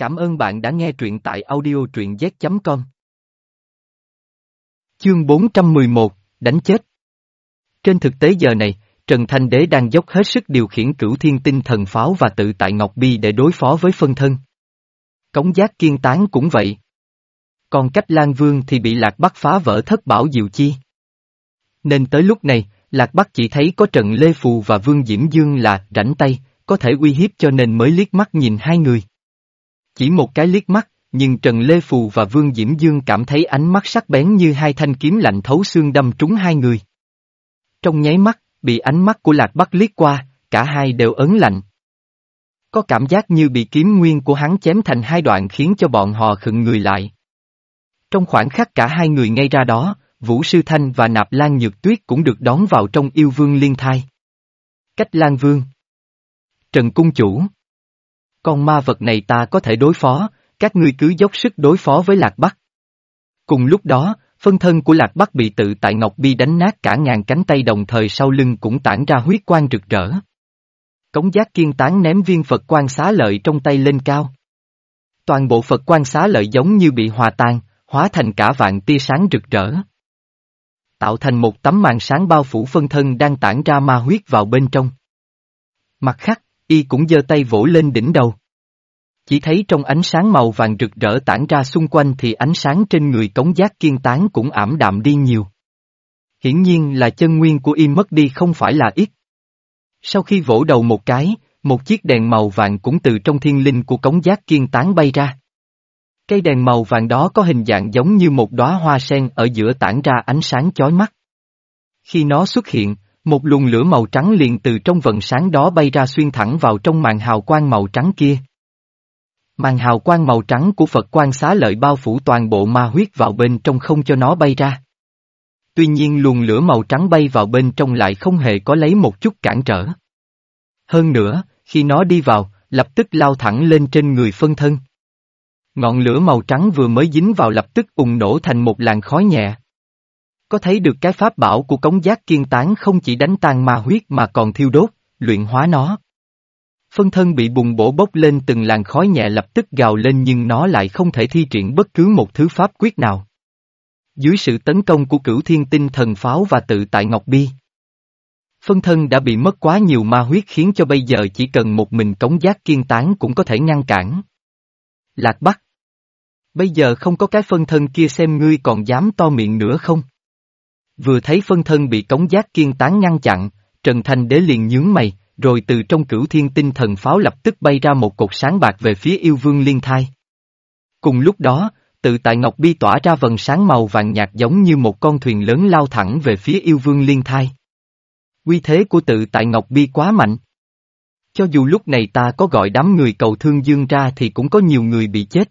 Cảm ơn bạn đã nghe truyện tại audio truyện z.com. Chương 411, đánh chết. Trên thực tế giờ này, Trần Thanh Đế đang dốc hết sức điều khiển cửu thiên tinh thần pháo và tự tại Ngọc Bi để đối phó với phân thân. Cống giác kiên tán cũng vậy. Còn cách Lan Vương thì bị Lạc Bắc phá vỡ thất bảo diệu chi. Nên tới lúc này, Lạc Bắc chỉ thấy có Trần Lê Phù và Vương Diễm Dương là rảnh tay, có thể uy hiếp cho nên mới liếc mắt nhìn hai người. Chỉ một cái liếc mắt, nhưng Trần Lê Phù và Vương Diễm Dương cảm thấy ánh mắt sắc bén như hai thanh kiếm lạnh thấu xương đâm trúng hai người. Trong nháy mắt, bị ánh mắt của Lạc Bắc liếc qua, cả hai đều ấn lạnh. Có cảm giác như bị kiếm nguyên của hắn chém thành hai đoạn khiến cho bọn họ khựng người lại. Trong khoảnh khắc cả hai người ngay ra đó, Vũ Sư Thanh và Nạp Lan Nhược Tuyết cũng được đón vào trong yêu vương liên thai. Cách Lan Vương Trần Cung Chủ con ma vật này ta có thể đối phó, các ngươi cứ dốc sức đối phó với Lạc Bắc. Cùng lúc đó, phân thân của Lạc Bắc bị tự tại Ngọc Bi đánh nát cả ngàn cánh tay đồng thời sau lưng cũng tản ra huyết quang rực rỡ. Cống giác kiên tán ném viên Phật quan xá lợi trong tay lên cao. Toàn bộ Phật quan xá lợi giống như bị hòa tan, hóa thành cả vạn tia sáng rực rỡ. Tạo thành một tấm màn sáng bao phủ phân thân đang tản ra ma huyết vào bên trong. Mặt khác, y cũng giơ tay vỗ lên đỉnh đầu. Chỉ thấy trong ánh sáng màu vàng rực rỡ tản ra xung quanh thì ánh sáng trên người cống giác kiên tán cũng ảm đạm đi nhiều. Hiển nhiên là chân nguyên của y mất đi không phải là ít. Sau khi vỗ đầu một cái, một chiếc đèn màu vàng cũng từ trong thiên linh của cống giác kiên tán bay ra. Cây đèn màu vàng đó có hình dạng giống như một đóa hoa sen ở giữa tản ra ánh sáng chói mắt. Khi nó xuất hiện, một luồng lửa màu trắng liền từ trong vận sáng đó bay ra xuyên thẳng vào trong màn hào quang màu trắng kia. Màn hào quang màu trắng của Phật quan xá lợi bao phủ toàn bộ ma huyết vào bên trong không cho nó bay ra. Tuy nhiên luồng lửa màu trắng bay vào bên trong lại không hề có lấy một chút cản trở. Hơn nữa, khi nó đi vào, lập tức lao thẳng lên trên người phân thân. Ngọn lửa màu trắng vừa mới dính vào lập tức ùng nổ thành một làn khói nhẹ. Có thấy được cái pháp bảo của cống giác kiên tán không chỉ đánh tan ma huyết mà còn thiêu đốt, luyện hóa nó. Phân thân bị bùng bổ bốc lên từng làn khói nhẹ lập tức gào lên nhưng nó lại không thể thi triển bất cứ một thứ pháp quyết nào. Dưới sự tấn công của cửu thiên tinh thần pháo và tự tại Ngọc Bi. Phân thân đã bị mất quá nhiều ma huyết khiến cho bây giờ chỉ cần một mình cống giác kiên tán cũng có thể ngăn cản. Lạc Bắc. Bây giờ không có cái phân thân kia xem ngươi còn dám to miệng nữa không? Vừa thấy phân thân bị cống giác kiên tán ngăn chặn, Trần Thanh Đế liền nhướng mày, rồi từ trong cửu thiên tinh thần pháo lập tức bay ra một cột sáng bạc về phía yêu vương liên thai. Cùng lúc đó, tự tại Ngọc Bi tỏa ra vần sáng màu vàng nhạt giống như một con thuyền lớn lao thẳng về phía yêu vương liên thai. Quy thế của tự tại Ngọc Bi quá mạnh. Cho dù lúc này ta có gọi đám người cầu thương dương ra thì cũng có nhiều người bị chết.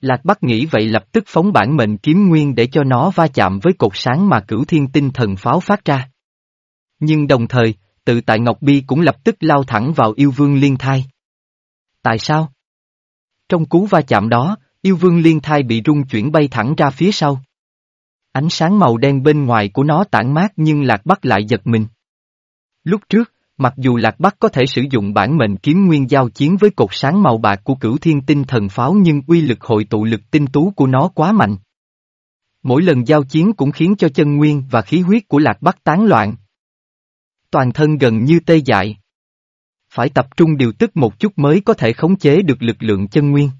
Lạc Bắc nghĩ vậy lập tức phóng bản mệnh kiếm nguyên để cho nó va chạm với cột sáng mà cửu thiên tinh thần pháo phát ra. Nhưng đồng thời, tự tại Ngọc Bi cũng lập tức lao thẳng vào yêu vương liên thai. Tại sao? Trong cú va chạm đó, yêu vương liên thai bị rung chuyển bay thẳng ra phía sau. Ánh sáng màu đen bên ngoài của nó tản mát nhưng Lạc Bắc lại giật mình. Lúc trước, mặc dù Lạc Bắc có thể sử dụng bản mệnh kiếm nguyên giao chiến với cột sáng màu bạc của cửu thiên tinh thần pháo nhưng uy lực hội tụ lực tinh tú của nó quá mạnh. Mỗi lần giao chiến cũng khiến cho chân nguyên và khí huyết của Lạc Bắc tán loạn, toàn thân gần như tê dại. Phải tập trung điều tức một chút mới có thể khống chế được lực lượng chân nguyên.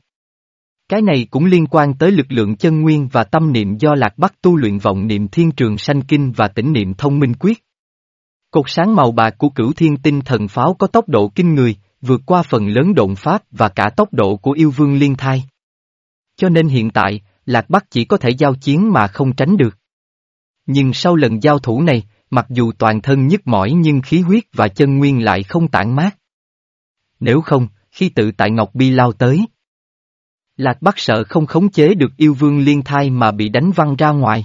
Cái này cũng liên quan tới lực lượng chân nguyên và tâm niệm do Lạc Bắc tu luyện vọng niệm thiên trường sanh kinh và tỉnh niệm thông minh quyết. Cột sáng màu bạc của cửu thiên tinh thần pháo có tốc độ kinh người, vượt qua phần lớn độn pháp và cả tốc độ của yêu vương liên thai. Cho nên hiện tại, Lạc Bắc chỉ có thể giao chiến mà không tránh được. Nhưng sau lần giao thủ này, mặc dù toàn thân nhức mỏi nhưng khí huyết và chân nguyên lại không tản mát. Nếu không, khi tự tại Ngọc Bi lao tới, Lạc Bắc sợ không khống chế được yêu vương liên thai mà bị đánh văng ra ngoài.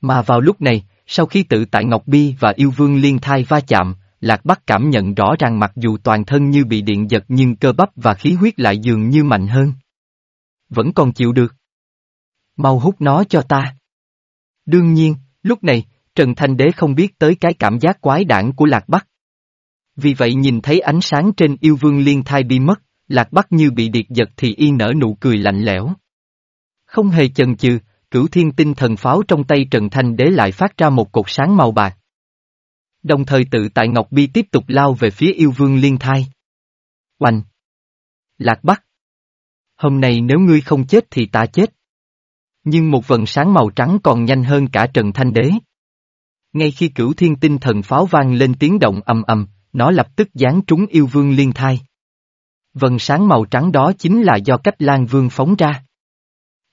Mà vào lúc này, sau khi tự tại Ngọc Bi và yêu vương liên thai va chạm, Lạc Bắc cảm nhận rõ ràng mặc dù toàn thân như bị điện giật nhưng cơ bắp và khí huyết lại dường như mạnh hơn. Vẫn còn chịu được. Mau hút nó cho ta. Đương nhiên, lúc này, Trần Thanh Đế không biết tới cái cảm giác quái đản của Lạc Bắc. Vì vậy nhìn thấy ánh sáng trên yêu vương liên thai bi mất, Lạc Bắc như bị điệt giật thì y nở nụ cười lạnh lẽo. Không hề chần chừ, cửu thiên tinh thần pháo trong tay Trần Thanh Đế lại phát ra một cột sáng màu bạc. Đồng thời tự tại Ngọc Bi tiếp tục lao về phía yêu vương liên thai. Oanh! Lạc Bắc! Hôm nay nếu ngươi không chết thì ta chết. Nhưng một vần sáng màu trắng còn nhanh hơn cả Trần Thanh Đế. Ngay khi cửu thiên tinh thần pháo vang lên tiếng động ầm ầm, nó lập tức giáng trúng yêu vương liên thai. Vần sáng màu trắng đó chính là do cách Lan Vương phóng ra.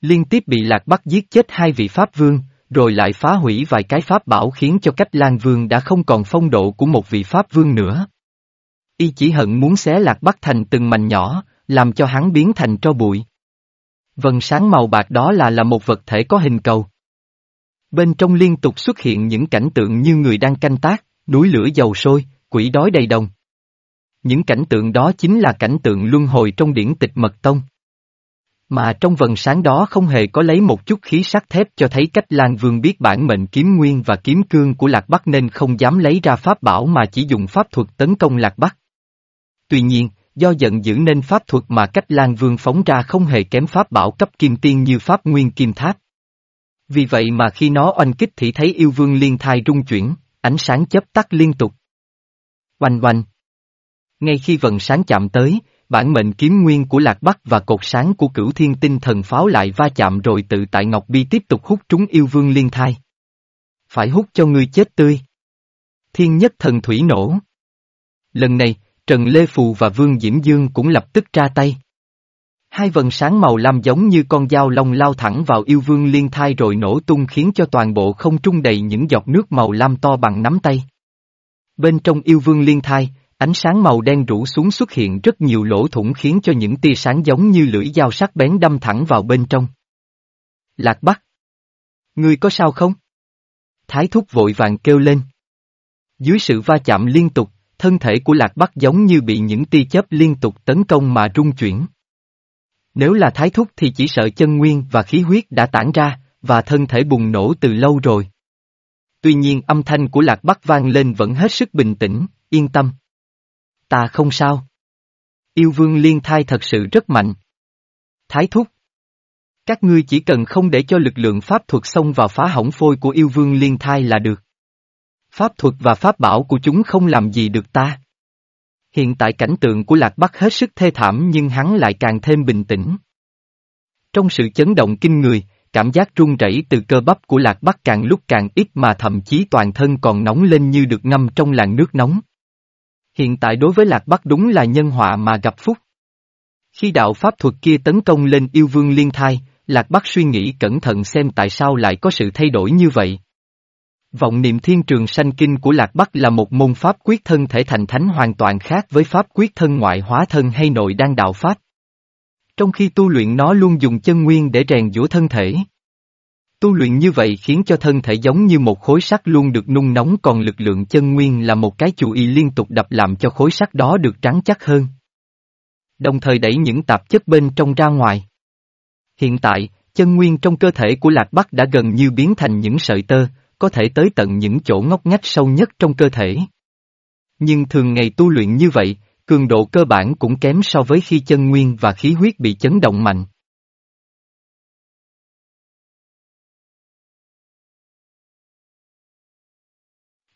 Liên tiếp bị Lạc Bắc giết chết hai vị Pháp Vương, rồi lại phá hủy vài cái Pháp bảo khiến cho cách Lan Vương đã không còn phong độ của một vị Pháp Vương nữa. Y chỉ hận muốn xé Lạc Bắc thành từng mảnh nhỏ, làm cho hắn biến thành tro bụi. Vần sáng màu bạc đó là là một vật thể có hình cầu. Bên trong liên tục xuất hiện những cảnh tượng như người đang canh tác, núi lửa dầu sôi, quỷ đói đầy đồng. Những cảnh tượng đó chính là cảnh tượng luân hồi trong điển tịch mật tông. Mà trong vần sáng đó không hề có lấy một chút khí sắc thép cho thấy cách Lan Vương biết bản mệnh kiếm nguyên và kiếm cương của Lạc Bắc nên không dám lấy ra pháp bảo mà chỉ dùng pháp thuật tấn công Lạc Bắc. Tuy nhiên, do giận dữ nên pháp thuật mà cách Lan Vương phóng ra không hề kém pháp bảo cấp kim tiên như pháp nguyên kim tháp. Vì vậy mà khi nó oanh kích thì thấy yêu vương liên thai rung chuyển, ánh sáng chớp tắt liên tục. Oanh oanh. Ngay khi vần sáng chạm tới, bản mệnh kiếm nguyên của Lạc Bắc và cột sáng của cửu thiên tinh thần pháo lại va chạm rồi tự tại Ngọc Bi tiếp tục hút trúng yêu vương liên thai. Phải hút cho ngươi chết tươi. Thiên nhất thần thủy nổ. Lần này, Trần Lê Phù và Vương Diễm Dương cũng lập tức ra tay. Hai vần sáng màu lam giống như con dao long lao thẳng vào yêu vương liên thai rồi nổ tung khiến cho toàn bộ không trung đầy những giọt nước màu lam to bằng nắm tay. Bên trong yêu vương liên thai, ánh sáng màu đen rủ xuống xuất hiện rất nhiều lỗ thủng khiến cho những tia sáng giống như lưỡi dao sắc bén đâm thẳng vào bên trong. Lạc Bắc! Ngươi có sao không? Thái thúc vội vàng kêu lên. Dưới sự va chạm liên tục, thân thể của Lạc Bắc giống như bị những tia chớp liên tục tấn công mà rung chuyển. Nếu là thái thúc thì chỉ sợ chân nguyên và khí huyết đã tản ra, và thân thể bùng nổ từ lâu rồi. Tuy nhiên âm thanh của Lạc Bắc vang lên vẫn hết sức bình tĩnh, yên tâm. Ta không sao. Yêu vương liên thai thật sự rất mạnh. Thái thúc. Các ngươi chỉ cần không để cho lực lượng pháp thuật xông vào phá hỏng phôi của yêu vương liên thai là được. Pháp thuật và pháp bảo của chúng không làm gì được ta. Hiện tại cảnh tượng của Lạc Bắc hết sức thê thảm nhưng hắn lại càng thêm bình tĩnh. Trong sự chấn động kinh người, cảm giác run rẩy từ cơ bắp của Lạc Bắc càng lúc càng ít mà thậm chí toàn thân còn nóng lên như được ngâm trong làn nước nóng. Hiện tại đối với Lạc Bắc đúng là nhân họa mà gặp phúc. Khi đạo pháp thuật kia tấn công lên yêu vương liên thai, Lạc Bắc suy nghĩ cẩn thận xem tại sao lại có sự thay đổi như vậy. Vọng niệm thiên trường sanh kinh của Lạc Bắc là một môn pháp quyết thân thể thành thánh hoàn toàn khác với pháp quyết thân ngoại hóa thân hay nội đang đạo pháp. Trong khi tu luyện nó luôn dùng chân nguyên để rèn giũa thân thể. Tu luyện như vậy khiến cho thân thể giống như một khối sắt luôn được nung nóng còn lực lượng chân nguyên là một cái chủ y liên tục đập làm cho khối sắt đó được trắng chắc hơn. Đồng thời đẩy những tạp chất bên trong ra ngoài. Hiện tại, chân nguyên trong cơ thể của Lạc Bắc đã gần như biến thành những sợi tơ, có thể tới tận những chỗ ngóc ngách sâu nhất trong cơ thể. Nhưng thường ngày tu luyện như vậy, cường độ cơ bản cũng kém so với khi chân nguyên và khí huyết bị chấn động mạnh.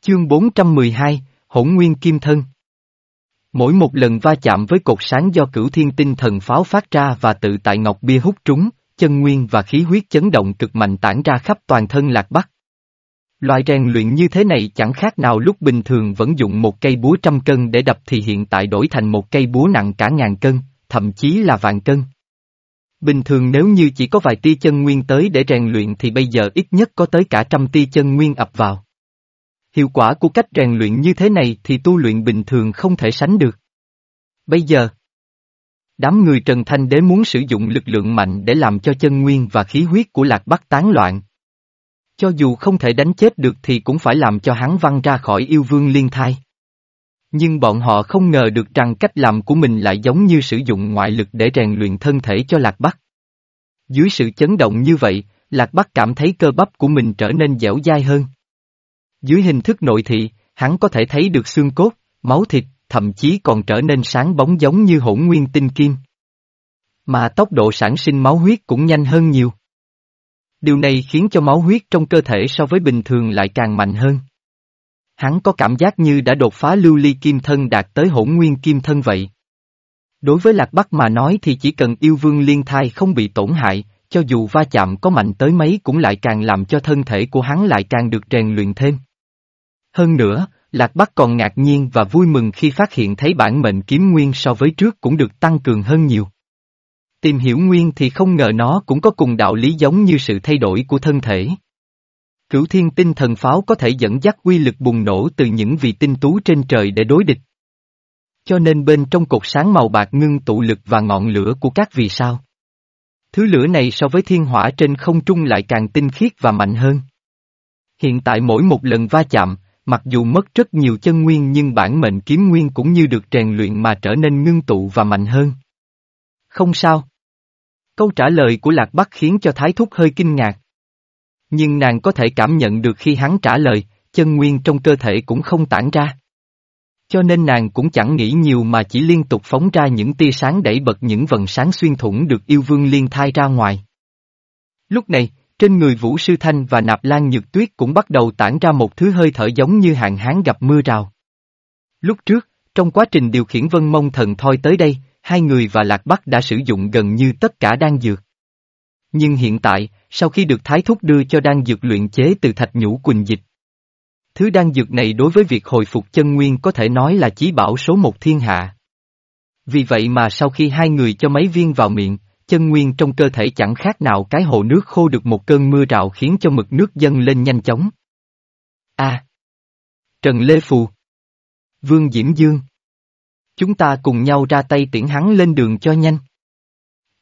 Chương 412, Hỗn Nguyên Kim Thân Mỗi một lần va chạm với cột sáng do cửu thiên tinh thần pháo phát ra và tự tại ngọc bia hút trúng, chân nguyên và khí huyết chấn động cực mạnh tản ra khắp toàn thân lạc bắc. Loại rèn luyện như thế này chẳng khác nào lúc bình thường vẫn dùng một cây búa trăm cân để đập thì hiện tại đổi thành một cây búa nặng cả ngàn cân, thậm chí là vạn cân. Bình thường nếu như chỉ có vài tia chân nguyên tới để rèn luyện thì bây giờ ít nhất có tới cả trăm tia chân nguyên ập vào. Hiệu quả của cách rèn luyện như thế này thì tu luyện bình thường không thể sánh được. Bây giờ, đám người Trần Thanh Đế muốn sử dụng lực lượng mạnh để làm cho chân nguyên và khí huyết của Lạc Bắc tán loạn. Cho dù không thể đánh chết được thì cũng phải làm cho hắn văng ra khỏi yêu vương liên thai. Nhưng bọn họ không ngờ được rằng cách làm của mình lại giống như sử dụng ngoại lực để rèn luyện thân thể cho Lạc Bắc. Dưới sự chấn động như vậy, Lạc Bắc cảm thấy cơ bắp của mình trở nên dẻo dai hơn. Dưới hình thức nội thị, hắn có thể thấy được xương cốt, máu thịt, thậm chí còn trở nên sáng bóng giống như hỗn nguyên tinh kim. Mà tốc độ sản sinh máu huyết cũng nhanh hơn nhiều. Điều này khiến cho máu huyết trong cơ thể so với bình thường lại càng mạnh hơn. Hắn có cảm giác như đã đột phá lưu ly kim thân đạt tới hỗn nguyên kim thân vậy. Đối với Lạc Bắc mà nói thì chỉ cần yêu vương liên thai không bị tổn hại, cho dù va chạm có mạnh tới mấy cũng lại càng làm cho thân thể của hắn lại càng được rèn luyện thêm. Hơn nữa, Lạc Bắc còn ngạc nhiên và vui mừng khi phát hiện thấy bản mệnh kiếm nguyên so với trước cũng được tăng cường hơn nhiều. Tìm hiểu nguyên thì không ngờ nó cũng có cùng đạo lý giống như sự thay đổi của thân thể. Cửu thiên tinh thần pháo có thể dẫn dắt quy lực bùng nổ từ những vị tinh tú trên trời để đối địch. Cho nên bên trong cột sáng màu bạc ngưng tụ lực và ngọn lửa của các vì sao. Thứ lửa này so với thiên hỏa trên không trung lại càng tinh khiết và mạnh hơn. Hiện tại mỗi một lần va chạm, mặc dù mất rất nhiều chân nguyên nhưng bản mệnh kiếm nguyên cũng như được rèn luyện mà trở nên ngưng tụ và mạnh hơn. Không sao. Câu trả lời của Lạc Bắc khiến cho Thái Thúc hơi kinh ngạc. Nhưng nàng có thể cảm nhận được khi hắn trả lời, chân nguyên trong cơ thể cũng không tản ra. Cho nên nàng cũng chẳng nghĩ nhiều mà chỉ liên tục phóng ra những tia sáng đẩy bật những vần sáng xuyên thủng được yêu vương liên thai ra ngoài. Lúc này, trên người Vũ Sư Thanh và Nạp Lan Nhược Tuyết cũng bắt đầu tản ra một thứ hơi thở giống như hạn hán gặp mưa rào. Lúc trước, trong quá trình điều khiển vân mông thần thoi tới đây, hai người và Lạc Bắc đã sử dụng gần như tất cả đan dược. Nhưng hiện tại, sau khi được Thái Thúc đưa cho đan dược luyện chế từ thạch nhũ quỳnh dịch. Thứ đan dược này đối với việc hồi phục chân nguyên có thể nói là chí bảo số một thiên hạ. Vì vậy mà sau khi hai người cho mấy viên vào miệng, chân nguyên trong cơ thể chẳng khác nào cái hồ nước khô được một cơn mưa rào khiến cho mực nước dâng lên nhanh chóng. A. Trần Lê Phù. Vương Diễm Dương. Chúng ta cùng nhau ra tay tiễn hắn lên đường cho nhanh.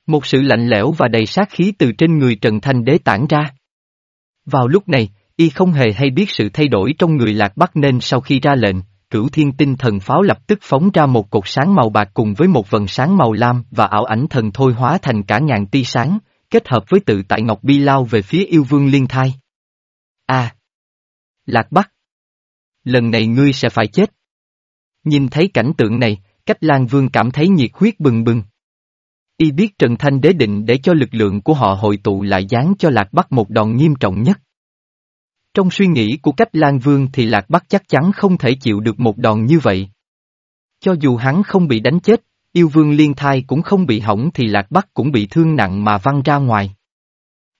Một sự lạnh lẽo và đầy sát khí từ trên người Trần Thanh Đế tản ra. Vào lúc này, y không hề hay biết sự thay đổi trong người Lạc Bắc nên sau khi ra lệnh, cửu thiên tinh thần pháo lập tức phóng ra một cột sáng màu bạc cùng với một vần sáng màu lam và ảo ảnh thần thôi hóa thành cả ngàn tia sáng, kết hợp với tự tại Ngọc Bi lao về phía yêu vương liên thai. A. Lạc Bắc. Lần này ngươi sẽ phải chết. Nhìn thấy cảnh tượng này, cách Lan Vương cảm thấy nhiệt huyết bừng bừng. Y biết Trần Thanh đế định để cho lực lượng của họ hội tụ lại dán cho Lạc Bắc một đòn nghiêm trọng nhất. Trong suy nghĩ của cách Lan Vương thì Lạc Bắc chắc chắn không thể chịu được một đòn như vậy. Cho dù hắn không bị đánh chết, yêu vương liên thai cũng không bị hỏng thì Lạc Bắc cũng bị thương nặng mà văng ra ngoài.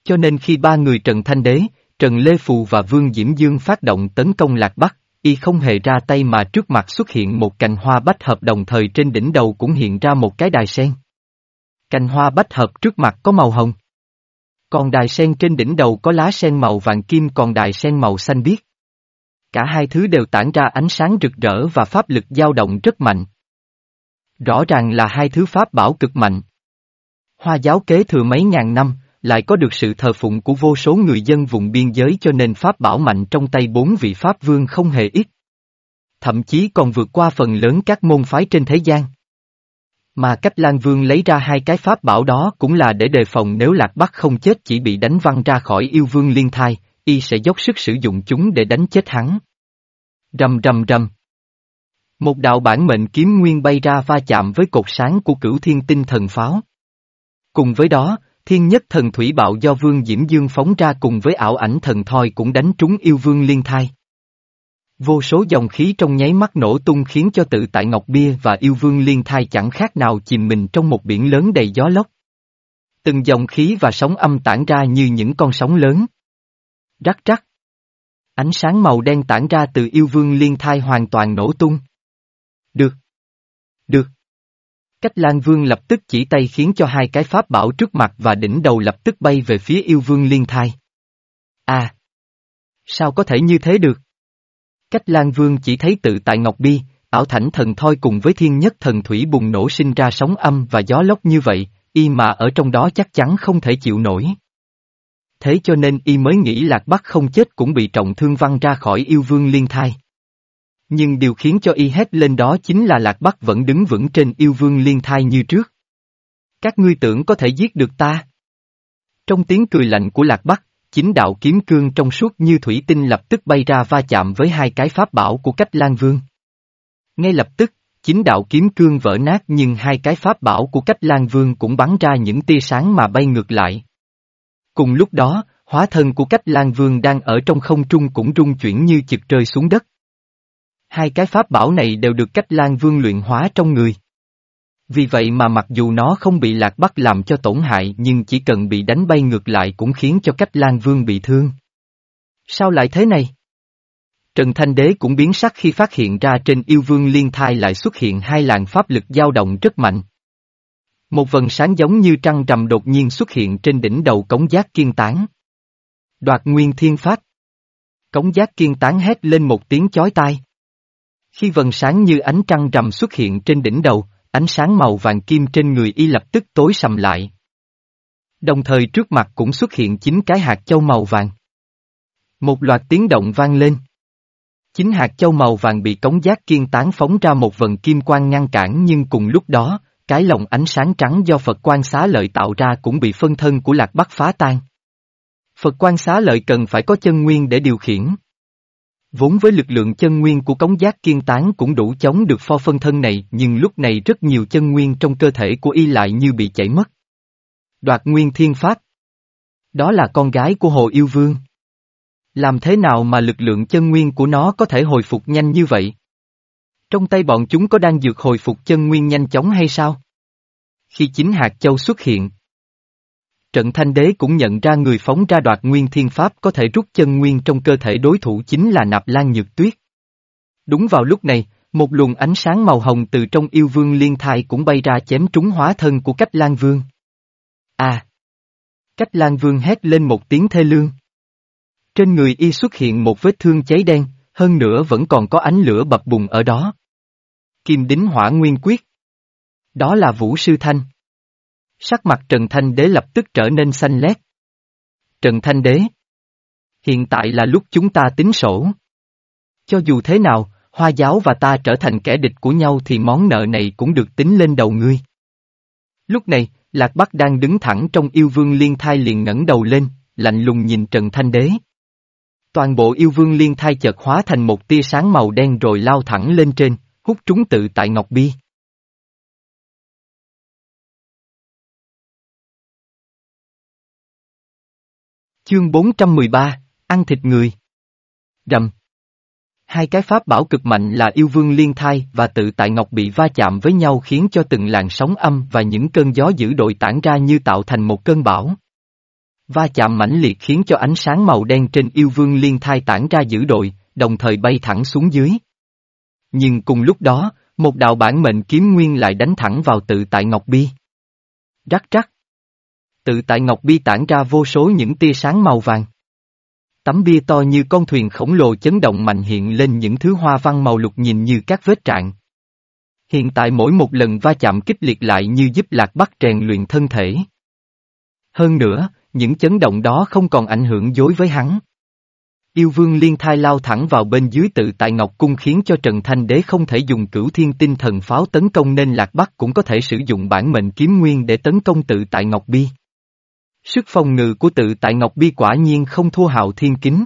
Cho nên khi ba người Trần Thanh Đế, Trần Lê Phù và Vương Diễm Dương phát động tấn công Lạc Bắc, y không hề ra tay mà trước mặt xuất hiện một cành hoa bách hợp đồng thời trên đỉnh đầu cũng hiện ra một cái đài sen. Cành hoa bách hợp trước mặt có màu hồng. Còn đài sen trên đỉnh đầu có lá sen màu vàng kim còn đài sen màu xanh biếc. Cả hai thứ đều tản ra ánh sáng rực rỡ và pháp lực dao động rất mạnh. Rõ ràng là hai thứ pháp bảo cực mạnh. Hoa giáo kế thừa mấy ngàn năm, lại có được sự thờ phụng của vô số người dân vùng biên giới cho nên pháp bảo mạnh trong tay bốn vị pháp vương không hề ít. Thậm chí còn vượt qua phần lớn các môn phái trên thế gian. Mà cách Lan Vương lấy ra hai cái pháp bảo đó cũng là để đề phòng nếu Lạc Bắc không chết chỉ bị đánh văng ra khỏi yêu vương liên thai, y sẽ dốc sức sử dụng chúng để đánh chết hắn. Rầm rầm rầm. Một đạo bản mệnh kiếm nguyên bay ra va chạm với cột sáng của cửu thiên tinh thần pháo. Cùng với đó, thiên nhất thần thủy bạo do vương Diễm Dương phóng ra cùng với ảo ảnh thần thoi cũng đánh trúng yêu vương liên thai. Vô số dòng khí trong nháy mắt nổ tung khiến cho tự tại Ngọc Bia và yêu vương liên thai chẳng khác nào chìm mình trong một biển lớn đầy gió lốc. Từng dòng khí và sóng âm tản ra như những con sóng lớn. Rắc rắc. Ánh sáng màu đen tản ra từ yêu vương liên thai hoàn toàn nổ tung. Được. Được. Cách Lan Vương lập tức chỉ tay khiến cho hai cái pháp bảo trước mặt và đỉnh đầu lập tức bay về phía yêu vương liên thai. À! Sao có thể như thế được? Cách Lan Vương chỉ thấy tự tại Ngọc Bi, ảo thảnh thần thoi cùng với thiên nhất thần thủy bùng nổ sinh ra sóng âm và gió lốc như vậy, y mà ở trong đó chắc chắn không thể chịu nổi. Thế cho nên y mới nghĩ Lạc Bắc không chết cũng bị trọng thương văng ra khỏi yêu vương liên thai. Nhưng điều khiến cho y hét lên đó chính là Lạc Bắc vẫn đứng vững trên yêu vương liên thai như trước. Các ngươi tưởng có thể giết được ta. Trong tiếng cười lạnh của Lạc Bắc, chính đạo kiếm cương trong suốt như thủy tinh lập tức bay ra va chạm với hai cái pháp bảo của cách Lan Vương. Ngay lập tức, Chính đạo kiếm cương vỡ nát nhưng hai cái pháp bảo của cách Lan Vương cũng bắn ra những tia sáng mà bay ngược lại. Cùng lúc đó, hóa thân của cách Lan Vương đang ở trong không trung cũng rung chuyển như chực rơi xuống đất. Hai cái pháp bảo này đều được cách Lan Vương luyện hóa trong người. Vì vậy mà mặc dù nó không bị lạc bắt làm cho tổn hại, nhưng chỉ cần bị đánh bay ngược lại cũng khiến cho cách Lan Vương bị thương. Sao lại thế này? Trần Thanh Đế cũng biến sắc khi phát hiện ra trên yêu vương liên thai lại xuất hiện hai làn pháp lực dao động rất mạnh. Một vần sáng giống như trăng rằm đột nhiên xuất hiện trên đỉnh đầu cống giác kiên tán. Đoạt nguyên thiên phát. Cống giác kiên tán hét lên một tiếng chói tai. Khi vần sáng như ánh trăng rằm xuất hiện trên đỉnh đầu, ánh sáng màu vàng kim trên người y lập tức tối sầm lại. Đồng thời trước mặt cũng xuất hiện chín cái hạt châu màu vàng. Một loạt tiếng động vang lên. Chính hạt châu màu vàng bị cống giác kiên tán phóng ra một vần kim quang ngăn cản nhưng cùng lúc đó, cái lồng ánh sáng trắng do Phật quan xá lợi tạo ra cũng bị phân thân của lạc bắc phá tan. Phật quan xá lợi cần phải có chân nguyên để điều khiển. Vốn với lực lượng chân nguyên của cống giác kiên tán cũng đủ chống được pho phân thân này nhưng lúc này rất nhiều chân nguyên trong cơ thể của y lại như bị chảy mất. Đoạt nguyên thiên pháp. Đó là con gái của Hồ Yêu Vương. Làm thế nào mà lực lượng chân nguyên của nó có thể hồi phục nhanh như vậy? Trong tay bọn chúng có đang dược hồi phục chân nguyên nhanh chóng hay sao? Khi chính hạt châu xuất hiện, trận thanh đế cũng nhận ra người phóng ra đoạt nguyên thiên pháp có thể rút chân nguyên trong cơ thể đối thủ chính là nạp lan nhược tuyết. Đúng vào lúc này, một luồng ánh sáng màu hồng từ trong yêu vương liên thai cũng bay ra chém trúng hóa thân của cách lan vương. À! Cách lan vương hét lên một tiếng thê lương. Trên người y xuất hiện một vết thương cháy đen, hơn nữa vẫn còn có ánh lửa bập bùng ở đó. Kim đính hỏa nguyên quyết. Đó là Vũ Sư Thanh. Sắc mặt Trần Thanh Đế lập tức trở nên xanh lét. Trần Thanh Đế. Hiện tại là lúc chúng ta tính sổ. Cho dù thế nào, hoa giáo và ta trở thành kẻ địch của nhau thì món nợ này cũng được tính lên đầu ngươi. Lúc này, Lạc Bắc đang đứng thẳng trong yêu vương liên thai liền ngẩng đầu lên, lạnh lùng nhìn Trần Thanh Đế. Toàn bộ yêu vương liên thai chợt hóa thành một tia sáng màu đen rồi lao thẳng lên trên, hút trúng tự tại Ngọc Bi. Chương 413, ăn thịt người. Rầm. Hai cái pháp bảo cực mạnh là yêu vương liên thai và tự tại ngọc bị va chạm với nhau khiến cho từng làn sóng âm và những cơn gió dữ đội tản ra như tạo thành một cơn bão. Va chạm mãnh liệt khiến cho ánh sáng màu đen trên yêu vương liên thai tản ra dữ đội, đồng thời bay thẳng xuống dưới. Nhưng cùng lúc đó, một đạo bản mệnh kiếm nguyên lại đánh thẳng vào tự tại Ngọc Bi. Rắc rắc. Tự tại Ngọc Bi tản ra vô số những tia sáng màu vàng. Tấm bia to như con thuyền khổng lồ chấn động mạnh hiện lên những thứ hoa văn màu lục nhìn như các vết trạng. Hiện tại mỗi một lần va chạm kích liệt lại như giúp Lạc Bắc rèn luyện thân thể. Hơn nữa, những chấn động đó không còn ảnh hưởng dối với hắn. Yêu vương liên thai lao thẳng vào bên dưới tự tại Ngọc Cung khiến cho Trần Thanh Đế không thể dùng cửu thiên tinh thần pháo tấn công nên Lạc Bắc cũng có thể sử dụng bản mệnh kiếm nguyên để tấn công tự tại Ngọc Bi. Sức phòng ngự của tự tại Ngọc Bi quả nhiên không thua hạo thiên kính.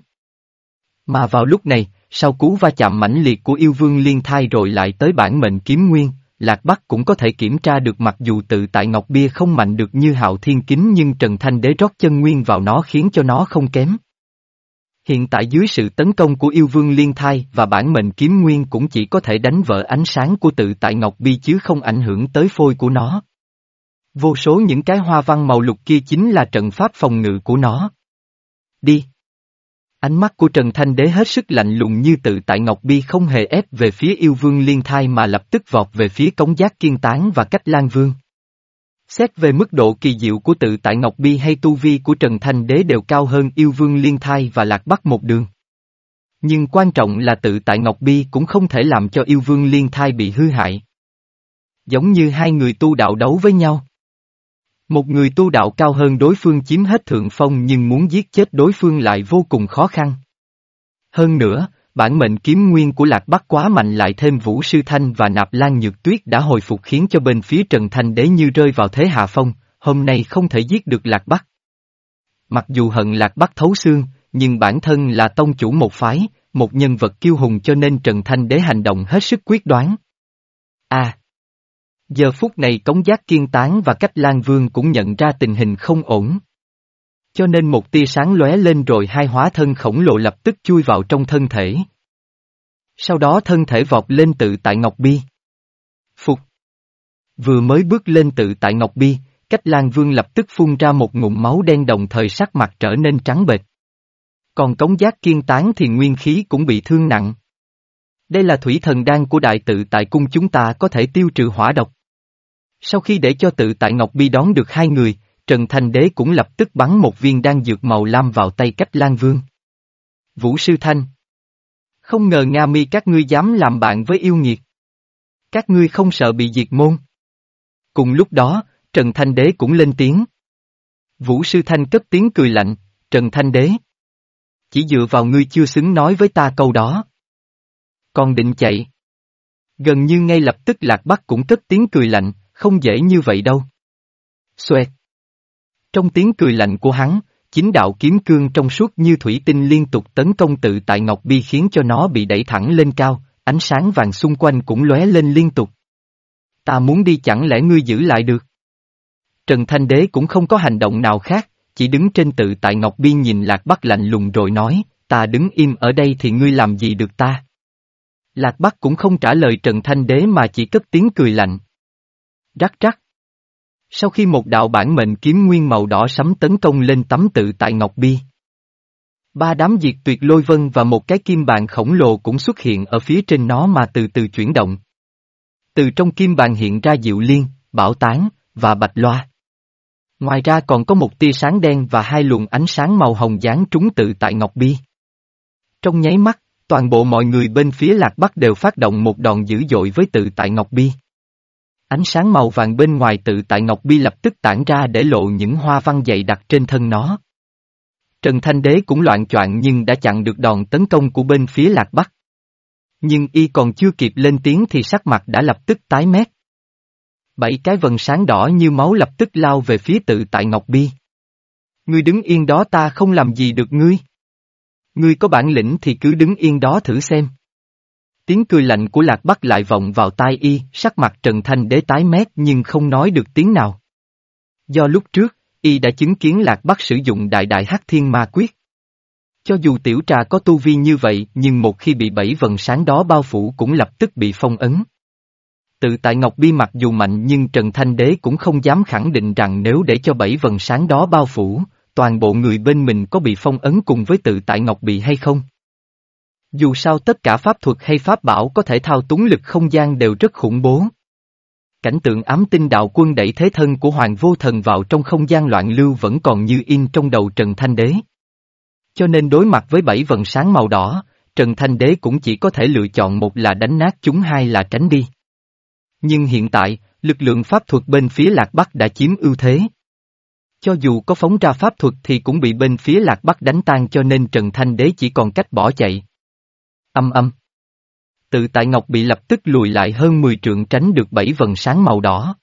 Mà vào lúc này, sau cú va chạm mãnh liệt của yêu vương liên thai rồi lại tới bản mệnh kiếm nguyên, Lạc Bắc cũng có thể kiểm tra được mặc dù tự tại Ngọc Bia không mạnh được như hạo thiên kính nhưng Trần Thanh Đế rót chân nguyên vào nó khiến cho nó không kém. Hiện tại dưới sự tấn công của yêu vương liên thai và bản mệnh kiếm nguyên cũng chỉ có thể đánh vỡ ánh sáng của tự tại Ngọc Bi chứ không ảnh hưởng tới phôi của nó. Vô số những cái hoa văn màu lục kia chính là trận pháp phòng ngự của nó. Đi! Ánh mắt của Trần Thanh Đế hết sức lạnh lùng như tự tại Ngọc Bi không hề ép về phía yêu vương liên thai mà lập tức vọt về phía cống giác kiên tán và cách lan vương. Xét về mức độ kỳ diệu của tự tại Ngọc Bi hay tu vi của Trần Thanh Đế đều cao hơn yêu vương liên thai và lạc bắc một đường. Nhưng quan trọng là tự tại Ngọc Bi cũng không thể làm cho yêu vương liên thai bị hư hại. Giống như hai người tu đạo đấu với nhau. Một người tu đạo cao hơn đối phương chiếm hết thượng phong nhưng muốn giết chết đối phương lại vô cùng khó khăn. Hơn nữa, bản mệnh kiếm nguyên của Lạc Bắc quá mạnh lại thêm Vũ Sư Thanh và Nạp Lan Nhược Tuyết đã hồi phục khiến cho bên phía Trần Thanh Đế như rơi vào thế hạ phong, hôm nay không thể giết được Lạc Bắc. Mặc dù hận Lạc Bắc thấu xương, nhưng bản thân là tông chủ một phái, một nhân vật kiêu hùng cho nên Trần Thanh Đế hành động hết sức quyết đoán. À! Giờ phút này cống giác kiên tán và cách Lan Vương cũng nhận ra tình hình không ổn. Cho nên một tia sáng lóe lên rồi hai hóa thân khổng lồ lập tức chui vào trong thân thể. Sau đó thân thể vọt lên tự tại Ngọc Bi. Phục. Vừa mới bước lên tự tại Ngọc Bi, cách Lan Vương lập tức phun ra một ngụm máu đen đồng thời sắc mặt trở nên trắng bệch. Còn cống giác kiên tán thì nguyên khí cũng bị thương nặng. Đây là thủy thần đan của đại tự tại cung chúng ta có thể tiêu trừ hỏa độc. Sau khi để cho tự tại Ngọc Bi đón được hai người, Trần thành Đế cũng lập tức bắn một viên đan dược màu lam vào tay cách Lan Vương. Vũ Sư Thanh Không ngờ Nga mi các ngươi dám làm bạn với yêu nghiệt. Các ngươi không sợ bị diệt môn. Cùng lúc đó, Trần Thanh Đế cũng lên tiếng. Vũ Sư Thanh cất tiếng cười lạnh, Trần Thanh Đế. Chỉ dựa vào ngươi chưa xứng nói với ta câu đó. Còn định chạy. Gần như ngay lập tức Lạc Bắc cũng cất tiếng cười lạnh, không dễ như vậy đâu. Xoẹt. Trong tiếng cười lạnh của hắn, chính đạo kiếm cương trong suốt như thủy tinh liên tục tấn công tự tại Ngọc Bi khiến cho nó bị đẩy thẳng lên cao, ánh sáng vàng xung quanh cũng lóe lên liên tục. Ta muốn đi chẳng lẽ ngươi giữ lại được? Trần Thanh Đế cũng không có hành động nào khác, chỉ đứng trên tự tại Ngọc Bi nhìn Lạc Bắc lạnh lùng rồi nói, ta đứng im ở đây thì ngươi làm gì được ta? Lạc Bắc cũng không trả lời Trần Thanh Đế mà chỉ cất tiếng cười lạnh. Rắc rắc. Sau khi một đạo bản mệnh kiếm nguyên màu đỏ sấm tấn công lên tấm tự tại Ngọc Bi. Ba đám diệt tuyệt lôi vân và một cái kim bàn khổng lồ cũng xuất hiện ở phía trên nó mà từ từ chuyển động. Từ trong kim bàn hiện ra diệu liên, bảo tán, và bạch loa. Ngoài ra còn có một tia sáng đen và hai luồng ánh sáng màu hồng dán trúng tự tại Ngọc Bi. Trong nháy mắt, toàn bộ mọi người bên phía Lạc Bắc đều phát động một đòn dữ dội với tự tại Ngọc Bi. Ánh sáng màu vàng bên ngoài tự tại Ngọc Bi lập tức tản ra để lộ những hoa văn dày đặc trên thân nó. Trần Thanh Đế cũng loạn choạng nhưng đã chặn được đòn tấn công của bên phía Lạc Bắc. Nhưng y còn chưa kịp lên tiếng thì sắc mặt đã lập tức tái mét. Bảy cái vần sáng đỏ như máu lập tức lao về phía tự tại Ngọc Bi. Ngươi đứng yên đó ta không làm gì được ngươi. Ngươi có bản lĩnh thì cứ đứng yên đó thử xem. Tiếng cười lạnh của Lạc Bắc lại vọng vào tai y, sắc mặt Trần Thanh Đế tái mét nhưng không nói được tiếng nào. Do lúc trước, y đã chứng kiến Lạc Bắc sử dụng đại đại hắc thiên ma quyết. Cho dù tiểu trà có tu vi như vậy nhưng một khi bị bảy vần sáng đó bao phủ cũng lập tức bị phong ấn. Tự tại Ngọc Bi mặc dù mạnh nhưng Trần Thanh Đế cũng không dám khẳng định rằng nếu để cho bảy vần sáng đó bao phủ, toàn bộ người bên mình có bị phong ấn cùng với tự tại Ngọc Bị hay không. Dù sao tất cả pháp thuật hay pháp bảo có thể thao túng lực không gian đều rất khủng bố. Cảnh tượng ám tinh đạo quân đẩy thế thân của Hoàng Vô Thần vào trong không gian loạn lưu vẫn còn như in trong đầu Trần Thanh Đế. Cho nên đối mặt với bảy vần sáng màu đỏ, Trần Thanh Đế cũng chỉ có thể lựa chọn một là đánh nát chúng hai là tránh đi. Nhưng hiện tại, lực lượng pháp thuật bên phía Lạc Bắc đã chiếm ưu thế. Cho dù có phóng ra pháp thuật thì cũng bị bên phía Lạc Bắc đánh tan cho nên Trần Thanh Đế chỉ còn cách bỏ chạy. Âm âm. Tự tại Ngọc bị lập tức lùi lại hơn 10 trượng tránh được bảy vần sáng màu đỏ.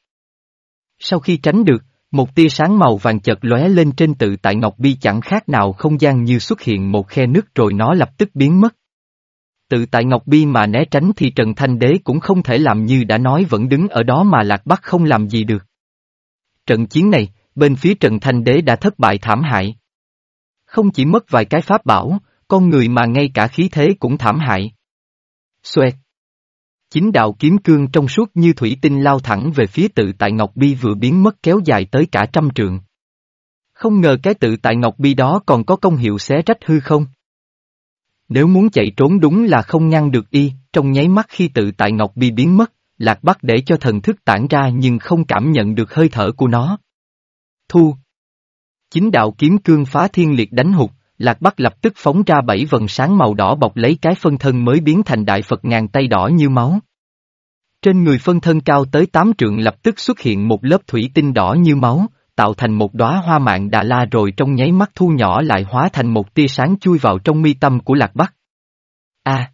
Sau khi tránh được, một tia sáng màu vàng chợt lóe lên trên tự tại Ngọc Bi chẳng khác nào không gian như xuất hiện một khe nước rồi nó lập tức biến mất. Tự tại Ngọc Bi mà né tránh thì Trần Thanh Đế cũng không thể làm như đã nói vẫn đứng ở đó mà Lạc Bắc không làm gì được. Trận chiến này, bên phía Trần Thanh Đế đã thất bại thảm hại. Không chỉ mất vài cái pháp bảo, con người mà ngay cả khí thế cũng thảm hại. Xoẹt. Chính đạo kiếm cương trong suốt như thủy tinh lao thẳng về phía tự tại Ngọc Bi vừa biến mất kéo dài tới cả trăm trượng. Không ngờ cái tự tại Ngọc Bi đó còn có công hiệu xé rách hư không? Nếu muốn chạy trốn đúng là không ngăn được y, trong nháy mắt khi tự tại Ngọc Bi biến mất, Lạc Bắc để cho thần thức tản ra nhưng không cảm nhận được hơi thở của nó. Thu. Chính đạo kiếm cương phá thiên liệt đánh hụt, Lạc Bắc lập tức phóng ra bảy vần sáng màu đỏ bọc lấy cái phân thân mới biến thành đại Phật ngàn tay đỏ như máu. Trên người phân thân cao tới tám trượng lập tức xuất hiện một lớp thủy tinh đỏ như máu, tạo thành một đóa hoa mạng đà la rồi trong nháy mắt thu nhỏ lại hóa thành một tia sáng chui vào trong mi tâm của Lạc Bắc. A.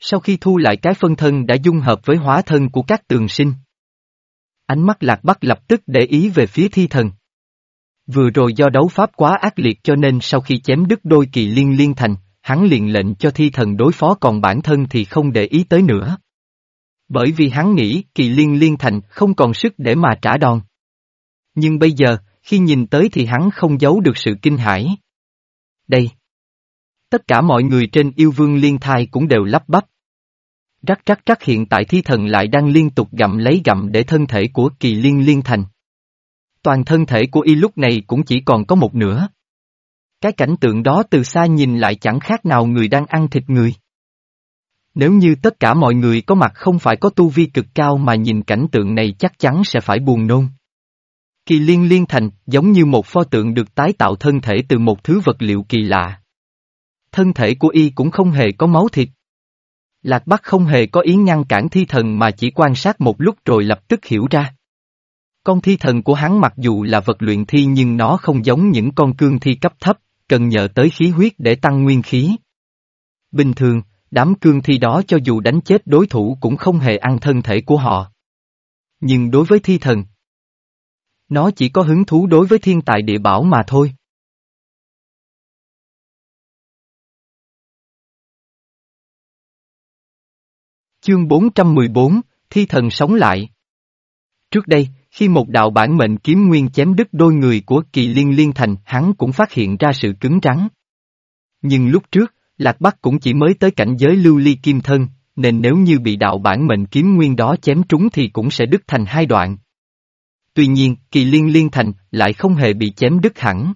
sau khi thu lại cái phân thân đã dung hợp với hóa thân của các tường sinh. Ánh mắt Lạc Bắc lập tức để ý về phía thi thần. Vừa rồi do đấu pháp quá ác liệt cho nên sau khi chém đứt đôi kỳ liên liên thành, hắn liền lệnh cho thi thần đối phó còn bản thân thì không để ý tới nữa. Bởi vì hắn nghĩ kỳ liên liên thành không còn sức để mà trả đòn. Nhưng bây giờ, khi nhìn tới thì hắn không giấu được sự kinh hãi. Đây. Tất cả mọi người trên yêu vương liên thai cũng đều lắp bắp. Rắc rắc rắc hiện tại thi thần lại đang liên tục gặm lấy gặm để thân thể của kỳ liên liên thành. Toàn thân thể của y lúc này cũng chỉ còn có một nửa. Cái cảnh tượng đó từ xa nhìn lại chẳng khác nào người đang ăn thịt người. Nếu như tất cả mọi người có mặt không phải có tu vi cực cao mà nhìn cảnh tượng này chắc chắn sẽ phải buồn nôn. Kỳ liên liên thành, giống như một pho tượng được tái tạo thân thể từ một thứ vật liệu kỳ lạ. Thân thể của y cũng không hề có máu thịt. Lạc Bắc không hề có ý ngăn cản thi thần mà chỉ quan sát một lúc rồi lập tức hiểu ra. Con thi thần của hắn mặc dù là vật luyện thi nhưng nó không giống những con cương thi cấp thấp, cần nhờ tới khí huyết để tăng nguyên khí. Bình thường, đám cương thi đó cho dù đánh chết đối thủ cũng không hề ăn thân thể của họ. Nhưng đối với thi thần, nó chỉ có hứng thú đối với thiên tài địa bảo mà thôi. Chương 414, Thi thần sống lại. Trước đây, khi một đạo bản mệnh kiếm nguyên chém đứt đôi người của kỳ liên liên thành, hắn cũng phát hiện ra sự cứng rắn. Nhưng lúc trước, Lạc Bắc cũng chỉ mới tới cảnh giới lưu ly kim thân, nên nếu như bị đạo bản mệnh kiếm nguyên đó chém trúng thì cũng sẽ đứt thành hai đoạn. Tuy nhiên, kỳ liên liên thành lại không hề bị chém đứt hẳn.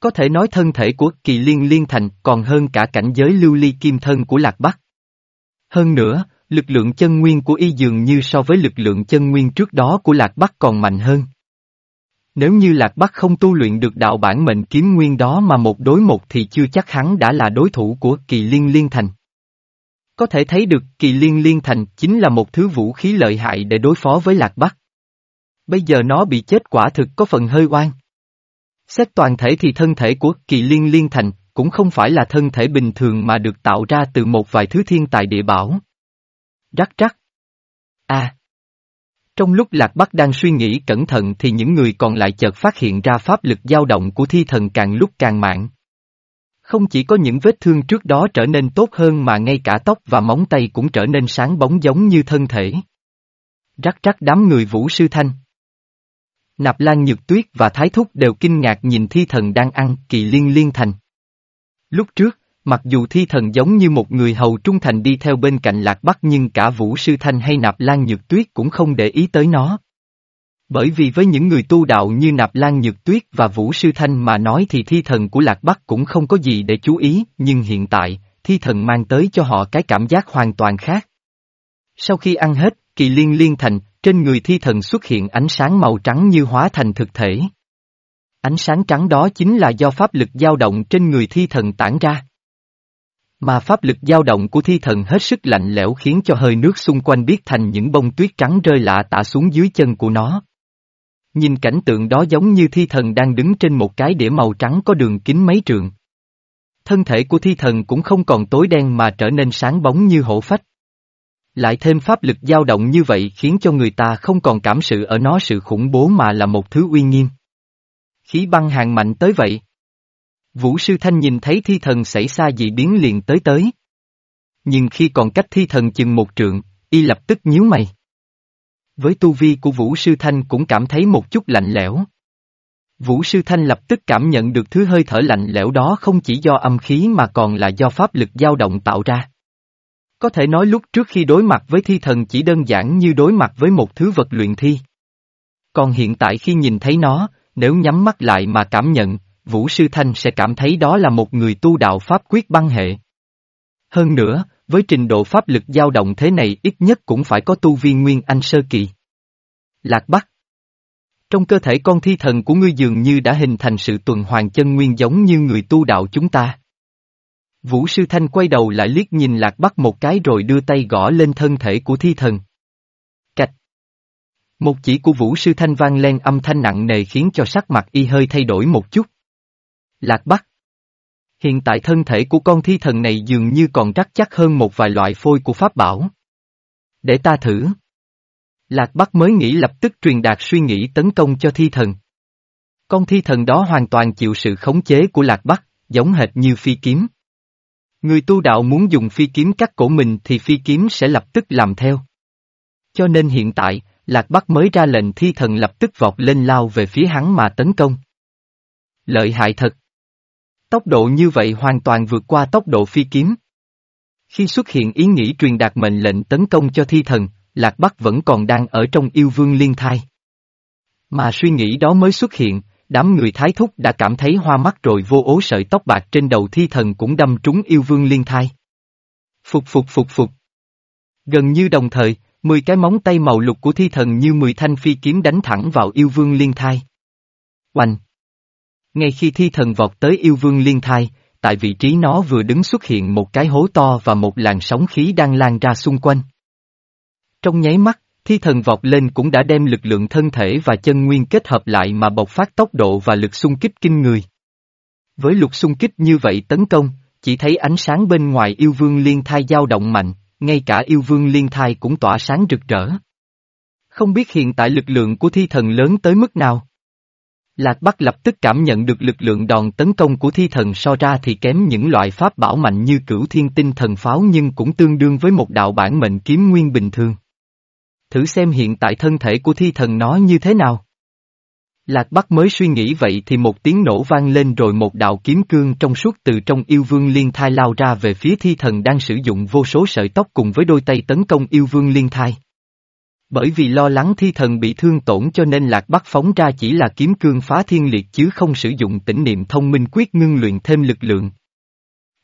Có thể nói thân thể của kỳ liên liên thành còn hơn cả cảnh giới lưu ly kim thân của Lạc Bắc. Hơn nữa, lực lượng chân nguyên của y dường như so với lực lượng chân nguyên trước đó của Lạc Bắc còn mạnh hơn. Nếu như Lạc Bắc không tu luyện được đạo bản mệnh kiếm nguyên đó mà một đối một thì chưa chắc hắn đã là đối thủ của kỳ liên liên thành. Có thể thấy được kỳ liên liên thành chính là một thứ vũ khí lợi hại để đối phó với Lạc Bắc. Bây giờ nó bị chết quả thực có phần hơi oan. Xét toàn thể thì thân thể của kỳ liên liên thành cũng không phải là thân thể bình thường mà được tạo ra từ một vài thứ thiên tài địa bảo. Rắc rắc. À. Trong lúc Lạc Bắc đang suy nghĩ cẩn thận thì những người còn lại chợt phát hiện ra pháp lực dao động của thi thần càng lúc càng mạnh. Không chỉ có những vết thương trước đó trở nên tốt hơn mà ngay cả tóc và móng tay cũng trở nên sáng bóng giống như thân thể. Rắc rắc đám người vũ sư thanh. Nạp Lan Nhược Tuyết và Thái Thúc đều kinh ngạc nhìn thi thần đang ăn kỳ liên liên thành. Lúc trước, mặc dù thi thần giống như một người hầu trung thành đi theo bên cạnh Lạc Bắc nhưng cả Vũ Sư Thanh hay Nạp Lan Nhược Tuyết cũng không để ý tới nó. Bởi vì với những người tu đạo như Nạp Lan Nhược Tuyết và Vũ Sư Thanh mà nói thì thi thần của Lạc Bắc cũng không có gì để chú ý, nhưng hiện tại, thi thần mang tới cho họ cái cảm giác hoàn toàn khác. Sau khi ăn hết, kỳ liên liên thành, trên người thi thần xuất hiện ánh sáng màu trắng như hóa thành thực thể. Ánh sáng trắng đó chính là do pháp lực dao động trên người thi thần tản ra. Mà pháp lực dao động của thi thần hết sức lạnh lẽo khiến cho hơi nước xung quanh biết thành những bông tuyết trắng rơi lạ tả xuống dưới chân của nó. Nhìn cảnh tượng đó giống như thi thần đang đứng trên một cái đĩa màu trắng có đường kính mấy trượng. Thân thể của thi thần cũng không còn tối đen mà trở nên sáng bóng như hổ phách. Lại thêm pháp lực dao động như vậy khiến cho người ta không còn cảm sự ở nó sự khủng bố mà là một thứ uy nghiêm. Khí băng hàng mạnh tới vậy. Vũ sư thanh nhìn thấy thi thần xảy ra dị biến liền tới tới. Nhưng khi còn cách thi thần chừng một trượng, y lập tức nhíu mày. Với tu vi của Vũ sư thanh cũng cảm thấy một chút lạnh lẽo. Vũ sư thanh lập tức cảm nhận được thứ hơi thở lạnh lẽo đó không chỉ do âm khí mà còn là do pháp lực dao động tạo ra. Có thể nói lúc trước khi đối mặt với thi thần chỉ đơn giản như đối mặt với một thứ vật luyện thi. Còn hiện tại khi nhìn thấy nó, nếu nhắm mắt lại mà cảm nhận, Vũ Sư Thanh sẽ cảm thấy đó là một người tu đạo pháp quyết băng hệ. Hơn nữa, với trình độ pháp lực dao động thế này ít nhất cũng phải có tu vi nguyên anh sơ kỳ. Lạc Bắc Trong cơ thể con thi thần của ngươi dường như đã hình thành sự tuần hoàn chân nguyên giống như người tu đạo chúng ta. Vũ Sư Thanh quay đầu lại liếc nhìn Lạc Bắc một cái rồi đưa tay gõ lên thân thể của thi thần. Cạch. Một chỉ của Vũ Sư Thanh vang lên âm thanh nặng nề khiến cho sắc mặt y hơi thay đổi một chút. Lạc Bắc. Hiện tại thân thể của con thi thần này dường như còn rắc chắc hơn một vài loại phôi của Pháp Bảo. Để ta thử. Lạc Bắc mới nghĩ lập tức truyền đạt suy nghĩ tấn công cho thi thần. Con thi thần đó hoàn toàn chịu sự khống chế của Lạc Bắc, giống hệt như phi kiếm. Người tu đạo muốn dùng phi kiếm cắt cổ mình thì phi kiếm sẽ lập tức làm theo. Cho nên hiện tại, Lạc Bắc mới ra lệnh thi thần lập tức vọt lên lao về phía hắn mà tấn công. Lợi hại thật. Tốc độ như vậy hoàn toàn vượt qua tốc độ phi kiếm. Khi xuất hiện ý nghĩ truyền đạt mệnh lệnh tấn công cho thi thần, Lạc Bắc vẫn còn đang ở trong yêu vương liên thai. Mà suy nghĩ đó mới xuất hiện, đám người thái thúc đã cảm thấy hoa mắt rồi vô ố sợi tóc bạc trên đầu thi thần cũng đâm trúng yêu vương liên thai. Phục phục phục phục. Gần như đồng thời, mười cái móng tay màu lục của thi thần như mười thanh phi kiếm đánh thẳng vào yêu vương liên thai. Oanh! Ngay khi thi thần vọt tới yêu vương liên thai, tại vị trí nó vừa đứng xuất hiện một cái hố to và một làn sóng khí đang lan ra xung quanh. Trong nháy mắt, thi thần vọt lên cũng đã đem lực lượng thân thể và chân nguyên kết hợp lại mà bộc phát tốc độ và lực xung kích kinh người. Với lực xung kích như vậy tấn công, chỉ thấy ánh sáng bên ngoài yêu vương liên thai dao động mạnh, ngay cả yêu vương liên thai cũng tỏa sáng rực rỡ. Không biết hiện tại lực lượng của thi thần lớn tới mức nào? Lạc Bắc lập tức cảm nhận được lực lượng đòn tấn công của thi thần so ra thì kém những loại pháp bảo mạnh như cửu thiên tinh thần pháo nhưng cũng tương đương với một đạo bản mệnh kiếm nguyên bình thường. Thử xem hiện tại thân thể của thi thần nó như thế nào. Lạc Bắc mới suy nghĩ vậy thì một tiếng nổ vang lên rồi một đạo kiếm cương trong suốt từ trong yêu vương liên thai lao ra về phía thi thần đang sử dụng vô số sợi tóc cùng với đôi tay tấn công yêu vương liên thai. Bởi vì lo lắng thi thần bị thương tổn cho nên Lạc Bắc phóng ra chỉ là kiếm cương phá thiên liệt chứ không sử dụng tỉnh niệm thông minh quyết ngưng luyện thêm lực lượng.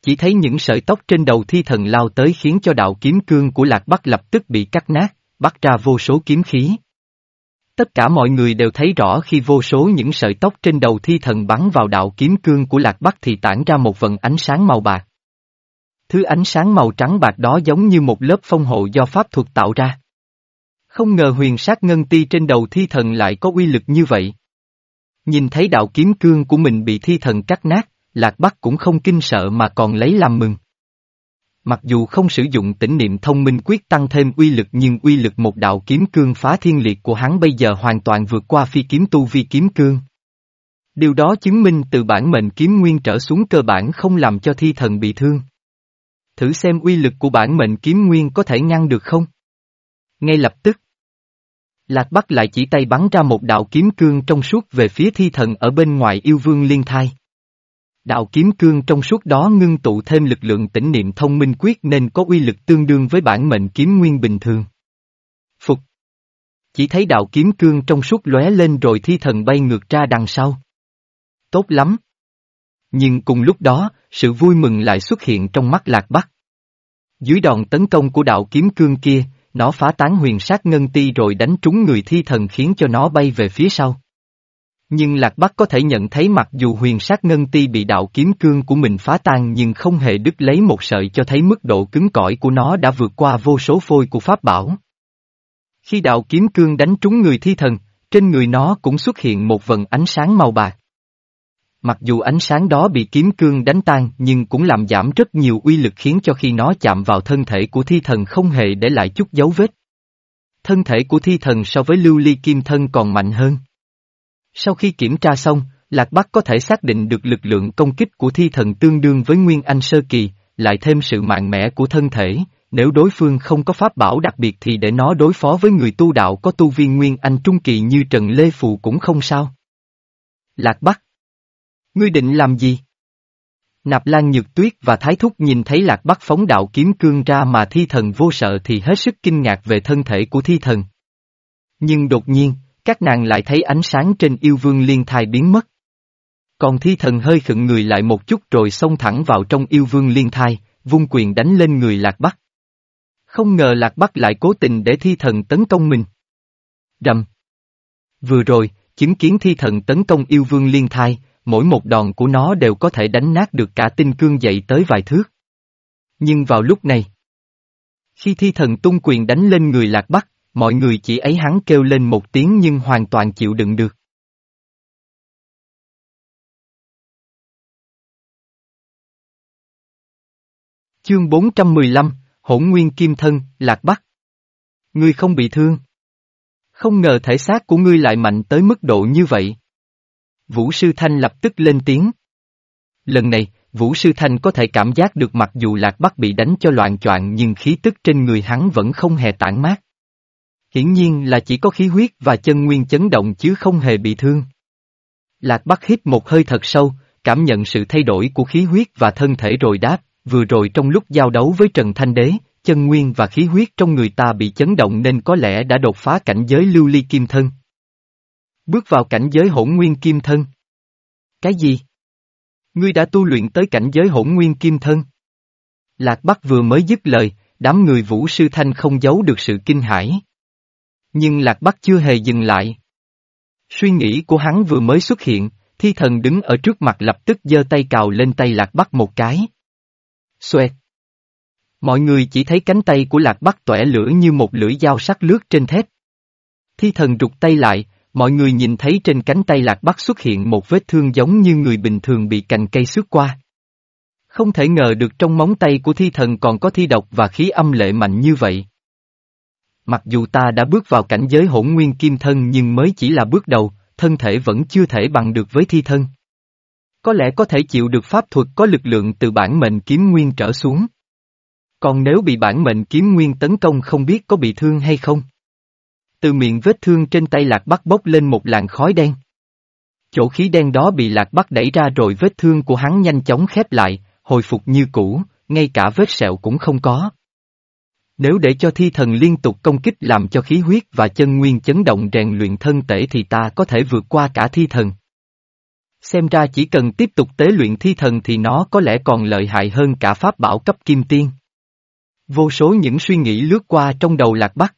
Chỉ thấy những sợi tóc trên đầu thi thần lao tới khiến cho đạo kiếm cương của Lạc Bắc lập tức bị cắt nát, bắt ra vô số kiếm khí. Tất cả mọi người đều thấy rõ khi vô số những sợi tóc trên đầu thi thần bắn vào đạo kiếm cương của Lạc Bắc thì tản ra một vần ánh sáng màu bạc. Thứ ánh sáng màu trắng bạc đó giống như một lớp phong hộ do pháp thuật tạo ra. Không ngờ huyền sát ngân ti trên đầu thi thần lại có uy lực như vậy. Nhìn thấy đạo kiếm cương của mình bị thi thần cắt nát, Lạc Bắc cũng không kinh sợ mà còn lấy làm mừng. Mặc dù không sử dụng tỉnh niệm thông minh quyết tăng thêm uy lực nhưng uy lực một đạo kiếm cương phá thiên liệt của hắn bây giờ hoàn toàn vượt qua phi kiếm tu vi kiếm cương. Điều đó chứng minh từ bản mệnh kiếm nguyên trở xuống cơ bản không làm cho thi thần bị thương. Thử xem uy lực của bản mệnh kiếm nguyên có thể ngăn được không? Ngay lập tức. Lạc Bắc lại chỉ tay bắn ra một đạo kiếm cương trong suốt về phía thi thần ở bên ngoài yêu vương liên thai. Đạo kiếm cương trong suốt đó ngưng tụ thêm lực lượng tỉnh niệm thông minh quyết nên có uy lực tương đương với bản mệnh kiếm nguyên bình thường. Phục. Chỉ thấy đạo kiếm cương trong suốt lóe lên rồi thi thần bay ngược ra đằng sau. Tốt lắm. Nhưng cùng lúc đó, sự vui mừng lại xuất hiện trong mắt lạc bắc. Dưới đòn tấn công của đạo kiếm cương kia, nó phá tán huyền sát ngân ti rồi đánh trúng người thi thần khiến cho nó bay về phía sau. Nhưng Lạc Bắc có thể nhận thấy mặc dù huyền sát ngân ti bị đạo kiếm cương của mình phá tan nhưng không hề đứt lấy một sợi cho thấy mức độ cứng cỏi của nó đã vượt qua vô số phôi của Pháp Bảo. Khi đạo kiếm cương đánh trúng người thi thần, trên người nó cũng xuất hiện một vần ánh sáng màu bạc. Mặc dù ánh sáng đó bị kiếm cương đánh tan nhưng cũng làm giảm rất nhiều uy lực khiến cho khi nó chạm vào thân thể của thi thần không hề để lại chút dấu vết. Thân thể của thi thần so với lưu ly kim thân còn mạnh hơn. Sau khi kiểm tra xong, Lạc Bắc có thể xác định được lực lượng công kích của thi thần tương đương với Nguyên Anh Sơ Kỳ, lại thêm sự mạnh mẽ của thân thể, nếu đối phương không có pháp bảo đặc biệt thì để nó đối phó với người tu đạo có tu viên Nguyên Anh Trung Kỳ như Trần Lê Phù cũng không sao. Lạc Bắc Ngươi định làm gì? Nạp Lan Nhược Tuyết và Thái Thúc nhìn thấy Lạc Bắc phóng đạo kiếm cương ra mà thi thần vô sợ thì hết sức kinh ngạc về thân thể của thi thần. Nhưng đột nhiên, các nàng lại thấy ánh sáng trên yêu vương liên thai biến mất. Còn thi thần hơi khựng người lại một chút rồi xông thẳng vào trong yêu vương liên thai, vung quyền đánh lên người Lạc Bắc. Không ngờ Lạc Bắc lại cố tình để thi thần tấn công mình. Đầm. Vừa rồi, chứng kiến thi thần tấn công yêu vương liên thai, mỗi một đòn của nó đều có thể đánh nát được cả tinh cương dậy tới vài thước. Nhưng vào lúc này, khi thi thần tung quyền đánh lên người Lạc Bắc, mọi người chỉ ấy hắn kêu lên một tiếng nhưng hoàn toàn chịu đựng được. Chương 415, Hỗn Nguyên Kim Thân, Lạc Bắc. Ngươi không bị thương. Không ngờ thể xác của ngươi lại mạnh tới mức độ như vậy. Vũ Sư Thanh lập tức lên tiếng. Lần này, Vũ Sư Thanh có thể cảm giác được mặc dù Lạc Bắc bị đánh cho loạn choạng nhưng khí tức trên người hắn vẫn không hề tản mát. Hiển nhiên là chỉ có khí huyết và chân nguyên chấn động chứ không hề bị thương. Lạc Bắc hít một hơi thật sâu, cảm nhận sự thay đổi của khí huyết và thân thể rồi đáp, vừa rồi trong lúc giao đấu với Trần Thanh Đế, chân nguyên và khí huyết trong người ta bị chấn động nên có lẽ đã đột phá cảnh giới lưu ly kim thân. Bước vào cảnh giới hỗn nguyên kim thân. Cái gì? Ngươi đã tu luyện tới cảnh giới hỗn nguyên kim thân. Lạc Bắc vừa mới dứt lời, đám người vũ sư thanh không giấu được sự kinh hãi. Nhưng Lạc Bắc chưa hề dừng lại. Suy nghĩ của hắn vừa mới xuất hiện, thi thần đứng ở trước mặt lập tức giơ tay cào lên tay Lạc Bắc một cái. Xoẹt. Mọi người chỉ thấy cánh tay của Lạc Bắc tỏa lửa như một lưỡi dao sắc lướt trên thép. Thi thần rụt tay lại, mọi người nhìn thấy trên cánh tay Lạc Bắc xuất hiện một vết thương giống như người bình thường bị cành cây xước qua. Không thể ngờ được trong móng tay của thi thần còn có thi độc và khí âm lệ mạnh như vậy. Mặc dù ta đã bước vào cảnh giới hỗn nguyên kim thân nhưng mới chỉ là bước đầu, thân thể vẫn chưa thể bằng được với thi thân. Có lẽ có thể chịu được pháp thuật có lực lượng từ bản mệnh kiếm nguyên trở xuống. Còn nếu bị bản mệnh kiếm nguyên tấn công không biết có bị thương hay không. Từ miệng vết thương trên tay lạc bắc bốc lên một làn khói đen. Chỗ khí đen đó bị lạc bắc đẩy ra rồi vết thương của hắn nhanh chóng khép lại, hồi phục như cũ, ngay cả vết sẹo cũng không có. Nếu để cho thi thần liên tục công kích làm cho khí huyết và chân nguyên chấn động rèn luyện thân tể thì ta có thể vượt qua cả thi thần. Xem ra chỉ cần tiếp tục tế luyện thi thần thì nó có lẽ còn lợi hại hơn cả pháp bảo cấp kim tiên. Vô số những suy nghĩ lướt qua trong đầu Lạc Bắc.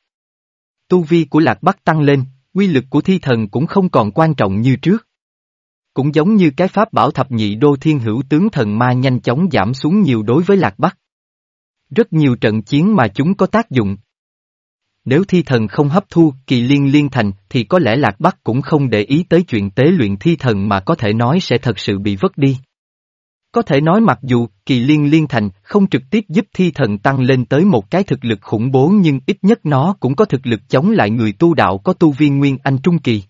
Tu vi của Lạc Bắc tăng lên, quy lực của thi thần cũng không còn quan trọng như trước. Cũng giống như cái pháp bảo thập nhị đô thiên hữu tướng thần ma nhanh chóng giảm xuống nhiều đối với Lạc Bắc. Rất nhiều trận chiến mà chúng có tác dụng. Nếu thi thần không hấp thu kỳ liên liên thành thì có lẽ Lạc Bắc cũng không để ý tới chuyện tế luyện thi thần mà có thể nói sẽ thật sự bị vất đi. Có thể nói mặc dù kỳ liên liên thành không trực tiếp giúp thi thần tăng lên tới một cái thực lực khủng bố nhưng ít nhất nó cũng có thực lực chống lại người tu đạo có tu viên nguyên anh trung kỳ.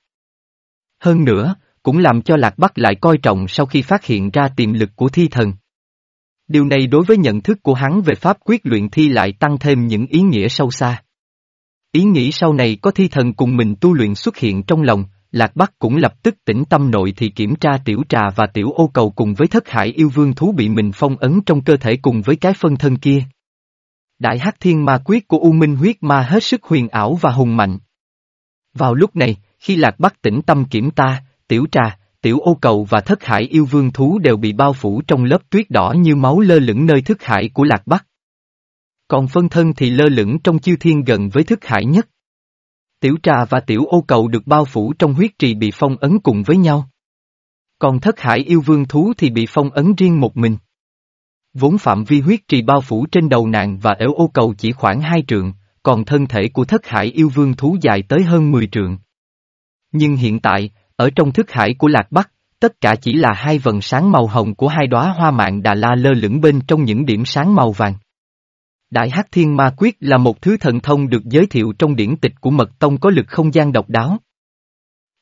Hơn nữa, cũng làm cho Lạc Bắc lại coi trọng sau khi phát hiện ra tiềm lực của thi thần. Điều này đối với nhận thức của hắn về pháp quyết luyện thi lại tăng thêm những ý nghĩa sâu xa. Ý nghĩ sau này có thi thần cùng mình tu luyện xuất hiện trong lòng, Lạc Bắc cũng lập tức tỉnh tâm nội thì kiểm tra tiểu trà và tiểu ô cầu cùng với thất hải yêu vương thú bị mình phong ấn trong cơ thể cùng với cái phân thân kia. Đại hắc thiên ma quyết của U Minh huyết ma hết sức huyền ảo và hùng mạnh. Vào lúc này, khi Lạc Bắc tỉnh tâm kiểm ta, tiểu trà, tiểu ô cầu và thất hải yêu vương thú đều bị bao phủ trong lớp tuyết đỏ như máu lơ lửng nơi thức hải của Lạc Bắc. Còn phân thân thì lơ lửng trong chiêu thiên gần với thức hải nhất. Tiểu trà và tiểu ô cầu được bao phủ trong huyết trì bị phong ấn cùng với nhau. Còn thất hải yêu vương thú thì bị phong ấn riêng một mình. Vốn phạm vi huyết trì bao phủ trên đầu nạn và ẻo ô cầu chỉ khoảng hai trượng, còn thân thể của thất hải yêu vương thú dài tới hơn 10 trượng. Nhưng hiện tại, ở trong thức hải của Lạc Bắc, tất cả chỉ là hai vần sáng màu hồng của hai đóa hoa mạng Đà La lơ lửng bên trong những điểm sáng màu vàng. Đại Hắc Thiên Ma Quyết là một thứ thần thông được giới thiệu trong điển tịch của Mật Tông có lực không gian độc đáo.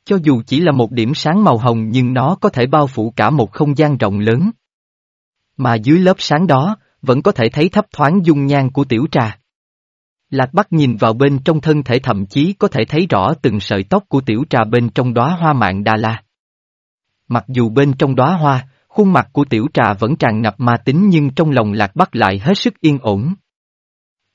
Cho dù chỉ là một điểm sáng màu hồng nhưng nó có thể bao phủ cả một không gian rộng lớn. Mà dưới lớp sáng đó, vẫn có thể thấy thấp thoáng dung nhan của tiểu trà. Lạc Bắc nhìn vào bên trong thân thể thậm chí có thể thấy rõ từng sợi tóc của tiểu trà bên trong đóa hoa mạng Đà La. Mặc dù bên trong đóa hoa, khuôn mặt của tiểu trà vẫn tràn ngập ma tính nhưng trong lòng Lạc Bắc lại hết sức yên ổn.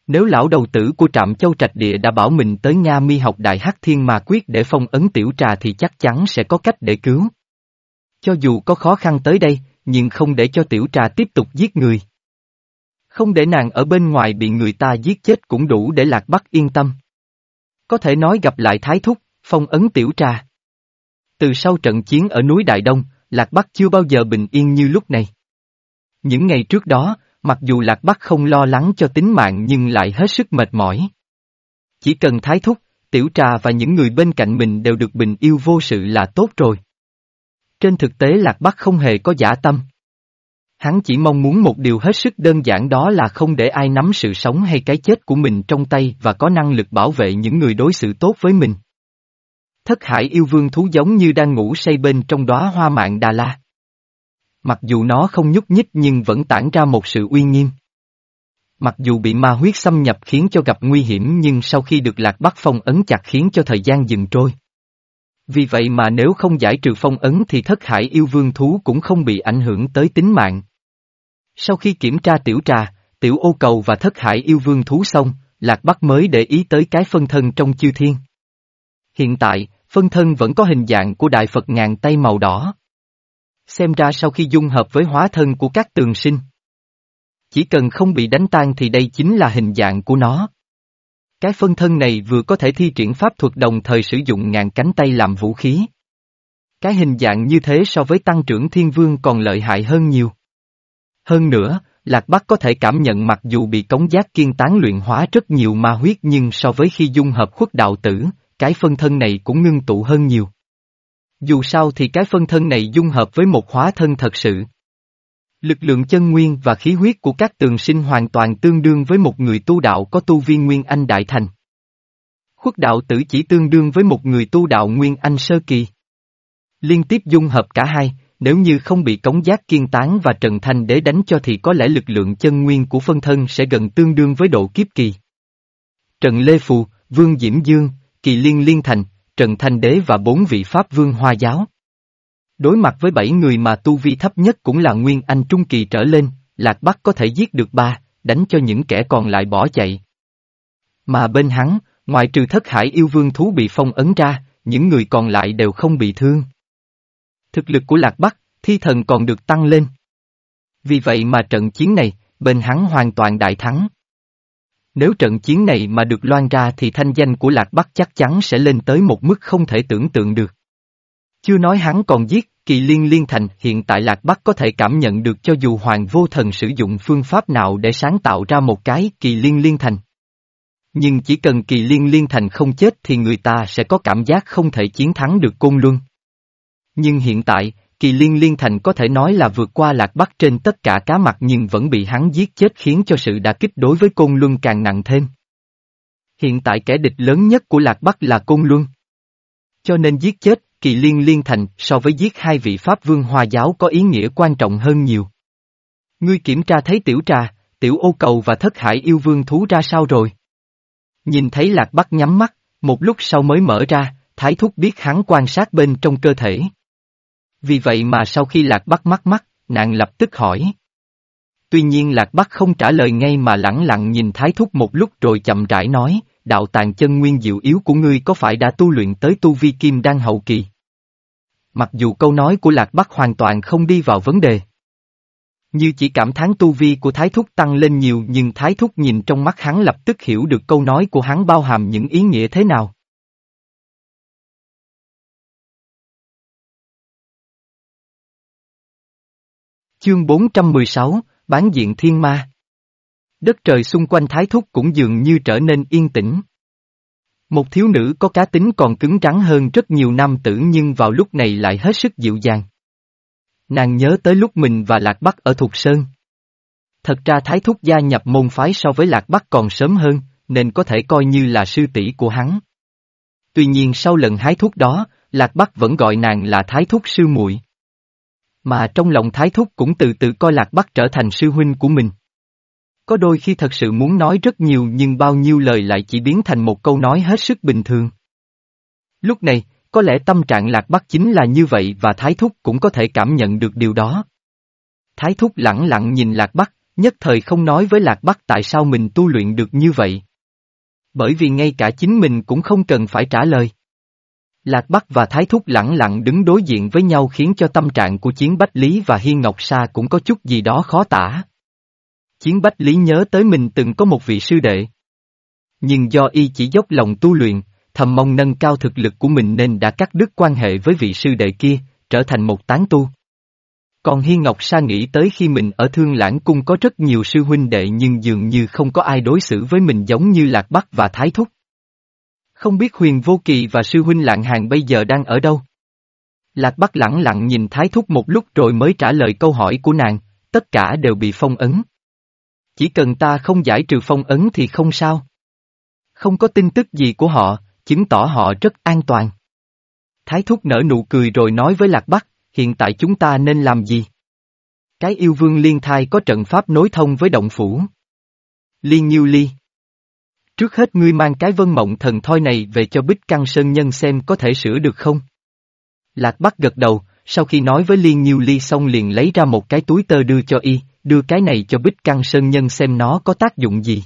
Nếu lão đầu tử của trạm châu trạch địa đã bảo mình tới Nga mi học đại hắc thiên mà quyết để phong ấn tiểu trà thì chắc chắn sẽ có cách để cứu. Cho dù có khó khăn tới đây, nhưng không để cho tiểu trà tiếp tục giết người. Không để nàng ở bên ngoài bị người ta giết chết cũng đủ để Lạc Bắc yên tâm. Có thể nói gặp lại Thái Thúc, phong ấn tiểu trà. Từ sau trận chiến ở núi Đại Đông, Lạc Bắc chưa bao giờ bình yên như lúc này. Những ngày trước đó, mặc dù Lạc Bắc không lo lắng cho tính mạng nhưng lại hết sức mệt mỏi. Chỉ cần Thái Thúc, Tiểu Trà và những người bên cạnh mình đều được bình yêu vô sự là tốt rồi. Trên thực tế Lạc Bắc không hề có giả tâm. Hắn chỉ mong muốn một điều hết sức đơn giản đó là không để ai nắm sự sống hay cái chết của mình trong tay và có năng lực bảo vệ những người đối xử tốt với mình. Thất hải yêu vương thú giống như đang ngủ say bên trong đóa hoa mạng Đà La. Mặc dù nó không nhúc nhích nhưng vẫn tản ra một sự uy nghiêm. Mặc dù bị ma huyết xâm nhập khiến cho gặp nguy hiểm nhưng sau khi được lạc bắc phong ấn chặt khiến cho thời gian dừng trôi. Vì vậy mà nếu không giải trừ phong ấn thì thất hải yêu vương thú cũng không bị ảnh hưởng tới tính mạng. Sau khi kiểm tra tiểu trà, tiểu ô cầu và thất hải yêu vương thú xong, Lạc Bắc mới để ý tới cái phân thân trong chư thiên. Hiện tại, phân thân vẫn có hình dạng của Đại Phật ngàn tay màu đỏ. Xem ra sau khi dung hợp với hóa thân của các tường sinh. Chỉ cần không bị đánh tan thì đây chính là hình dạng của nó. Cái phân thân này vừa có thể thi triển pháp thuật đồng thời sử dụng ngàn cánh tay làm vũ khí. Cái hình dạng như thế so với tăng trưởng thiên vương còn lợi hại hơn nhiều. Hơn nữa, Lạc Bắc có thể cảm nhận mặc dù bị cống giác kiên tán luyện hóa rất nhiều ma huyết nhưng so với khi dung hợp khuất đạo tử, cái phân thân này cũng ngưng tụ hơn nhiều. Dù sao thì cái phân thân này dung hợp với một hóa thân thật sự. Lực lượng chân nguyên và khí huyết của các tường sinh hoàn toàn tương đương với một người tu đạo có tu viên Nguyên Anh Đại Thành. Khuất đạo tử chỉ tương đương với một người tu đạo Nguyên Anh Sơ Kỳ. Liên tiếp dung hợp cả hai, nếu như không bị cống giác kiên tán và Trần Thanh Đế đánh cho thì có lẽ lực lượng chân nguyên của phân thân sẽ gần tương đương với độ kiếp kỳ. Trần Lê Phù, Vương Diễm Dương, Kỳ Liên Liên Thành, Trần Thanh Đế và bốn vị Pháp Vương Hoa Giáo. Đối mặt với bảy người mà tu vi thấp nhất cũng là Nguyên Anh Trung Kỳ trở lên, Lạc Bắc có thể giết được ba, đánh cho những kẻ còn lại bỏ chạy. Mà bên hắn, ngoài trừ thất hải yêu vương thú bị phong ấn ra, những người còn lại đều không bị thương. Thực lực của Lạc Bắc, thi thần còn được tăng lên. Vì vậy mà trận chiến này, bên hắn hoàn toàn đại thắng. Nếu trận chiến này mà được loan ra thì thanh danh của Lạc Bắc chắc chắn sẽ lên tới một mức không thể tưởng tượng được. Chưa nói hắn còn giết, kỳ liên liên thành hiện tại Lạc Bắc có thể cảm nhận được cho dù Hoàng Vô Thần sử dụng phương pháp nào để sáng tạo ra một cái kỳ liên liên thành. Nhưng chỉ cần kỳ liên liên thành không chết thì người ta sẽ có cảm giác không thể chiến thắng được Côn Luân. Nhưng hiện tại, kỳ liên liên thành có thể nói là vượt qua lạc bắc trên tất cả cá mặt nhưng vẫn bị hắn giết chết khiến cho sự đả kích đối với Côn Luân càng nặng thêm. Hiện tại kẻ địch lớn nhất của lạc bắc là Côn Luân. Cho nên giết chết, kỳ liên liên thành so với giết hai vị Pháp vương hoa giáo có ý nghĩa quan trọng hơn nhiều. Ngươi kiểm tra thấy tiểu trà, tiểu ô cầu và thất hải yêu vương thú ra sao rồi? Nhìn thấy lạc bắc nhắm mắt, một lúc sau mới mở ra, thái thúc biết hắn quan sát bên trong cơ thể. Vì vậy mà sau khi Lạc Bắc mắc mắt, nàng lập tức hỏi. Tuy nhiên Lạc Bắc không trả lời ngay mà lẳng lặng nhìn Thái Thúc một lúc rồi chậm rãi nói, đạo tàng chân nguyên diệu yếu của ngươi có phải đã tu luyện tới tu vi kim đan hậu kỳ? Mặc dù câu nói của Lạc Bắc hoàn toàn không đi vào vấn đề. Như chỉ cảm thán tu vi của Thái Thúc tăng lên nhiều nhưng Thái Thúc nhìn trong mắt hắn lập tức hiểu được câu nói của hắn bao hàm những ý nghĩa thế nào. Chương 416, Bán diện thiên ma. Đất trời xung quanh thái thúc cũng dường như trở nên yên tĩnh. Một thiếu nữ có cá tính còn cứng rắn hơn rất nhiều nam tử nhưng vào lúc này lại hết sức dịu dàng. Nàng nhớ tới lúc mình và Lạc Bắc ở Thục Sơn. Thật ra Thái Thúc gia nhập môn phái so với Lạc Bắc còn sớm hơn, nên có thể coi như là sư tỷ của hắn. Tuy nhiên sau lần hái thuốc đó, Lạc Bắc vẫn gọi nàng là Thái Thúc sư muội. Mà trong lòng Thái Thúc cũng từ từ coi Lạc Bắc trở thành sư huynh của mình. Có đôi khi thật sự muốn nói rất nhiều nhưng bao nhiêu lời lại chỉ biến thành một câu nói hết sức bình thường. Lúc này, có lẽ tâm trạng Lạc Bắc chính là như vậy và Thái Thúc cũng có thể cảm nhận được điều đó. Thái Thúc lặng lặng nhìn Lạc Bắc, nhất thời không nói với Lạc Bắc tại sao mình tu luyện được như vậy. Bởi vì ngay cả chính mình cũng không cần phải trả lời. Lạc Bắc và Thái Thúc lặng lặng đứng đối diện với nhau khiến cho tâm trạng của Chiến Bách Lý và Hiên Ngọc Sa cũng có chút gì đó khó tả. Chiến Bách Lý nhớ tới mình từng có một vị sư đệ. Nhưng do y chỉ dốc lòng tu luyện, thầm mong nâng cao thực lực của mình nên đã cắt đứt quan hệ với vị sư đệ kia, trở thành một tán tu. Còn Hiên Ngọc Sa nghĩ tới khi mình ở Thương Lãng Cung có rất nhiều sư huynh đệ nhưng dường như không có ai đối xử với mình giống như Lạc Bắc và Thái Thúc. Không biết huyền vô kỳ và sư huynh lạng hàng bây giờ đang ở đâu? Lạc Bắc lẳng lặng nhìn Thái Thúc một lúc rồi mới trả lời câu hỏi của nàng, tất cả đều bị phong ấn. Chỉ cần ta không giải trừ phong ấn thì không sao. Không có tin tức gì của họ, chứng tỏ họ rất an toàn. Thái Thúc nở nụ cười rồi nói với Lạc Bắc, hiện tại chúng ta nên làm gì? Cái yêu vương liên thai có trận pháp nối thông với động phủ. Liên Nhiêu Ly. Trước hết ngươi mang cái vân mộng thần thoi này về cho Bích Căng Sơn Nhân xem có thể sửa được không? Lạc Bắc gật đầu, sau khi nói với Liên Nhiêu Ly xong liền lấy ra một cái túi tơ đưa cho y, đưa cái này cho Bích Căng Sơn Nhân xem nó có tác dụng gì.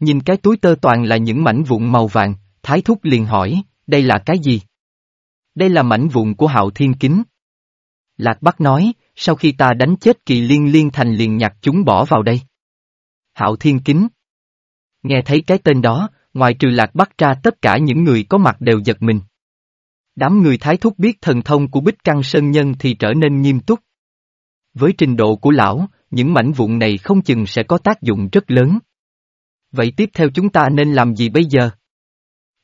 Nhìn cái túi tơ toàn là những mảnh vụn màu vàng, Thái Thúc liền hỏi, đây là cái gì? Đây là mảnh vụn của hạo thiên kính. Lạc Bắc nói, sau khi ta đánh chết kỳ liên liên thành liền nhặt chúng bỏ vào đây. Hạo thiên kính. Nghe thấy cái tên đó, ngoài trừ Lạc Bắc ra tất cả những người có mặt đều giật mình. Đám người thái thúc biết thần thông của Bích Căng Sơn Nhân thì trở nên nghiêm túc. Với trình độ của lão, những mảnh vụn này không chừng sẽ có tác dụng rất lớn. Vậy tiếp theo chúng ta nên làm gì bây giờ?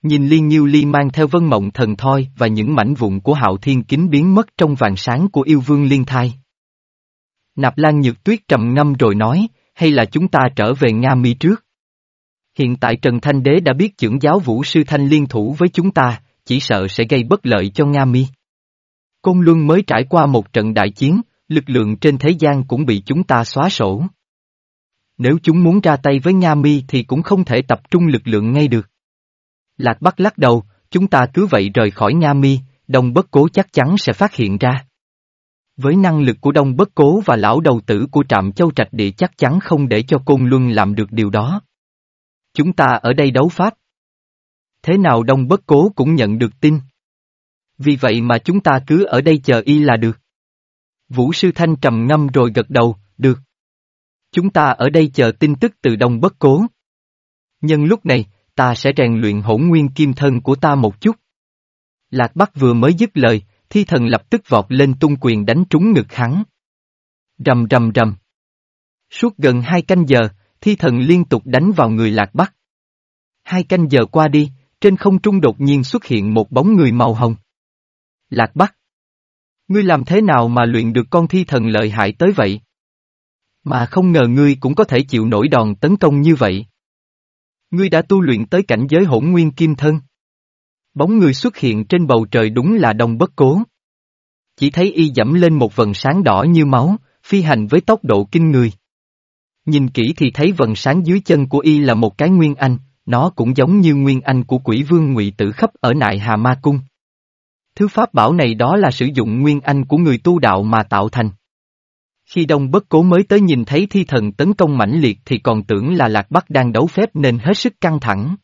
Nhìn Liên Nhiêu Ly mang theo vân mộng thần thoi và những mảnh vụn của hạo thiên kính biến mất trong vàng sáng của yêu vương liên thai. Nạp Lan Nhược Tuyết trầm ngâm rồi nói, hay là chúng ta trở về Nga Mi trước? Hiện tại Trần Thanh Đế đã biết trưởng giáo vũ sư Thanh liên thủ với chúng ta, chỉ sợ sẽ gây bất lợi cho Nga Mi. Côn Luân mới trải qua một trận đại chiến, lực lượng trên thế gian cũng bị chúng ta xóa sổ. Nếu chúng muốn ra tay với Nga Mi thì cũng không thể tập trung lực lượng ngay được. Lạc Bắc lắc đầu, chúng ta cứ vậy rời khỏi Nga Mi, Đông Bất Cố chắc chắn sẽ phát hiện ra. Với năng lực của Đông Bất Cố và lão đầu tử của Trạm Châu Trạch Địa chắc chắn không để cho Côn Luân làm được điều đó. Chúng ta ở đây đấu pháp. Thế nào Đông Bất Cố cũng nhận được tin. Vì vậy mà chúng ta cứ ở đây chờ y là được. Vũ Sư Thanh trầm ngâm rồi gật đầu, được. Chúng ta ở đây chờ tin tức từ Đông Bất Cố. Nhân lúc này, ta sẽ rèn luyện hỗn nguyên kim thân của ta một chút. Lạc Bắc vừa mới dứt lời, thi thần lập tức vọt lên tung quyền đánh trúng ngực hắn. Rầm rầm rầm. Suốt gần hai canh giờ, thi thần liên tục đánh vào người Lạc Bắc. Hai canh giờ qua đi, trên không trung đột nhiên xuất hiện một bóng người màu hồng. Lạc Bắc. Ngươi làm thế nào mà luyện được con thi thần lợi hại tới vậy? Mà không ngờ ngươi cũng có thể chịu nổi đòn tấn công như vậy. Ngươi đã tu luyện tới cảnh giới hỗn nguyên kim thân. Bóng người xuất hiện trên bầu trời đúng là đồng bất cố. Chỉ thấy y dẫm lên một vần sáng đỏ như máu, phi hành với tốc độ kinh người. Nhìn kỹ thì thấy vần sáng dưới chân của y là một cái nguyên anh, nó cũng giống như nguyên anh của quỷ vương ngụy tử khắp ở nại Hà Ma Cung. Thứ pháp bảo này đó là sử dụng nguyên anh của người tu đạo mà tạo thành. Khi đông bất cố mới tới nhìn thấy thi thần tấn công mãnh liệt thì còn tưởng là Lạc Bắc đang đấu phép nên hết sức căng thẳng.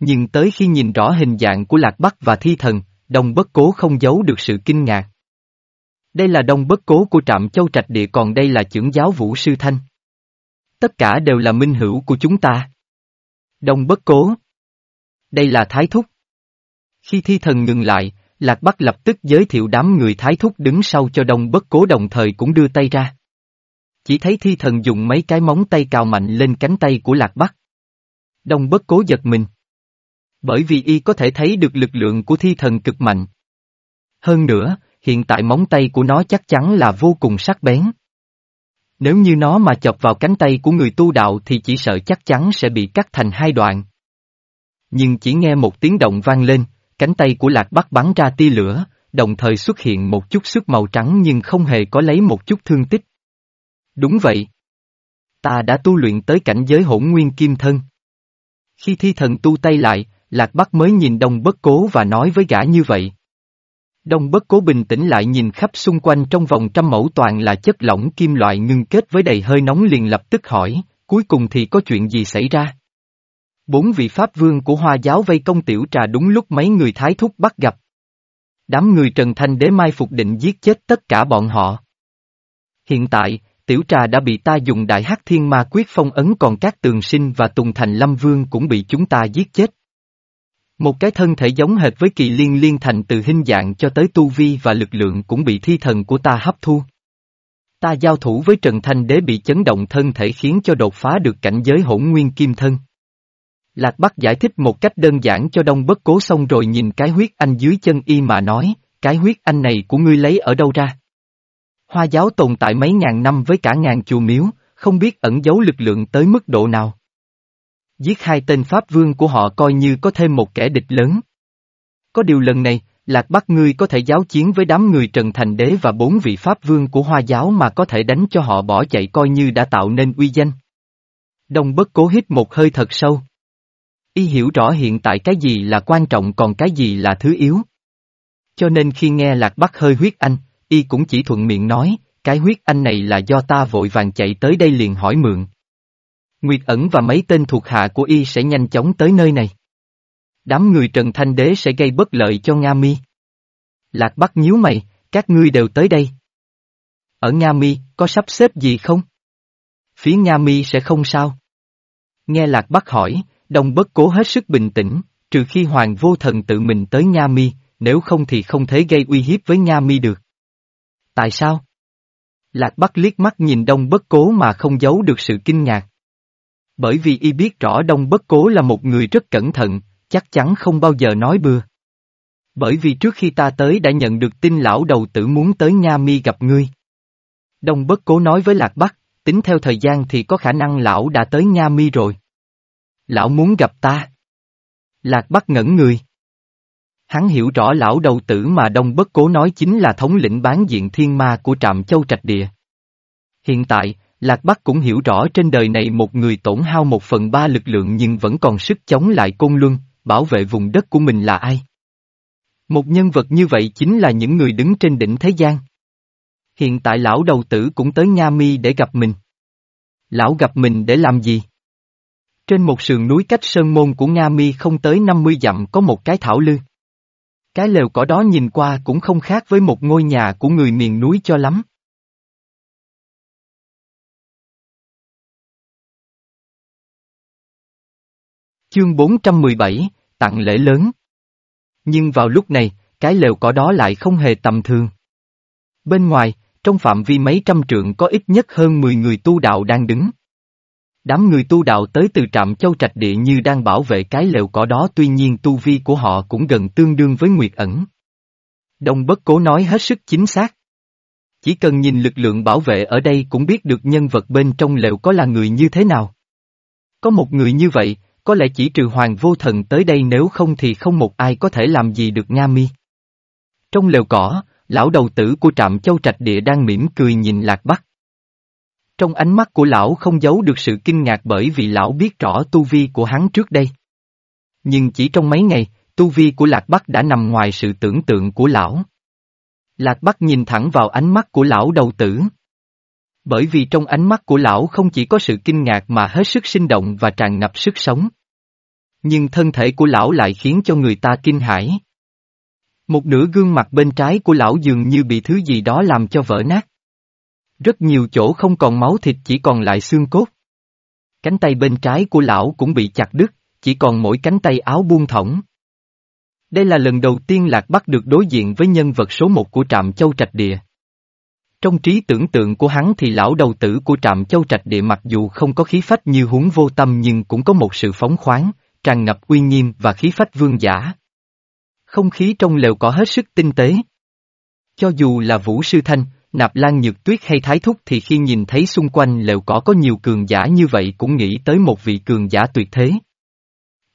Nhưng tới khi nhìn rõ hình dạng của Lạc Bắc và thi thần, đông bất cố không giấu được sự kinh ngạc. Đây là đông bất cố của trạm châu trạch địa còn đây là trưởng giáo vũ sư thanh. Tất cả đều là minh hữu của chúng ta. Đông bất cố. Đây là thái thúc. Khi thi thần ngừng lại, Lạc Bắc lập tức giới thiệu đám người thái thúc đứng sau cho đông bất cố đồng thời cũng đưa tay ra. Chỉ thấy thi thần dùng mấy cái móng tay cào mạnh lên cánh tay của Lạc Bắc. Đông bất cố giật mình. Bởi vì y có thể thấy được lực lượng của thi thần cực mạnh. Hơn nữa, hiện tại móng tay của nó chắc chắn là vô cùng sắc bén. Nếu như nó mà chọc vào cánh tay của người tu đạo thì chỉ sợ chắc chắn sẽ bị cắt thành hai đoạn. Nhưng chỉ nghe một tiếng động vang lên, cánh tay của lạc bắc bắn ra tia lửa, đồng thời xuất hiện một chút sức màu trắng nhưng không hề có lấy một chút thương tích. Đúng vậy. Ta đã tu luyện tới cảnh giới hỗn nguyên kim thân. Khi thi thần tu tay lại, Lạc Bắc mới nhìn Đông Bất Cố và nói với gã như vậy. Đông Bất Cố bình tĩnh lại nhìn khắp xung quanh trong vòng trăm mẫu toàn là chất lỏng kim loại ngưng kết với đầy hơi nóng liền lập tức hỏi, cuối cùng thì có chuyện gì xảy ra? Bốn vị Pháp Vương của Hoa giáo vây công tiểu trà đúng lúc mấy người thái thúc bắt gặp. Đám người Trần Thanh Đế mai phục định giết chết tất cả bọn họ. Hiện tại, tiểu trà đã bị ta dùng đại hắc thiên ma quyết phong ấn còn các tường sinh và Tùng Thành Lâm Vương cũng bị chúng ta giết chết. Một cái thân thể giống hệt với kỳ liên liên thành từ hình dạng cho tới tu vi và lực lượng cũng bị thi thần của ta hấp thu. Ta giao thủ với Trần Thanh Đế bị chấn động thân thể khiến cho đột phá được cảnh giới hỗn nguyên kim thân. Lạc Bắc giải thích một cách đơn giản cho Đông Bất Cố xong rồi nhìn cái huyết anh dưới chân y mà nói, cái huyết anh này của ngươi lấy ở đâu ra? Hoa giáo tồn tại mấy ngàn năm với cả ngàn chùa miếu, không biết ẩn giấu lực lượng tới mức độ nào. Giết hai tên Pháp Vương của họ coi như có thêm một kẻ địch lớn. Có điều lần này, Lạc Bắc ngươi có thể giáo chiến với đám người Trần Thành Đế và bốn vị Pháp Vương của Hoa giáo mà có thể đánh cho họ bỏ chạy coi như đã tạo nên uy danh. Đông bất cố hít một hơi thật sâu. Y hiểu rõ hiện tại cái gì là quan trọng còn cái gì là thứ yếu. Cho nên khi nghe Lạc Bắc hơi huyết anh, Y cũng chỉ thuận miệng nói, cái huyết anh này là do ta vội vàng chạy tới đây liền hỏi mượn. Nguyệt ẩn và mấy tên thuộc hạ của Y sẽ nhanh chóng tới nơi này. Đám người Trần Thanh Đế sẽ gây bất lợi cho Nga Mi. Lạc Bắc nhíu mày, các ngươi đều tới đây. Ở Nga Mi, có sắp xếp gì không? Phía Nga Mi sẽ không sao. Nghe Lạc Bắc hỏi, Đông bất cố hết sức bình tĩnh, trừ khi Hoàng vô thần tự mình tới Nga Mi, nếu không thì không thể gây uy hiếp với Nga Mi được. Tại sao? Lạc Bắc liếc mắt nhìn Đông bất cố mà không giấu được sự kinh ngạc. Bởi vì y biết rõ Đông bất cố là một người rất cẩn thận, chắc chắn không bao giờ nói bừa. Bởi vì trước khi ta tới đã nhận được tin lão đầu tử muốn tới Nga Mi gặp ngươi. Đông bất cố nói với Lạc Bắc, tính theo thời gian thì có khả năng lão đã tới Nga Mi rồi. Lão muốn gặp ta. Lạc Bắc ngẩn người. Hắn hiểu rõ lão đầu tử mà Đông Bất Cố nói chính là thống lĩnh bán diện thiên ma của trạm châu trạch địa. Hiện tại, Lạc Bắc cũng hiểu rõ trên đời này một người tổn hao một phần ba lực lượng nhưng vẫn còn sức chống lại côn luân, bảo vệ vùng đất của mình là ai. Một nhân vật như vậy chính là những người đứng trên đỉnh thế gian. Hiện tại lão đầu tử cũng tới Nga Mi để gặp mình. Lão gặp mình để làm gì? Trên một sườn núi cách sơn môn của Nga Mi không tới 50 dặm có một cái thảo lư. Cái lều cỏ đó nhìn qua cũng không khác với một ngôi nhà của người miền núi cho lắm. Chương 417, tặng lễ lớn. Nhưng vào lúc này, cái lều cỏ đó lại không hề tầm thường. Bên ngoài, trong phạm vi mấy trăm trượng có ít nhất hơn 10 người tu đạo đang đứng. Đám người tu đạo tới từ trạm châu trạch địa như đang bảo vệ cái lều cỏ đó tuy nhiên tu vi của họ cũng gần tương đương với Nguyệt ẩn. Đông bất cố nói hết sức chính xác. Chỉ cần nhìn lực lượng bảo vệ ở đây cũng biết được nhân vật bên trong lều có là người như thế nào. Có một người như vậy, có lẽ chỉ trừ hoàng vô thần tới đây nếu không thì không một ai có thể làm gì được Nga mi. Trong lều cỏ, lão đầu tử của trạm châu trạch địa đang mỉm cười nhìn lạc bắc. Trong ánh mắt của lão không giấu được sự kinh ngạc bởi vì lão biết rõ tu vi của hắn trước đây. Nhưng chỉ trong mấy ngày, tu vi của Lạc Bắc đã nằm ngoài sự tưởng tượng của lão. Lạc Bắc nhìn thẳng vào ánh mắt của lão đầu tử. Bởi vì trong ánh mắt của lão không chỉ có sự kinh ngạc mà hết sức sinh động và tràn ngập sức sống. Nhưng thân thể của lão lại khiến cho người ta kinh hãi. Một nửa gương mặt bên trái của lão dường như bị thứ gì đó làm cho vỡ nát. Rất nhiều chỗ không còn máu thịt chỉ còn lại xương cốt. Cánh tay bên trái của lão cũng bị chặt đứt, chỉ còn mỗi cánh tay áo buông thõng. Đây là lần đầu tiên Lạc Bắc được đối diện với nhân vật số một của trạm châu trạch địa. Trong trí tưởng tượng của hắn thì lão đầu tử của trạm châu trạch địa mặc dù không có khí phách như huống vô tâm nhưng cũng có một sự phóng khoáng, tràn ngập uy nghiêm và khí phách vương giả. Không khí trong lều có hết sức tinh tế. Cho dù là Vũ Sư Thanh, Nạp Lan Nhược Tuyết hay Thái Thúc thì khi nhìn thấy xung quanh lều cỏ có nhiều cường giả như vậy cũng nghĩ tới một vị cường giả tuyệt thế.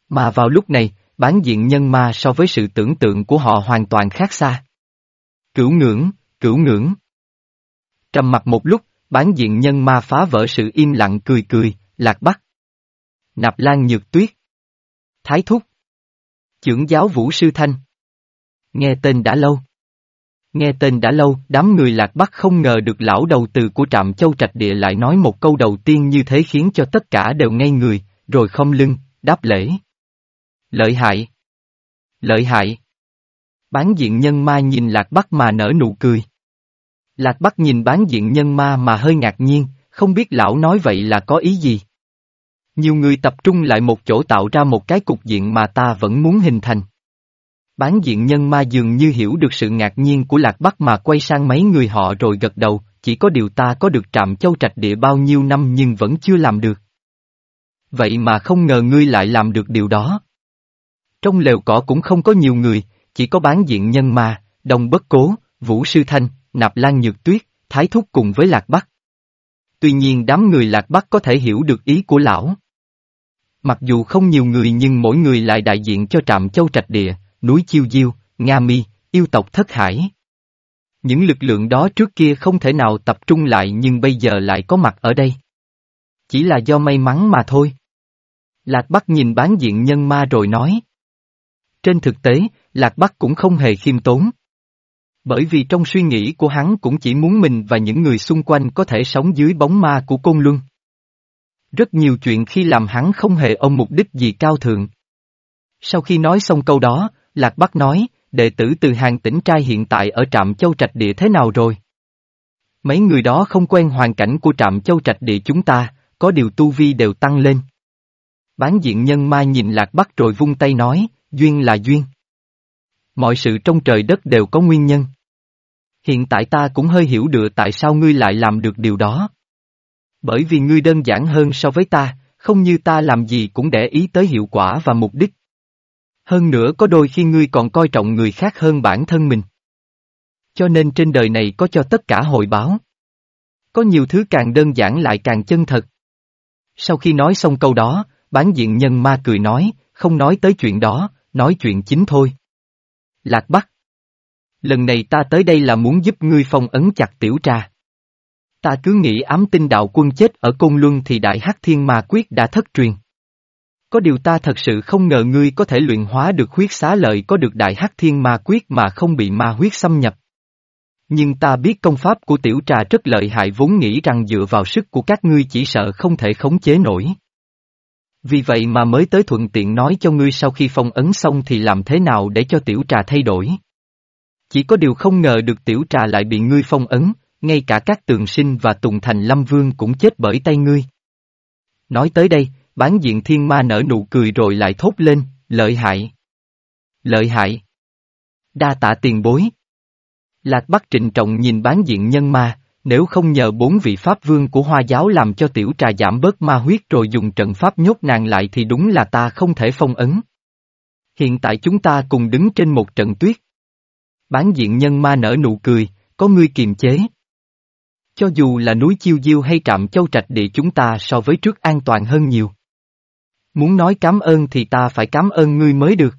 Mà vào lúc này, bán diện nhân ma so với sự tưởng tượng của họ hoàn toàn khác xa. Cửu ngưỡng, cửu ngưỡng. Trầm mặt một lúc, bán diện nhân ma phá vỡ sự im lặng cười cười, lạc bắc. Nạp Lan Nhược Tuyết. Thái Thúc. Chưởng giáo Vũ Sư Thanh. Nghe tên đã lâu. Nghe tên đã lâu, đám người lạc bắc không ngờ được lão đầu từ của trạm châu trạch địa lại nói một câu đầu tiên như thế khiến cho tất cả đều ngây người, rồi không lưng, đáp lễ. Lợi hại! Lợi hại! Bán diện nhân ma nhìn lạc bắc mà nở nụ cười. Lạc bắc nhìn bán diện nhân ma mà hơi ngạc nhiên, không biết lão nói vậy là có ý gì. Nhiều người tập trung lại một chỗ tạo ra một cái cục diện mà ta vẫn muốn hình thành. Bán diện nhân ma dường như hiểu được sự ngạc nhiên của Lạc Bắc mà quay sang mấy người họ rồi gật đầu, chỉ có điều ta có được trạm châu trạch địa bao nhiêu năm nhưng vẫn chưa làm được. Vậy mà không ngờ ngươi lại làm được điều đó. Trong lều cỏ cũng không có nhiều người, chỉ có bán diện nhân ma, đồng bất cố, vũ sư thanh, nạp lan nhược tuyết, thái thúc cùng với Lạc Bắc. Tuy nhiên đám người Lạc Bắc có thể hiểu được ý của lão. Mặc dù không nhiều người nhưng mỗi người lại đại diện cho trạm châu trạch địa, núi Chiêu Diêu, Nga Mi, yêu tộc Thất Hải. Những lực lượng đó trước kia không thể nào tập trung lại nhưng bây giờ lại có mặt ở đây. Chỉ là do may mắn mà thôi. Lạc Bắc nhìn bán diện nhân ma rồi nói. Trên thực tế, Lạc Bắc cũng không hề khiêm tốn. Bởi vì trong suy nghĩ của hắn cũng chỉ muốn mình và những người xung quanh có thể sống dưới bóng ma của Côn Luân. Rất nhiều chuyện khi làm hắn không hề ông mục đích gì cao thượng. Sau khi nói xong câu đó, Lạc Bắc nói, đệ tử từ hàng tỉnh trai hiện tại ở trạm châu trạch địa thế nào rồi? Mấy người đó không quen hoàn cảnh của trạm châu trạch địa chúng ta, có điều tu vi đều tăng lên. Bán diện nhân ma nhìn Lạc Bắc rồi vung tay nói, duyên là duyên. Mọi sự trong trời đất đều có nguyên nhân. Hiện tại ta cũng hơi hiểu được tại sao ngươi lại làm được điều đó. Bởi vì ngươi đơn giản hơn so với ta, không như ta làm gì cũng để ý tới hiệu quả và mục đích. Hơn nữa có đôi khi ngươi còn coi trọng người khác hơn bản thân mình. Cho nên trên đời này có cho tất cả hồi báo. Có nhiều thứ càng đơn giản lại càng chân thật. Sau khi nói xong câu đó, bán diện nhân ma cười nói, không nói tới chuyện đó, nói chuyện chính thôi. Lạc Bắc. Lần này ta tới đây là muốn giúp ngươi phong ấn chặt tiểu trà. Ta cứ nghĩ ám tinh đạo quân chết ở Côn Luân thì đại hắc thiên ma quyết đã thất truyền. Có điều ta thật sự không ngờ ngươi có thể luyện hóa được huyết xá lợi có được đại hắc thiên ma quyết mà không bị ma huyết xâm nhập. Nhưng ta biết công pháp của tiểu trà rất lợi hại vốn nghĩ rằng dựa vào sức của các ngươi chỉ sợ không thể khống chế nổi. Vì vậy mà mới tới thuận tiện nói cho ngươi sau khi phong ấn xong thì làm thế nào để cho tiểu trà thay đổi. Chỉ có điều không ngờ được tiểu trà lại bị ngươi phong ấn, ngay cả các tường sinh và tùng thành lâm vương cũng chết bởi tay ngươi. Nói tới đây, bán diện thiên ma nở nụ cười rồi lại thốt lên, lợi hại. Lợi hại. Đa tạ tiền bối. Lạc Bắc trịnh trọng nhìn bán diện nhân ma, nếu không nhờ bốn vị pháp vương của hoa giáo làm cho tiểu trà giảm bớt ma huyết rồi dùng trận pháp nhốt nàng lại thì đúng là ta không thể phong ấn. Hiện tại chúng ta cùng đứng trên một trận tuyết. Bán diện nhân ma nở nụ cười, có ngươi kiềm chế. Cho dù là núi Chiêu Diêu hay trạm châu trạch địa chúng ta so với trước an toàn hơn nhiều. Muốn nói cảm ơn thì ta phải cảm ơn ngươi mới được.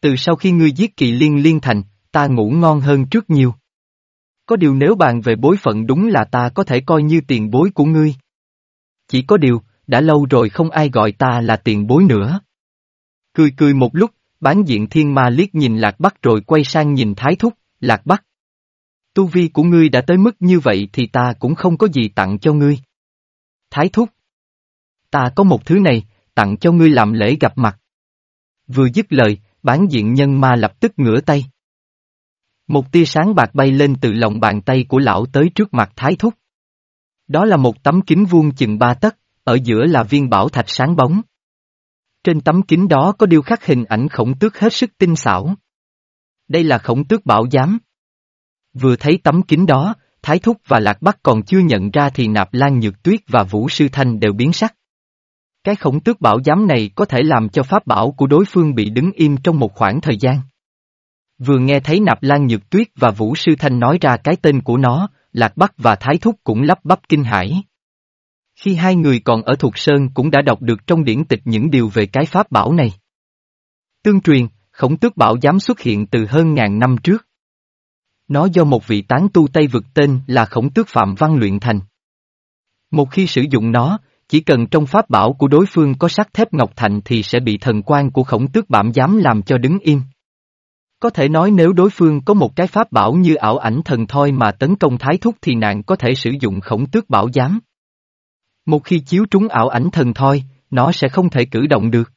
Từ sau khi ngươi giết kỳ liên liên thành, ta ngủ ngon hơn trước nhiều. Có điều nếu bàn về bối phận đúng là ta có thể coi như tiền bối của ngươi. Chỉ có điều, đã lâu rồi không ai gọi ta là tiền bối nữa. Cười cười một lúc, bán diện thiên ma liếc nhìn Lạc Bắc rồi quay sang nhìn Thái Thúc, Lạc Bắc. Tu vi của ngươi đã tới mức như vậy thì ta cũng không có gì tặng cho ngươi. Thái Thúc. Ta có một thứ này, tặng cho ngươi làm lễ gặp mặt. Vừa dứt lời, bán diện nhân ma lập tức ngửa tay. Một tia sáng bạc bay lên từ lòng bàn tay của lão tới trước mặt thái thúc. Đó là một tấm kính vuông chừng ba tấc, ở giữa là viên bảo thạch sáng bóng. Trên tấm kính đó có điêu khắc hình ảnh khổng tước hết sức tinh xảo. Đây là khổng tước bảo giám. Vừa thấy tấm kính đó, Thái Thúc và Lạc Bắc còn chưa nhận ra thì Nạp Lan Nhược Tuyết và Vũ Sư Thanh đều biến sắc. Cái khổng tước bảo giám này có thể làm cho pháp bảo của đối phương bị đứng im trong một khoảng thời gian. Vừa nghe thấy Nạp Lan Nhược Tuyết và Vũ Sư Thanh nói ra cái tên của nó, Lạc Bắc và Thái Thúc cũng lắp bắp kinh hãi. Khi hai người còn ở Thục Sơn cũng đã đọc được trong điển tịch những điều về cái pháp bảo này. Tương truyền, khổng tước bảo giám xuất hiện từ hơn ngàn năm trước. Nó do một vị tán tu Tây vực tên là khổng tước Phạm Văn luyện thành. Một khi sử dụng nó, chỉ cần trong pháp bảo của đối phương có sắt thép ngọc thành thì sẽ bị thần quan của khổng tước bảm giám làm cho đứng im. Có thể nói nếu đối phương có một cái pháp bảo như ảo ảnh thần thoi mà tấn công thái thúc thì nạn có thể sử dụng khổng tước bảo giám. Một khi chiếu trúng ảo ảnh thần thoi, nó sẽ không thể cử động được.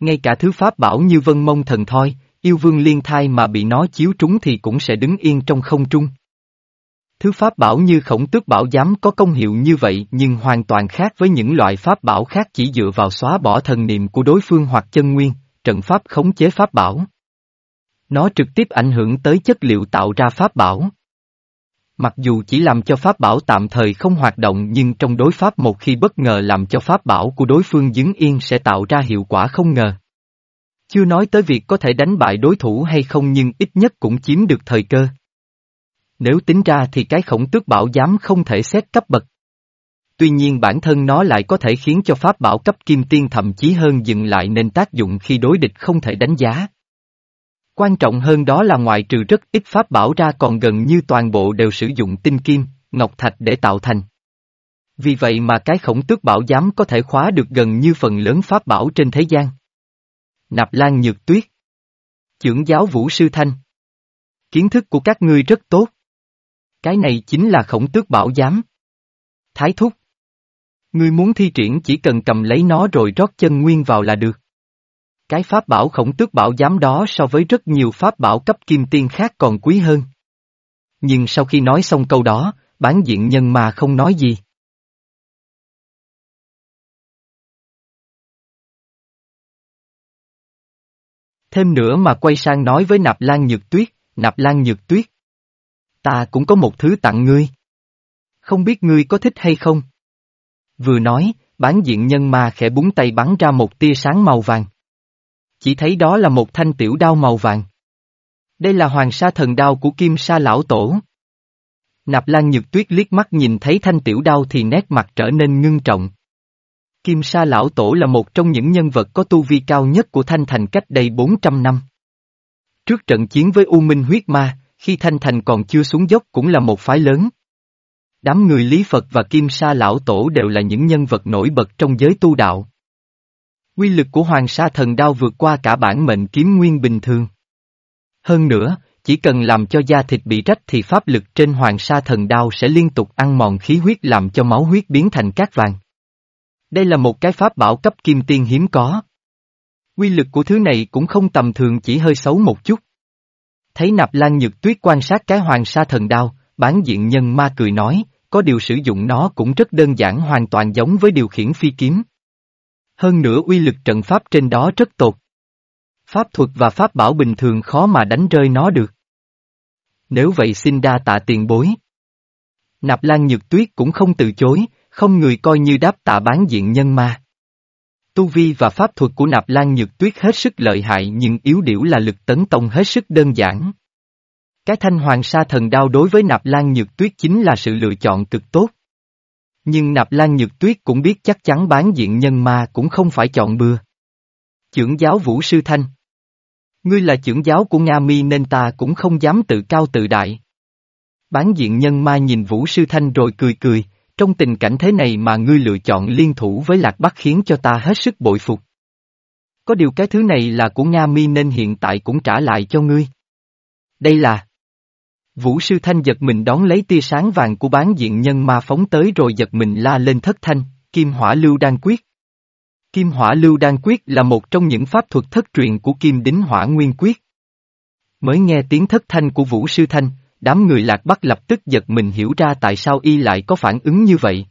Ngay cả thứ pháp bảo như vân mông thần thoi, yêu vương liên thai mà bị nó chiếu trúng thì cũng sẽ đứng yên trong không trung. Thứ pháp bảo như khổng tước bảo giám có công hiệu như vậy nhưng hoàn toàn khác với những loại pháp bảo khác chỉ dựa vào xóa bỏ thần niệm của đối phương hoặc chân nguyên, trận pháp khống chế pháp bảo. Nó trực tiếp ảnh hưởng tới chất liệu tạo ra pháp bảo. Mặc dù chỉ làm cho pháp bảo tạm thời không hoạt động nhưng trong đối pháp một khi bất ngờ làm cho pháp bảo của đối phương dứng yên sẽ tạo ra hiệu quả không ngờ. Chưa nói tới việc có thể đánh bại đối thủ hay không nhưng ít nhất cũng chiếm được thời cơ. Nếu tính ra thì cái khổng tước bảo giám không thể xét cấp bậc. Tuy nhiên bản thân nó lại có thể khiến cho pháp bảo cấp kim tiên thậm chí hơn dừng lại nên tác dụng khi đối địch không thể đánh giá. Quan trọng hơn đó là ngoại trừ rất ít pháp bảo ra còn gần như toàn bộ đều sử dụng tinh kim, ngọc thạch để tạo thành. Vì vậy mà cái khổng tước bảo giám có thể khóa được gần như phần lớn pháp bảo trên thế gian. Nạp Lan Nhược Tuyết Chưởng giáo Vũ Sư Thanh Kiến thức của các ngươi rất tốt. Cái này chính là khổng tước bảo giám. Thái thúc Ngươi muốn thi triển chỉ cần cầm lấy nó rồi rót chân nguyên vào là được. Cái pháp bảo khổng tước bảo giám đó so với rất nhiều pháp bảo cấp kim tiên khác còn quý hơn. Nhưng sau khi nói xong câu đó, bán diện nhân mà không nói gì. Thêm nữa mà quay sang nói với Nạp Lan Nhược Tuyết, Nạp Lan Nhược Tuyết. Ta cũng có một thứ tặng ngươi. Không biết ngươi có thích hay không? Vừa nói, bán diện nhân ma khẽ búng tay bắn ra một tia sáng màu vàng. Chỉ thấy đó là một thanh tiểu đao màu vàng. Đây là hoàng sa thần đao của Kim Sa Lão Tổ. Nạp Lan Nhược Tuyết liếc mắt nhìn thấy thanh tiểu đao thì nét mặt trở nên ngưng trọng. Kim Sa Lão Tổ là một trong những nhân vật có tu vi cao nhất của Thanh Thành cách đây 400 năm. Trước trận chiến với U Minh huyết ma, khi Thanh Thành còn chưa xuống dốc cũng là một phái lớn. Đám người Lý Phật và Kim Sa Lão Tổ đều là những nhân vật nổi bật trong giới tu đạo. Quy lực của Hoàng Sa Thần Đao vượt qua cả bản mệnh kiếm nguyên bình thường. Hơn nữa, chỉ cần làm cho da thịt bị rách thì pháp lực trên Hoàng Sa Thần Đao sẽ liên tục ăn mòn khí huyết làm cho máu huyết biến thành cát vàng. Đây là một cái pháp bảo cấp kim tiên hiếm có. Quy lực của thứ này cũng không tầm thường chỉ hơi xấu một chút. Thấy nạp lan nhược tuyết quan sát cái hoàng sa thần đao, bán diện nhân ma cười nói, có điều sử dụng nó cũng rất đơn giản hoàn toàn giống với điều khiển phi kiếm. Hơn nữa uy lực trận pháp trên đó rất tột. Pháp thuật và pháp bảo bình thường khó mà đánh rơi nó được. Nếu vậy xin đa tạ tiền bối. Nạp Lan Nhược Tuyết cũng không từ chối, không người coi như đáp tạ bán diện nhân ma. Tu vi và pháp thuật của Nạp Lan Nhược Tuyết hết sức lợi hại nhưng yếu điểu là lực tấn công hết sức đơn giản. Cái thanh hoàng sa thần đao đối với Nạp Lan Nhược Tuyết chính là sự lựa chọn cực tốt. Nhưng Nạp Lan Nhược Tuyết cũng biết chắc chắn bán diện nhân ma cũng không phải chọn bừa. Chưởng giáo Vũ Sư Thanh Ngươi là trưởng giáo của Nga Mi nên ta cũng không dám tự cao tự đại. Bán diện nhân ma nhìn Vũ Sư Thanh rồi cười cười, trong tình cảnh thế này mà ngươi lựa chọn liên thủ với Lạc Bắc khiến cho ta hết sức bội phục. Có điều cái thứ này là của Nga Mi nên hiện tại cũng trả lại cho ngươi. Đây là... Vũ sư thanh giật mình đón lấy tia sáng vàng của bán diện nhân ma phóng tới rồi giật mình la lên thất thanh, kim hỏa lưu đan quyết. Kim hỏa lưu đan quyết là một trong những pháp thuật thất truyền của kim đính hỏa nguyên quyết. Mới nghe tiếng thất thanh của vũ sư thanh, đám người lạc bắc lập tức giật mình hiểu ra tại sao y lại có phản ứng như vậy.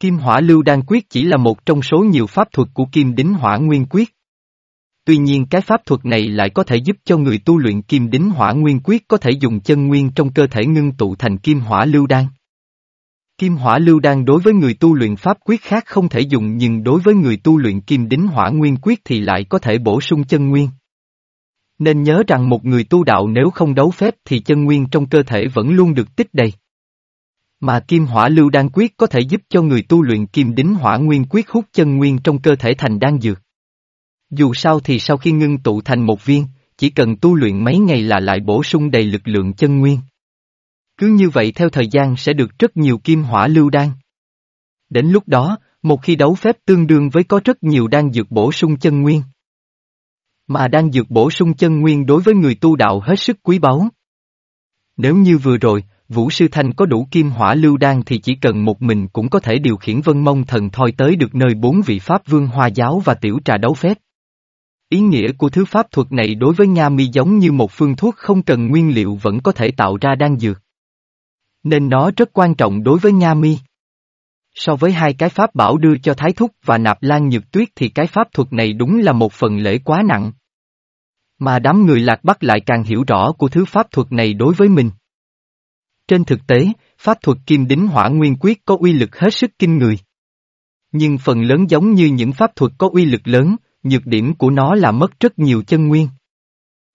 Kim hỏa lưu đan quyết chỉ là một trong số nhiều pháp thuật của kim đính hỏa nguyên quyết. Tuy nhiên cái pháp thuật này lại có thể giúp cho người tu luyện kim đính hỏa nguyên quyết có thể dùng chân nguyên trong cơ thể ngưng tụ thành kim hỏa lưu đan. Kim hỏa lưu đan đối với người tu luyện pháp quyết khác không thể dùng nhưng đối với người tu luyện kim đính hỏa nguyên quyết thì lại có thể bổ sung chân nguyên. Nên nhớ rằng một người tu đạo nếu không đấu phép thì chân nguyên trong cơ thể vẫn luôn được tích đầy. Mà kim hỏa lưu đan quyết có thể giúp cho người tu luyện kim đính hỏa nguyên quyết hút chân nguyên trong cơ thể thành đan dược. Dù sao thì sau khi ngưng tụ thành một viên, chỉ cần tu luyện mấy ngày là lại bổ sung đầy lực lượng chân nguyên. Cứ như vậy theo thời gian sẽ được rất nhiều kim hỏa lưu đan. Đến lúc đó, một khi đấu phép tương đương với có rất nhiều đan dược bổ sung chân nguyên. Mà đan dược bổ sung chân nguyên đối với người tu đạo hết sức quý báu. Nếu như vừa rồi, Vũ Sư Thanh có đủ kim hỏa lưu đan thì chỉ cần một mình cũng có thể điều khiển vân mông thần thoi tới được nơi bốn vị Pháp vương hoa giáo và tiểu trà đấu phép. Ý nghĩa của thứ pháp thuật này đối với Nga mi giống như một phương thuốc không cần nguyên liệu vẫn có thể tạo ra đan dược. Nên nó rất quan trọng đối với Nga mi. So với hai cái pháp bảo đưa cho Thái Thúc và Nạp Lan Nhược Tuyết thì cái pháp thuật này đúng là một phần lễ quá nặng. Mà đám người lạc bắc lại càng hiểu rõ của thứ pháp thuật này đối với mình. Trên thực tế, pháp thuật kim đính hỏa nguyên quyết có uy lực hết sức kinh người. Nhưng phần lớn giống như những pháp thuật có uy lực lớn, nhược điểm của nó là mất rất nhiều chân nguyên.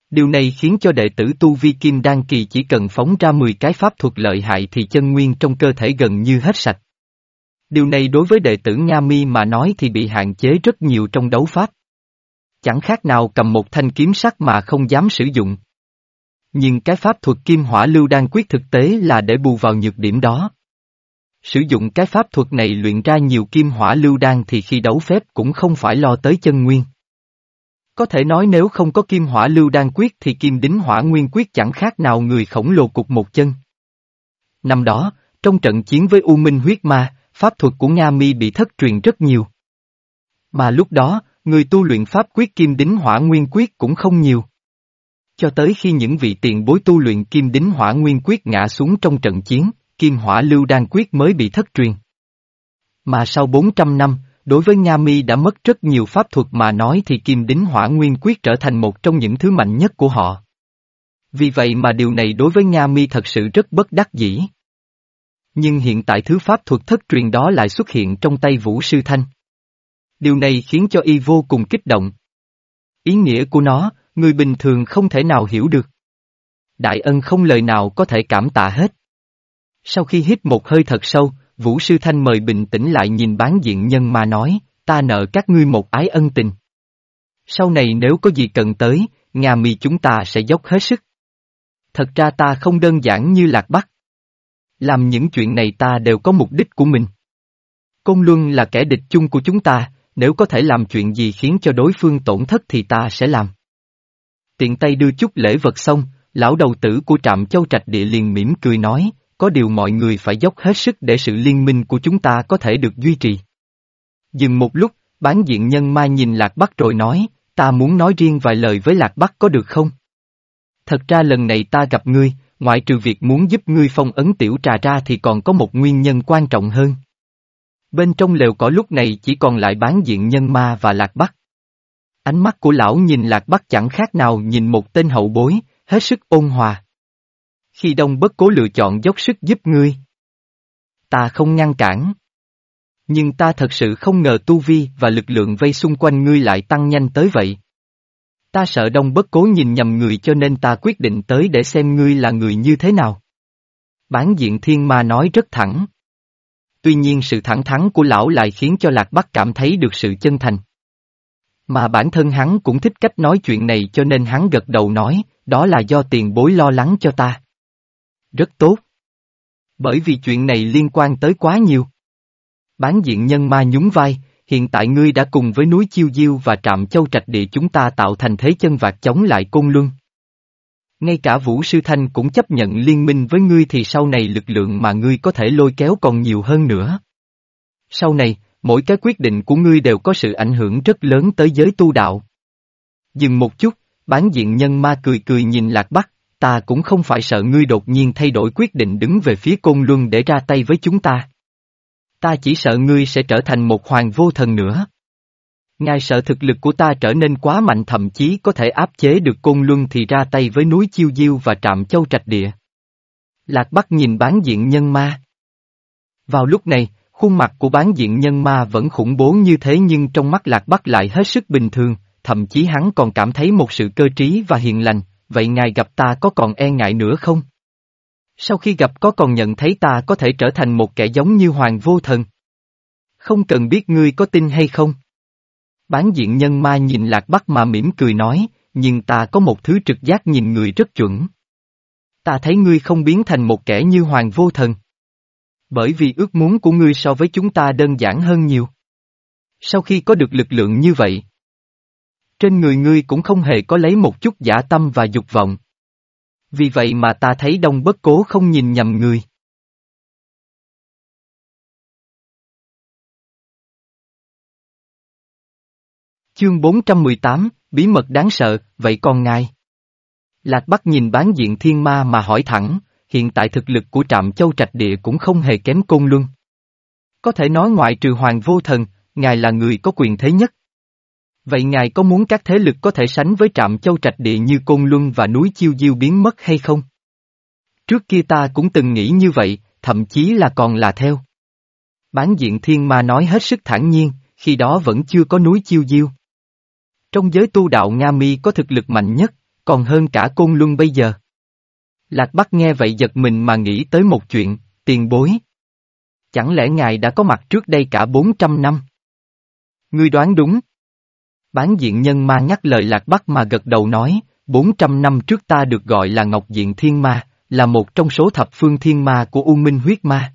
Điều này khiến cho đệ tử Tu Vi Kim Đan Kỳ chỉ cần phóng ra 10 cái pháp thuật lợi hại thì chân nguyên trong cơ thể gần như hết sạch. Điều này đối với đệ tử Nga Mi mà nói thì bị hạn chế rất nhiều trong đấu pháp. Chẳng khác nào cầm một thanh kiếm sắt mà không dám sử dụng. Nhưng cái pháp thuật kim hỏa lưu đan quyết thực tế là để bù vào nhược điểm đó. Sử dụng cái pháp thuật này luyện ra nhiều kim hỏa lưu đan thì khi đấu phép cũng không phải lo tới chân nguyên. Có thể nói nếu không có kim hỏa lưu đan quyết thì kim đính hỏa nguyên quyết chẳng khác nào người khổng lồ cục một chân. Năm đó, trong trận chiến với U Minh huyết ma, pháp thuật của Nga Mi bị thất truyền rất nhiều. Mà lúc đó, người tu luyện pháp quyết kim đính hỏa nguyên quyết cũng không nhiều. Cho tới khi những vị tiền bối tu luyện kim đính hỏa nguyên quyết ngã xuống trong trận chiến, kim hỏa lưu đan quyết mới bị thất truyền. Mà sau 400 năm, đối với Nga Mi đã mất rất nhiều pháp thuật mà nói thì kim đính hỏa nguyên quyết trở thành một trong những thứ mạnh nhất của họ. Vì vậy mà điều này đối với Nga Mi thật sự rất bất đắc dĩ. Nhưng hiện tại thứ pháp thuật thất truyền đó lại xuất hiện trong tay Vũ Sư Thanh. Điều này khiến cho y vô cùng kích động. Ý nghĩa của nó, người bình thường không thể nào hiểu được. Đại ân không lời nào có thể cảm tạ hết. Sau khi hít một hơi thật sâu, Vũ Sư Thanh mời bình tĩnh lại nhìn bán diện nhân mà nói, ta nợ các ngươi một ái ân tình. Sau này nếu có gì cần tới, nhà mi chúng ta sẽ dốc hết sức. Thật ra ta không đơn giản như Lạc Bắc. Làm những chuyện này ta đều có mục đích của mình. Công Luân là kẻ địch chung của chúng ta, nếu có thể làm chuyện gì khiến cho đối phương tổn thất thì ta sẽ làm. Tiện tay đưa chút lễ vật xong, lão đầu tử của trạm châu trạch địa liền mỉm cười nói, có điều mọi người phải dốc hết sức để sự liên minh của chúng ta có thể được duy trì. Dừng một lúc, bán diện nhân mai nhìn Lạc Bắc rồi nói, ta muốn nói riêng vài lời với Lạc Bắc có được không? Thật ra lần này ta gặp ngươi, ngoại trừ việc muốn giúp ngươi phong ấn tiểu trà ra thì còn có một nguyên nhân quan trọng hơn. Bên trong lều cỏ lúc này chỉ còn lại bán diện nhân ma và Lạc Bắc. Ánh mắt của lão nhìn Lạc Bắc chẳng khác nào nhìn một tên hậu bối, hết sức ôn hòa. Khi đông bất cố lựa chọn dốc sức giúp ngươi. Ta không ngăn cản. Nhưng ta thật sự không ngờ tu vi và lực lượng vây xung quanh ngươi lại tăng nhanh tới vậy. Ta sợ đông bất cố nhìn nhầm người cho nên ta quyết định tới để xem ngươi là người như thế nào. Bán diện thiên ma nói rất thẳng. Tuy nhiên sự thẳng thắn của lão lại khiến cho Lạc Bắc cảm thấy được sự chân thành. Mà bản thân hắn cũng thích cách nói chuyện này cho nên hắn gật đầu nói, đó là do tiền bối lo lắng cho ta. Rất tốt. Bởi vì chuyện này liên quan tới quá nhiều. Bán diện nhân ma nhún vai, hiện tại ngươi đã cùng với núi Chiêu Diêu và trạm châu trạch địa chúng ta tạo thành thế chân vạc chống lại côn luân. Ngay cả Vũ Sư Thanh cũng chấp nhận liên minh với ngươi thì sau này lực lượng mà ngươi có thể lôi kéo còn nhiều hơn nữa. Sau này, mỗi cái quyết định của ngươi đều có sự ảnh hưởng rất lớn tới giới tu đạo. Dừng một chút, bán diện nhân ma cười cười nhìn Lạc Bắc, ta cũng không phải sợ ngươi đột nhiên thay đổi quyết định đứng về phía côn luân để ra tay với chúng ta. Ta chỉ sợ ngươi sẽ trở thành một hoàng vô thần nữa. Ngài sợ thực lực của ta trở nên quá mạnh thậm chí có thể áp chế được côn luân thì ra tay với núi Chiêu Diêu và trạm châu trạch địa. Lạc Bắc nhìn bán diện nhân ma. Vào lúc này, khuôn mặt của bán diện nhân ma vẫn khủng bố như thế nhưng trong mắt Lạc Bắc lại hết sức bình thường, thậm chí hắn còn cảm thấy một sự cơ trí và hiền lành, vậy ngài gặp ta có còn e ngại nữa không? Sau khi gặp có còn nhận thấy ta có thể trở thành một kẻ giống như Hoàng Vô Thần? Không cần biết ngươi có tin hay không. Bán diện nhân ma nhìn Lạc Bắc mà mỉm cười nói, nhưng ta có một thứ trực giác nhìn người rất chuẩn. Ta thấy ngươi không biến thành một kẻ như Hoàng Vô Thần. Bởi vì ước muốn của ngươi so với chúng ta đơn giản hơn nhiều. Sau khi có được lực lượng như vậy, trên người ngươi cũng không hề có lấy một chút giả tâm và dục vọng. Vì vậy mà ta thấy đông bất cố không nhìn nhầm người. Chương 418, Bí mật đáng sợ, vậy còn ngài? Lạc Bắc nhìn bán diện thiên ma mà hỏi thẳng, hiện tại thực lực của trạm châu trạch địa cũng không hề kém côn luân. Có thể nói ngoại trừ hoàng vô thần, ngài là người có quyền thế nhất. Vậy ngài có muốn các thế lực có thể sánh với trạm châu trạch địa như Côn Luân và núi Chiêu Diêu biến mất hay không? Trước kia ta cũng từng nghĩ như vậy, thậm chí là còn là theo. Bán diện thiên ma nói hết sức thản nhiên, khi đó vẫn chưa có núi Chiêu Diêu. Trong giới tu đạo Nga Mi có thực lực mạnh nhất, còn hơn cả Côn Luân bây giờ. Lạc Bắc nghe vậy giật mình mà nghĩ tới một chuyện, tiền bối. Chẳng lẽ ngài đã có mặt trước đây cả 400 năm? Ngươi đoán đúng. Bán diện nhân ma nhắc lời Lạc Bắc mà gật đầu nói, 400 năm trước ta được gọi là Ngọc Diện Thiên Ma, là một trong số thập phương thiên ma của U Minh huyết ma.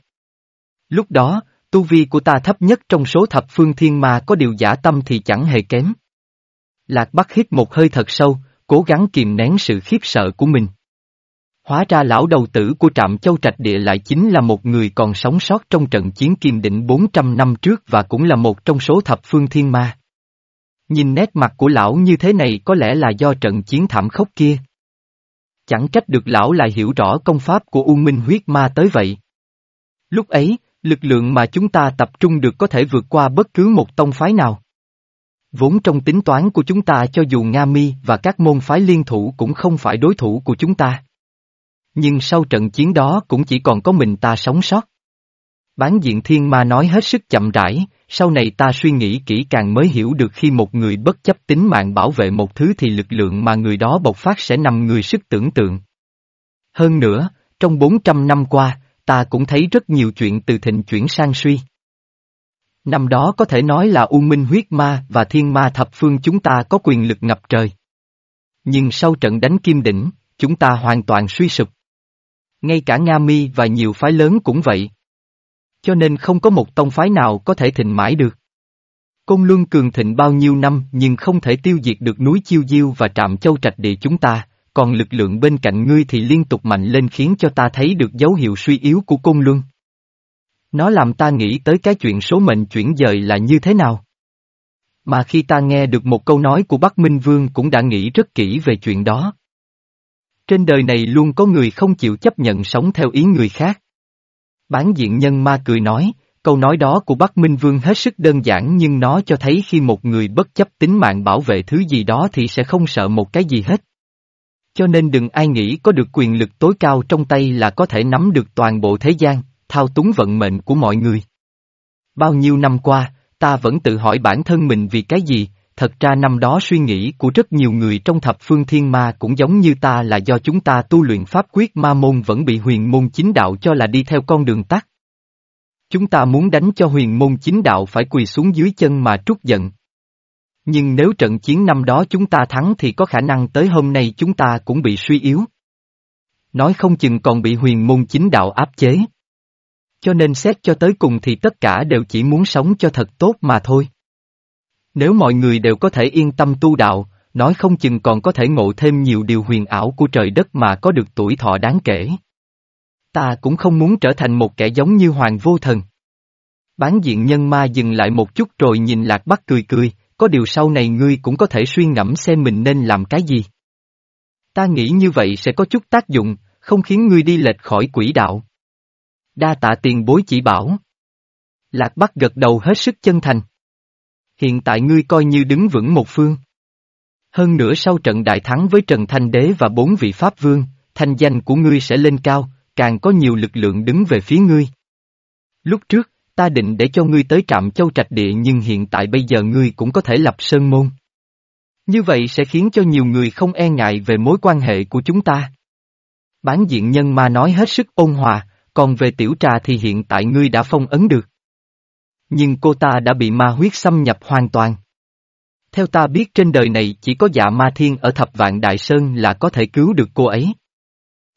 Lúc đó, tu vi của ta thấp nhất trong số thập phương thiên ma có điều giả tâm thì chẳng hề kém. Lạc Bắc hít một hơi thật sâu, cố gắng kìm nén sự khiếp sợ của mình. Hóa ra lão đầu tử của trạm châu trạch địa lại chính là một người còn sống sót trong trận chiến kim định 400 năm trước và cũng là một trong số thập phương thiên ma. Nhìn nét mặt của lão như thế này có lẽ là do trận chiến thảm khốc kia. Chẳng trách được lão lại hiểu rõ công pháp của U Minh huyết ma tới vậy. Lúc ấy, lực lượng mà chúng ta tập trung được có thể vượt qua bất cứ một tông phái nào. Vốn trong tính toán của chúng ta cho dù Nga Mi và các môn phái liên thủ cũng không phải đối thủ của chúng ta. Nhưng sau trận chiến đó cũng chỉ còn có mình ta sống sót. Bán diện thiên ma nói hết sức chậm rãi, sau này ta suy nghĩ kỹ càng mới hiểu được khi một người bất chấp tính mạng bảo vệ một thứ thì lực lượng mà người đó bộc phát sẽ nằm người sức tưởng tượng. Hơn nữa, trong 400 năm qua, ta cũng thấy rất nhiều chuyện từ thịnh chuyển sang suy. Năm đó có thể nói là U Minh huyết ma và thiên ma thập phương chúng ta có quyền lực ngập trời. Nhưng sau trận đánh kim đỉnh, chúng ta hoàn toàn suy sụp. Ngay cả Nga Mi và nhiều phái lớn cũng vậy. Cho nên không có một tông phái nào có thể thịnh mãi được. Côn Luân cường thịnh bao nhiêu năm nhưng không thể tiêu diệt được núi Chiêu Diêu và trạm châu trạch địa chúng ta, còn lực lượng bên cạnh ngươi thì liên tục mạnh lên khiến cho ta thấy được dấu hiệu suy yếu của Côn Luân. Nó làm ta nghĩ tới cái chuyện số mệnh chuyển dời là như thế nào. Mà khi ta nghe được một câu nói của Bắc Minh Vương cũng đã nghĩ rất kỹ về chuyện đó. Trên đời này luôn có người không chịu chấp nhận sống theo ý người khác. Bán diện nhân ma cười nói, câu nói đó của Bắc Minh Vương hết sức đơn giản nhưng nó cho thấy khi một người bất chấp tính mạng bảo vệ thứ gì đó thì sẽ không sợ một cái gì hết. Cho nên đừng ai nghĩ có được quyền lực tối cao trong tay là có thể nắm được toàn bộ thế gian, thao túng vận mệnh của mọi người. Bao nhiêu năm qua, ta vẫn tự hỏi bản thân mình vì cái gì, thật ra năm đó suy nghĩ của rất nhiều người trong thập phương thiên ma cũng giống như ta là do chúng ta tu luyện pháp quyết ma môn vẫn bị huyền môn chính đạo cho là đi theo con đường tắt. Chúng ta muốn đánh cho huyền môn chính đạo phải quỳ xuống dưới chân mà trút giận. Nhưng nếu trận chiến năm đó chúng ta thắng thì có khả năng tới hôm nay chúng ta cũng bị suy yếu. Nói không chừng còn bị huyền môn chính đạo áp chế. Cho nên xét cho tới cùng thì tất cả đều chỉ muốn sống cho thật tốt mà thôi. Nếu mọi người đều có thể yên tâm tu đạo, nói không chừng còn có thể ngộ thêm nhiều điều huyền ảo của trời đất mà có được tuổi thọ đáng kể. Ta cũng không muốn trở thành một kẻ giống như Hoàng Vô Thần. Bán diện nhân ma dừng lại một chút rồi nhìn Lạc Bắc cười cười, có điều sau này ngươi cũng có thể suy ngẫm xem mình nên làm cái gì. Ta nghĩ như vậy sẽ có chút tác dụng, không khiến ngươi đi lệch khỏi quỹ đạo. Đa tạ tiền bối chỉ bảo. Lạc Bắc gật đầu hết sức chân thành. Hiện tại ngươi coi như đứng vững một phương. Hơn nữa sau trận đại thắng với Trần Thanh Đế và bốn vị Pháp Vương, thanh danh của ngươi sẽ lên cao, càng có nhiều lực lượng đứng về phía ngươi. Lúc trước, ta định để cho ngươi tới trạm châu trạch địa nhưng hiện tại bây giờ ngươi cũng có thể lập sơn môn. Như vậy sẽ khiến cho nhiều người không e ngại về mối quan hệ của chúng ta. Bán diện nhân ma nói hết sức ôn hòa, còn về tiểu trà thì hiện tại ngươi đã phong ấn được. Nhưng cô ta đã bị ma huyết xâm nhập hoàn toàn. Theo ta biết trên đời này chỉ có dạ ma thiên ở thập vạn đại sơn là có thể cứu được cô ấy.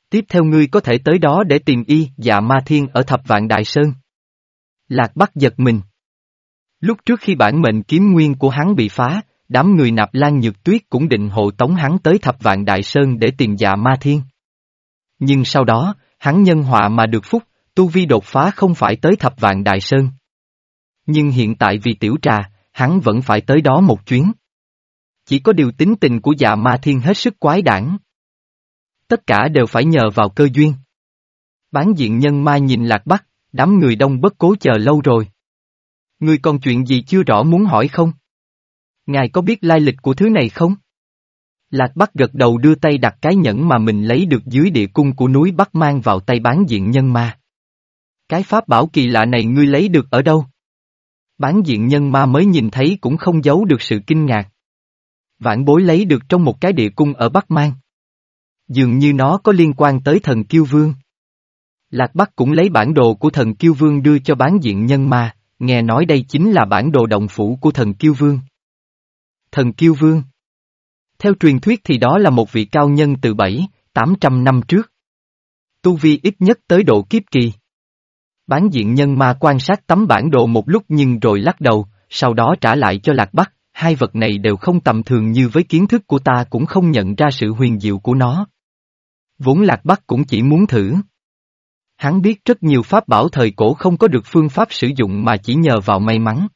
Tiếp theo ngươi có thể tới đó để tìm y dạ ma thiên ở thập vạn đại sơn. Lạc Bắc giật mình. Lúc trước khi bản mệnh kiếm nguyên của hắn bị phá, đám người nạp lan nhược tuyết cũng định hộ tống hắn tới thập vạn đại sơn để tìm dạ ma thiên. Nhưng sau đó, hắn nhân họa mà được phúc, tu vi đột phá không phải tới thập vạn đại sơn. Nhưng hiện tại vì tiểu trà, hắn vẫn phải tới đó một chuyến. Chỉ có điều tính tình của dạ ma thiên hết sức quái đản. Tất cả đều phải nhờ vào cơ duyên. Bán diện nhân ma nhìn lạc bắc, đám người đông bất cố chờ lâu rồi. Người còn chuyện gì chưa rõ muốn hỏi không? Ngài có biết lai lịch của thứ này không? Lạc Bắc gật đầu đưa tay đặt cái nhẫn mà mình lấy được dưới địa cung của núi Bắc mang vào tay bán diện nhân ma. Cái pháp bảo kỳ lạ này ngươi lấy được ở đâu? Bán diện nhân ma mới nhìn thấy cũng không giấu được sự kinh ngạc. Vãn bối lấy được trong một cái địa cung ở Bắc Mang. Dường như nó có liên quan tới thần Kiêu Vương. Lạc Bắc cũng lấy bản đồ của thần Kiêu Vương đưa cho bán diện nhân ma, nghe nói đây chính là bản đồ động phủ của thần Kiêu Vương. Thần Kiêu Vương Theo truyền thuyết thì đó là một vị cao nhân từ 7, 800 năm trước. Tu vi ít nhất tới độ kiếp kỳ. Bán diện nhân ma quan sát tấm bản đồ một lúc nhưng rồi lắc đầu, sau đó trả lại cho Lạc Bắc, hai vật này đều không tầm thường như với kiến thức của ta cũng không nhận ra sự huyền diệu của nó. Vốn Lạc Bắc cũng chỉ muốn thử. Hắn biết rất nhiều pháp bảo thời cổ không có được phương pháp sử dụng mà chỉ nhờ vào may mắn.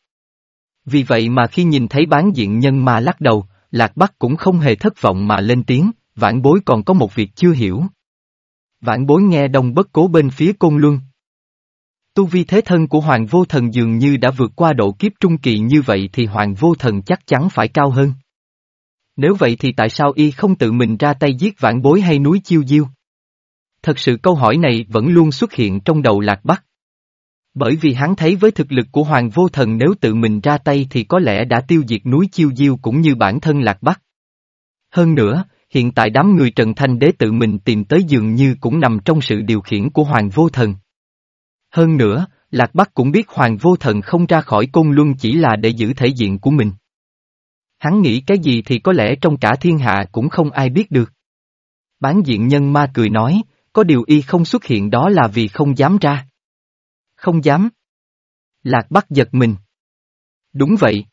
Vì vậy mà khi nhìn thấy bán diện nhân ma lắc đầu, Lạc Bắc cũng không hề thất vọng mà lên tiếng, vãn bối còn có một việc chưa hiểu. Vãn bối nghe đông bất cố bên phía côn luân. Tu vi thế thân của Hoàng Vô Thần dường như đã vượt qua độ kiếp trung kỳ như vậy thì Hoàng Vô Thần chắc chắn phải cao hơn. Nếu vậy thì tại sao y không tự mình ra tay giết vãn bối hay núi chiêu diêu? Thật sự câu hỏi này vẫn luôn xuất hiện trong đầu Lạc Bắc. Bởi vì hắn thấy với thực lực của Hoàng Vô Thần nếu tự mình ra tay thì có lẽ đã tiêu diệt núi Chiêu Diêu cũng như bản thân Lạc Bắc. Hơn nữa, hiện tại đám người Trần Thanh Đế tự mình tìm tới dường như cũng nằm trong sự điều khiển của Hoàng Vô Thần. Hơn nữa, Lạc Bắc cũng biết Hoàng Vô Thần không ra khỏi côn luân chỉ là để giữ thể diện của mình. Hắn nghĩ cái gì thì có lẽ trong cả thiên hạ cũng không ai biết được. Bán diện nhân ma cười nói, có điều y không xuất hiện đó là vì không dám ra. Không dám. Lạc Bắc giật mình. Đúng vậy.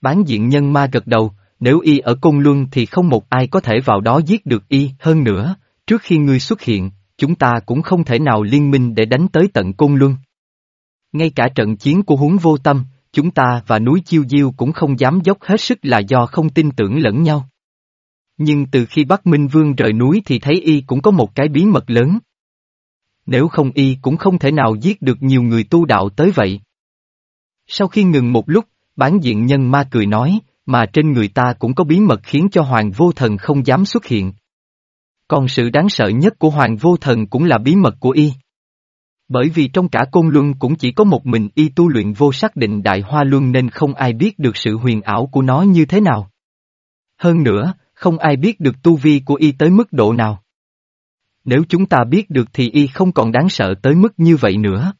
Bán diện nhân ma gật đầu, nếu y ở Côn Luân thì không một ai có thể vào đó giết được y, hơn nữa, trước khi ngươi xuất hiện, chúng ta cũng không thể nào liên minh để đánh tới tận Côn Luân. Ngay cả trận chiến của huống vô tâm, chúng ta và núi Chiêu Diêu cũng không dám dốc hết sức là do không tin tưởng lẫn nhau. Nhưng từ khi Bắc Minh Vương rời núi thì thấy y cũng có một cái bí mật lớn. Nếu không y cũng không thể nào giết được nhiều người tu đạo tới vậy. Sau khi ngừng một lúc, bán diện nhân ma cười nói, mà trên người ta cũng có bí mật khiến cho Hoàng Vô Thần không dám xuất hiện. Còn sự đáng sợ nhất của Hoàng Vô Thần cũng là bí mật của y. Bởi vì trong cả côn luân cũng chỉ có một mình y tu luyện vô xác định đại hoa luân nên không ai biết được sự huyền ảo của nó như thế nào. Hơn nữa, không ai biết được tu vi của y tới mức độ nào. Nếu chúng ta biết được thì y không còn đáng sợ tới mức như vậy nữa.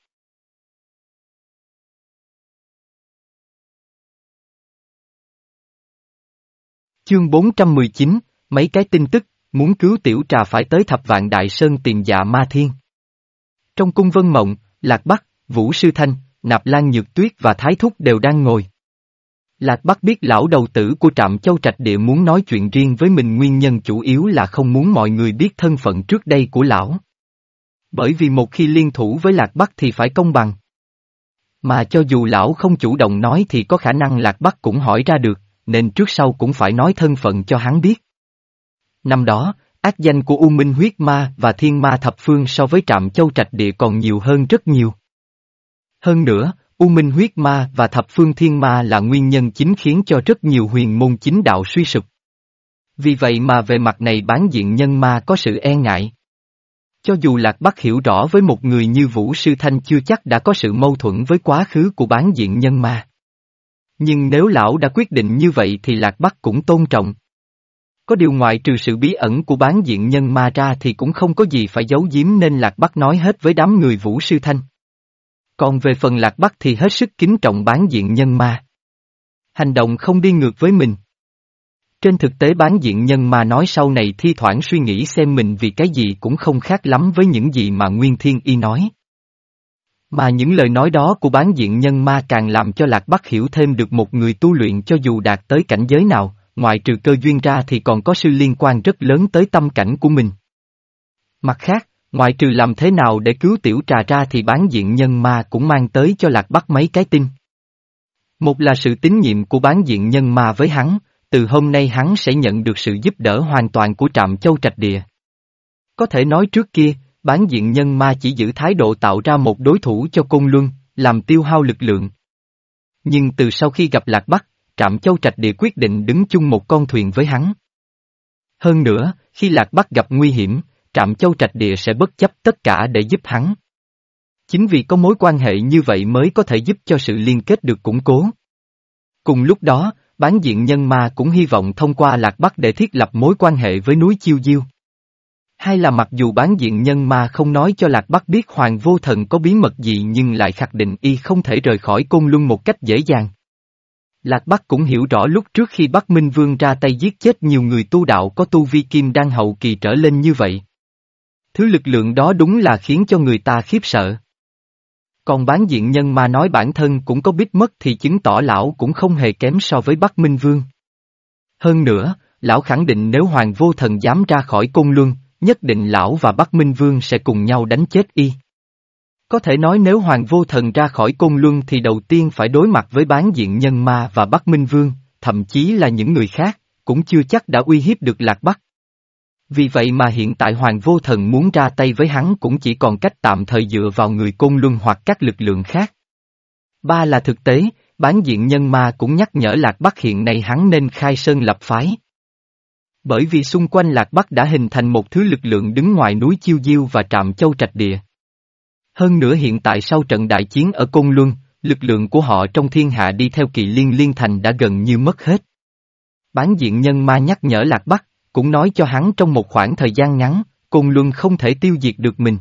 Chương 419, mấy cái tin tức, muốn cứu tiểu trà phải tới thập vạn đại sơn tiền dạ ma thiên. Trong cung vân mộng, Lạc Bắc, Vũ Sư Thanh, Nạp Lan Nhược Tuyết và Thái Thúc đều đang ngồi. Lạc Bắc biết lão đầu tử của trạm châu trạch địa muốn nói chuyện riêng với mình nguyên nhân chủ yếu là không muốn mọi người biết thân phận trước đây của lão. Bởi vì một khi liên thủ với Lạc Bắc thì phải công bằng. Mà cho dù lão không chủ động nói thì có khả năng Lạc Bắc cũng hỏi ra được, nên trước sau cũng phải nói thân phận cho hắn biết. Năm đó, ác danh của U Minh huyết ma và thiên ma thập phương so với trạm châu trạch địa còn nhiều hơn rất nhiều. Hơn nữa, U Minh huyết ma và thập phương thiên ma là nguyên nhân chính khiến cho rất nhiều huyền môn chính đạo suy sụp. Vì vậy mà về mặt này bán diện nhân ma có sự e ngại. Cho dù Lạc Bắc hiểu rõ với một người như Vũ Sư Thanh chưa chắc đã có sự mâu thuẫn với quá khứ của bán diện nhân ma. Nhưng nếu lão đã quyết định như vậy thì Lạc Bắc cũng tôn trọng. Có điều ngoại trừ sự bí ẩn của bán diện nhân ma ra thì cũng không có gì phải giấu giếm nên Lạc Bắc nói hết với đám người Vũ Sư Thanh. Còn về phần Lạc Bắc thì hết sức kính trọng bán diện nhân ma. Hành động không đi ngược với mình. Trên thực tế bán diện nhân ma nói sau này thi thoảng suy nghĩ xem mình vì cái gì cũng không khác lắm với những gì mà Nguyên Thiên Y nói. Mà những lời nói đó của bán diện nhân ma càng làm cho Lạc Bắc hiểu thêm được một người tu luyện cho dù đạt tới cảnh giới nào, ngoại trừ cơ duyên ra thì còn có sự liên quan rất lớn tới tâm cảnh của mình. Mặt khác, ngoại trừ làm thế nào để cứu tiểu trà ra thì bán diện nhân ma cũng mang tới cho Lạc Bắc mấy cái tin. Một là sự tín nhiệm của bán diện nhân ma với hắn, từ hôm nay hắn sẽ nhận được sự giúp đỡ hoàn toàn của trạm châu trạch địa. Có thể nói trước kia, bán diện nhân ma chỉ giữ thái độ tạo ra một đối thủ cho côn luân, làm tiêu hao lực lượng. Nhưng từ sau khi gặp Lạc Bắc, trạm châu trạch địa quyết định đứng chung một con thuyền với hắn. Hơn nữa, khi Lạc Bắc gặp nguy hiểm, trạm châu trạch địa sẽ bất chấp tất cả để giúp hắn. Chính vì có mối quan hệ như vậy mới có thể giúp cho sự liên kết được củng cố. Cùng lúc đó, bán diện nhân ma cũng hy vọng thông qua Lạc Bắc để thiết lập mối quan hệ với núi Chiêu Diêu. Hay là mặc dù bán diện nhân ma không nói cho Lạc Bắc biết Hoàng Vô Thần có bí mật gì nhưng lại khẳng định y không thể rời khỏi Côn Luân một cách dễ dàng. Lạc Bắc cũng hiểu rõ lúc trước khi Bắc Minh Vương ra tay giết chết nhiều người tu đạo có tu vi kim đang hậu kỳ trở lên như vậy. Thứ lực lượng đó đúng là khiến cho người ta khiếp sợ. Còn bán diện nhân mà nói bản thân cũng có biết mất thì chứng tỏ lão cũng không hề kém so với Bắc Minh Vương. Hơn nữa, lão khẳng định nếu Hoàng Vô Thần dám ra khỏi cung luân, nhất định lão và Bắc Minh Vương sẽ cùng nhau đánh chết y. Có thể nói nếu Hoàng Vô Thần ra khỏi cung luân thì đầu tiên phải đối mặt với bán diện nhân ma và Bắc Minh Vương, thậm chí là những người khác, cũng chưa chắc đã uy hiếp được Lạc Bắc. Vì vậy mà hiện tại Hoàng Vô Thần muốn ra tay với hắn cũng chỉ còn cách tạm thời dựa vào người côn luân hoặc các lực lượng khác. Ba là thực tế, bán diện nhân ma cũng nhắc nhở Lạc Bắc hiện nay hắn nên khai sơn lập phái. Bởi vì xung quanh Lạc Bắc đã hình thành một thứ lực lượng đứng ngoài núi Chiêu Diêu và trạm châu trạch địa. Hơn nữa hiện tại sau trận đại chiến ở Côn Luân, lực lượng của họ trong thiên hạ đi theo kỳ liên liên thành đã gần như mất hết. Bán diện nhân ma nhắc nhở Lạc Bắc, cũng nói cho hắn trong một khoảng thời gian ngắn, Côn Luân không thể tiêu diệt được mình.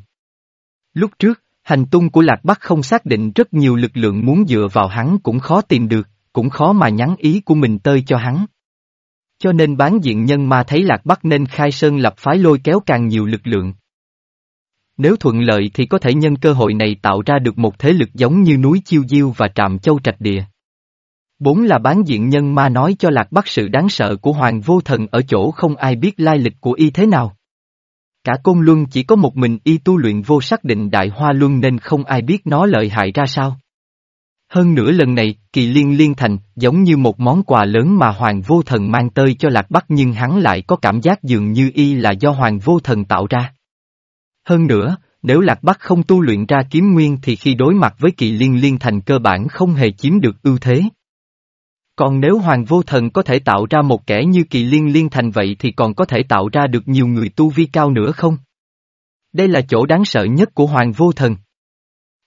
Lúc trước, hành tung của Lạc Bắc không xác định rất nhiều lực lượng muốn dựa vào hắn cũng khó tìm được, cũng khó mà nhắn ý của mình tơi cho hắn. Cho nên bán diện nhân ma thấy Lạc Bắc nên khai sơn lập phái lôi kéo càng nhiều lực lượng. Nếu thuận lợi thì có thể nhân cơ hội này tạo ra được một thế lực giống như núi Chiêu Diêu và Trạm Châu Trạch Địa. Bốn là bán diện nhân ma nói cho Lạc Bắc sự đáng sợ của Hoàng Vô Thần ở chỗ không ai biết lai lịch của y thế nào. Cả Côn Luân chỉ có một mình y tu luyện vô xác định Đại Hoa Luân nên không ai biết nó lợi hại ra sao. Hơn nữa lần này, kỳ liên liên thành, giống như một món quà lớn mà Hoàng Vô Thần mang tới cho Lạc Bắc nhưng hắn lại có cảm giác dường như y là do Hoàng Vô Thần tạo ra. Hơn nữa, nếu Lạc Bắc không tu luyện ra kiếm nguyên thì khi đối mặt với kỳ liên liên thành cơ bản không hề chiếm được ưu thế. Còn nếu Hoàng Vô Thần có thể tạo ra một kẻ như kỳ liên liên thành vậy thì còn có thể tạo ra được nhiều người tu vi cao nữa không? Đây là chỗ đáng sợ nhất của Hoàng Vô Thần.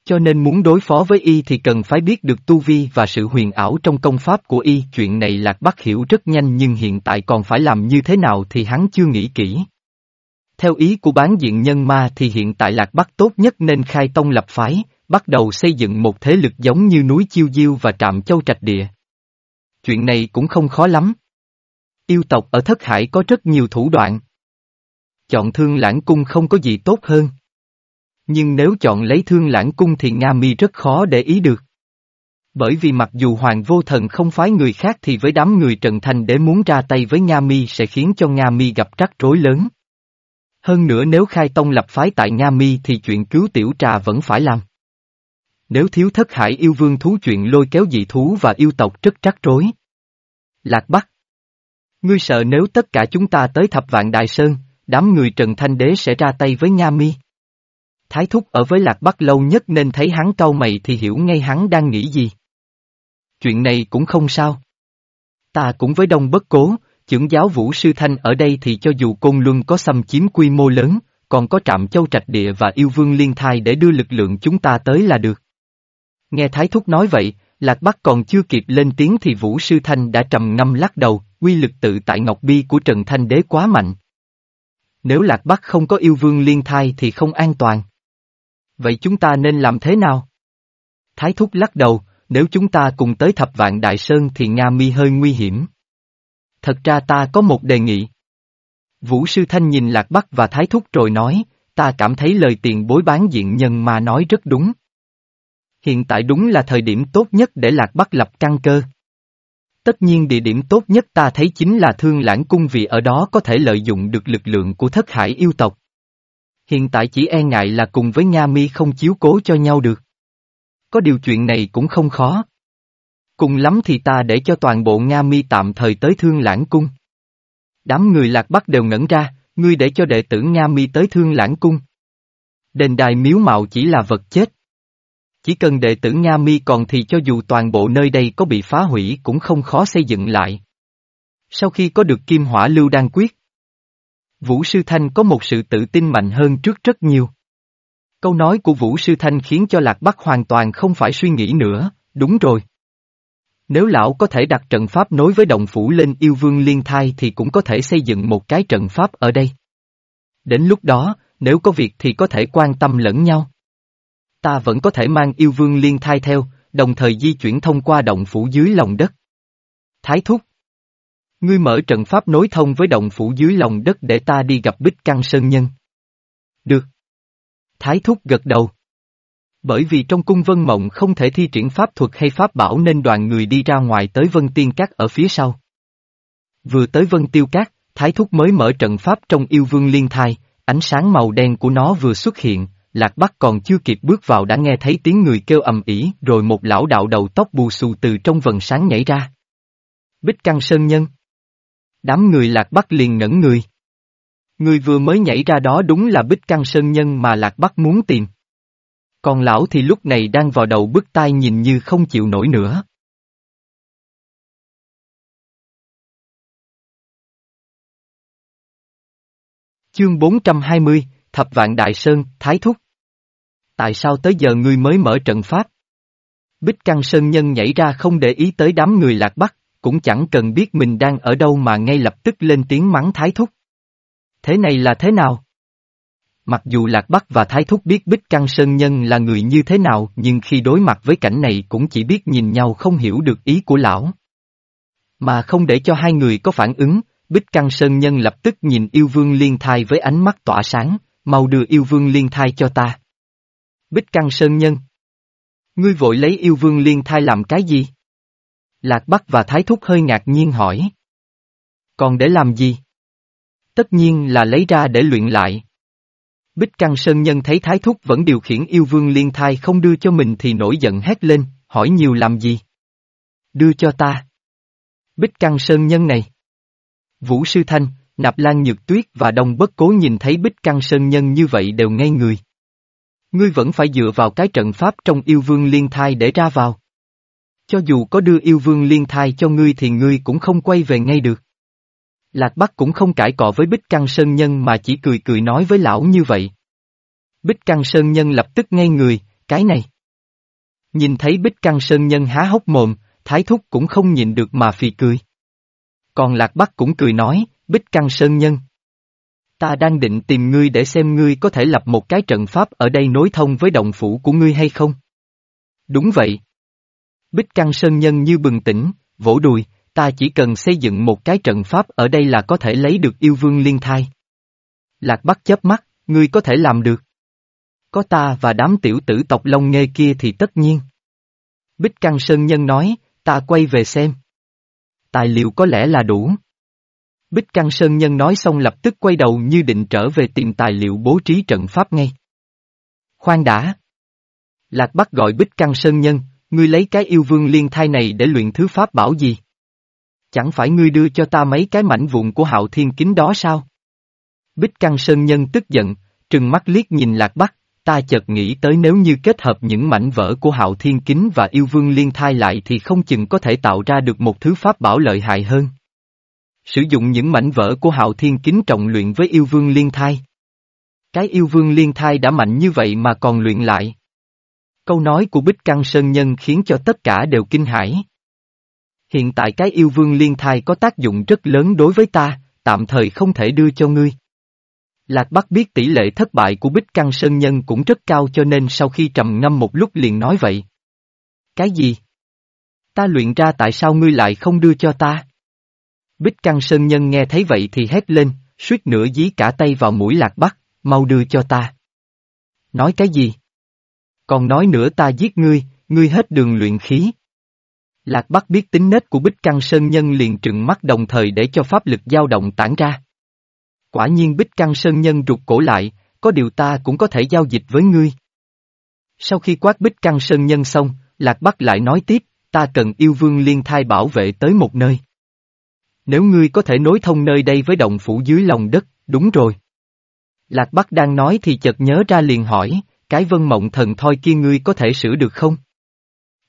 Cho nên muốn đối phó với y thì cần phải biết được tu vi và sự huyền ảo trong công pháp của y. Chuyện này Lạc Bắc hiểu rất nhanh nhưng hiện tại còn phải làm như thế nào thì hắn chưa nghĩ kỹ. Theo ý của bán diện nhân ma thì hiện tại Lạc Bắc tốt nhất nên khai tông lập phái, bắt đầu xây dựng một thế lực giống như núi Chiêu Diêu và Trạm Châu Trạch Địa. Chuyện này cũng không khó lắm. Yêu tộc ở Thất Hải có rất nhiều thủ đoạn. Chọn thương lãng cung không có gì tốt hơn. Nhưng nếu chọn lấy thương lãng cung thì Nga mi rất khó để ý được. Bởi vì mặc dù Hoàng Vô Thần không phái người khác thì với đám người Trần Thành để muốn ra tay với Nga Mi sẽ khiến cho Nga Mi gặp rắc rối lớn. Hơn nữa nếu khai tông lập phái tại Nga Mi thì chuyện cứu tiểu trà vẫn phải làm. Nếu thiếu thất hải yêu vương thú chuyện lôi kéo dị thú và yêu tộc rất trắc rối. Lạc Bắc Ngươi sợ nếu tất cả chúng ta tới thập vạn đại sơn, đám người Trần Thanh Đế sẽ ra tay với Nga Mi. Thái thúc ở với Lạc Bắc lâu nhất nên thấy hắn cau mày thì hiểu ngay hắn đang nghĩ gì. Chuyện này cũng không sao. Ta cũng với đông bất cố, chưởng giáo vũ sư thanh ở đây thì cho dù côn luân có xâm chiếm quy mô lớn, còn có trạm châu trạch địa và yêu vương liên thai để đưa lực lượng chúng ta tới là được. Nghe Thái Thúc nói vậy, Lạc Bắc còn chưa kịp lên tiếng thì Vũ Sư Thanh đã trầm ngâm lắc đầu, quy lực tự tại Ngọc Bi của Trần Thanh Đế quá mạnh. Nếu Lạc Bắc không có yêu vương liên thai thì không an toàn. Vậy chúng ta nên làm thế nào? Thái Thúc lắc đầu, nếu chúng ta cùng tới thập vạn Đại Sơn thì Nga mi hơi nguy hiểm. Thật ra ta có một đề nghị. Vũ Sư Thanh nhìn Lạc Bắc và Thái Thúc rồi nói, ta cảm thấy lời tiền bối bán diện nhân mà nói rất đúng. Hiện tại đúng là thời điểm tốt nhất để Lạc Bắc lập căn cơ. Tất nhiên địa điểm tốt nhất ta thấy chính là Thương Lãng Cung vì ở đó có thể lợi dụng được lực lượng của thất hải yêu tộc. Hiện tại chỉ e ngại là cùng với Nga Mi không chiếu cố cho nhau được. Có điều chuyện này cũng không khó. Cùng lắm thì ta để cho toàn bộ Nga Mi tạm thời tới Thương Lãng Cung. Đám người Lạc Bắc đều ngẩn ra, ngươi để cho đệ tử Nga Mi tới Thương Lãng Cung. Đền đài miếu mạo chỉ là vật chết. Chỉ cần đệ tử Nga Mi còn thì cho dù toàn bộ nơi đây có bị phá hủy cũng không khó xây dựng lại. Sau khi có được kim hỏa lưu đan quyết, Vũ Sư Thanh có một sự tự tin mạnh hơn trước rất nhiều. Câu nói của Vũ Sư Thanh khiến cho Lạc Bắc hoàn toàn không phải suy nghĩ nữa, đúng rồi. Nếu lão có thể đặt trận pháp nối với động phủ lên yêu vương liên thai thì cũng có thể xây dựng một cái trận pháp ở đây. Đến lúc đó, nếu có việc thì có thể quan tâm lẫn nhau. Ta vẫn có thể mang yêu vương liên thai theo, đồng thời di chuyển thông qua động phủ dưới lòng đất. Thái thúc. Ngươi mở trận pháp nối thông với động phủ dưới lòng đất để ta đi gặp Bích Căng Sơn Nhân. Được. Thái thúc gật đầu. Bởi vì trong cung vân mộng không thể thi triển pháp thuật hay pháp bảo nên đoàn người đi ra ngoài tới vân tiên cát ở phía sau. Vừa tới vân tiêu cát, thái thúc mới mở trận pháp trong yêu vương liên thai, ánh sáng màu đen của nó vừa xuất hiện, lạc bắc còn chưa kịp bước vào đã nghe thấy tiếng người kêu ầm ĩ rồi một lão đạo đầu tóc bù xù từ trong vần sáng nhảy ra. Bích Căng Sơn Nhân Đám người lạc bắc liền ngẩn người. Người vừa mới nhảy ra đó đúng là Bích Căng Sơn Nhân mà lạc bắc muốn tìm. Còn lão thì lúc này đang vào đầu bức tai nhìn như không chịu nổi nữa. Chương 420, Thập Vạn Đại Sơn, Thái Thúc. Tại sao tới giờ ngươi mới mở trận pháp? Bích Căng Sơn Nhân nhảy ra không để ý tới đám người lạc bắc, cũng chẳng cần biết mình đang ở đâu mà ngay lập tức lên tiếng mắng Thái Thúc. Thế này là thế nào? Mặc dù Lạc Bắc và Thái Thúc biết Bích Căng Sơn Nhân là người như thế nào nhưng khi đối mặt với cảnh này cũng chỉ biết nhìn nhau không hiểu được ý của lão. Mà không để cho hai người có phản ứng, Bích Căng Sơn Nhân lập tức nhìn yêu vương liên thai với ánh mắt tỏa sáng, mau đưa yêu vương liên thai cho ta. Bích Căng Sơn Nhân Ngươi vội lấy yêu vương liên thai làm cái gì? Lạc Bắc và Thái Thúc hơi ngạc nhiên hỏi. Còn để làm gì? Tất nhiên là lấy ra để luyện lại. Bích Căng Sơn Nhân thấy Thái Thúc vẫn điều khiển yêu vương liên thai không đưa cho mình thì nổi giận hét lên, hỏi nhiều làm gì? Đưa cho ta. Bích Căng Sơn Nhân này. Vũ Sư Thanh, Nạp Lan Nhược Tuyết và Đông Bất Cố nhìn thấy Bích Căng Sơn Nhân như vậy đều ngây người. Ngươi vẫn phải dựa vào cái trận pháp trong yêu vương liên thai để ra vào. Cho dù có đưa yêu vương liên thai cho ngươi thì ngươi cũng không quay về ngay được. Lạc Bắc cũng không cãi cọ với Bích Căng Sơn Nhân mà chỉ cười cười nói với lão như vậy. Bích Căng Sơn Nhân lập tức ngay người, cái này. Nhìn thấy Bích Căng Sơn Nhân há hốc mồm, Thái Thúc cũng không nhìn được mà phì cười. Còn Lạc Bắc cũng cười nói, Bích Căng Sơn Nhân. Ta đang định tìm ngươi để xem ngươi có thể lập một cái trận pháp ở đây nối thông với động phủ của ngươi hay không. Đúng vậy. Bích Căng Sơn Nhân như bừng tỉnh, vỗ đùi, ta chỉ cần xây dựng một cái trận pháp ở đây là có thể lấy được yêu vương liên thai. Lạc Bắc chớp mắt, ngươi có thể làm được. Có ta và đám tiểu tử tộc long nghê kia thì tất nhiên. Bích Căng Sơn Nhân nói, ta quay về xem. Tài liệu có lẽ là đủ. Bích Căng Sơn Nhân nói xong lập tức quay đầu như định trở về tìm tài liệu bố trí trận pháp ngay. Khoan đã. Lạc Bắc gọi Bích Căng Sơn Nhân, ngươi lấy cái yêu vương liên thai này để luyện thứ pháp bảo gì? Chẳng phải ngươi đưa cho ta mấy cái mảnh vụn của hạo thiên kính đó sao? Bích Căng Sơn Nhân tức giận, trừng mắt liếc nhìn Lạc Bắc, ta chợt nghĩ tới nếu như kết hợp những mảnh vỡ của hạo thiên kính và yêu vương liên thai lại thì không chừng có thể tạo ra được một thứ pháp bảo lợi hại hơn. Sử dụng những mảnh vỡ của hạo thiên kính trọng luyện với yêu vương liên thai. Cái yêu vương liên thai đã mạnh như vậy mà còn luyện lại. Câu nói của Bích Căng Sơn Nhân khiến cho tất cả đều kinh hãi. Hiện tại cái yêu vương liên thai có tác dụng rất lớn đối với ta, tạm thời không thể đưa cho ngươi. Lạc Bắc biết tỷ lệ thất bại của Bích Căng Sơn Nhân cũng rất cao cho nên sau khi trầm ngâm một lúc liền nói vậy. Cái gì? Ta luyện ra tại sao ngươi lại không đưa cho ta? Bích Căng Sơn Nhân nghe thấy vậy thì hét lên, suýt nữa dí cả tay vào mũi Lạc Bắc, mau đưa cho ta. Nói cái gì? Còn nói nữa ta giết ngươi, ngươi hết đường luyện khí. Lạc Bắc biết tính nết của Bích Căng Sơn Nhân liền trừng mắt đồng thời để cho pháp lực dao động tản ra. Quả nhiên Bích Căng Sơn Nhân rụt cổ lại, có điều ta cũng có thể giao dịch với ngươi. Sau khi quát Bích Căng Sơn Nhân xong, Lạc Bắc lại nói tiếp, ta cần yêu vương liên thai bảo vệ tới một nơi. Nếu ngươi có thể nối thông nơi đây với động phủ dưới lòng đất, đúng rồi. Lạc Bắc đang nói thì chợt nhớ ra liền hỏi, cái vân mộng thần thoi kia ngươi có thể sửa được không?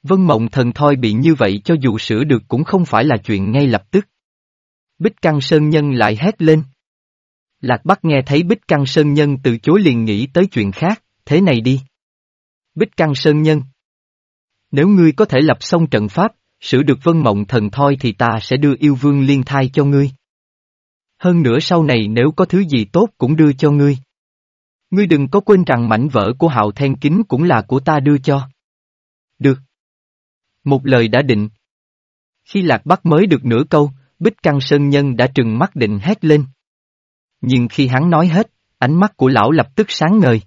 Vân mộng thần thoi bị như vậy cho dù sửa được cũng không phải là chuyện ngay lập tức. Bích Căng Sơn Nhân lại hét lên. Lạc Bắc nghe thấy Bích Căng Sơn Nhân từ chối liền nghĩ tới chuyện khác, thế này đi. Bích Căng Sơn Nhân. Nếu ngươi có thể lập xong trận pháp, sửa được vân mộng thần thoi thì ta sẽ đưa yêu vương liên thai cho ngươi. Hơn nữa sau này nếu có thứ gì tốt cũng đưa cho ngươi. Ngươi đừng có quên rằng mảnh vỡ của hạo then kính cũng là của ta đưa cho. Được. Một lời đã định. Khi Lạc Bắc mới được nửa câu, Bích Căng Sơn Nhân đã trừng mắt định hét lên. Nhưng khi hắn nói hết, ánh mắt của lão lập tức sáng ngời.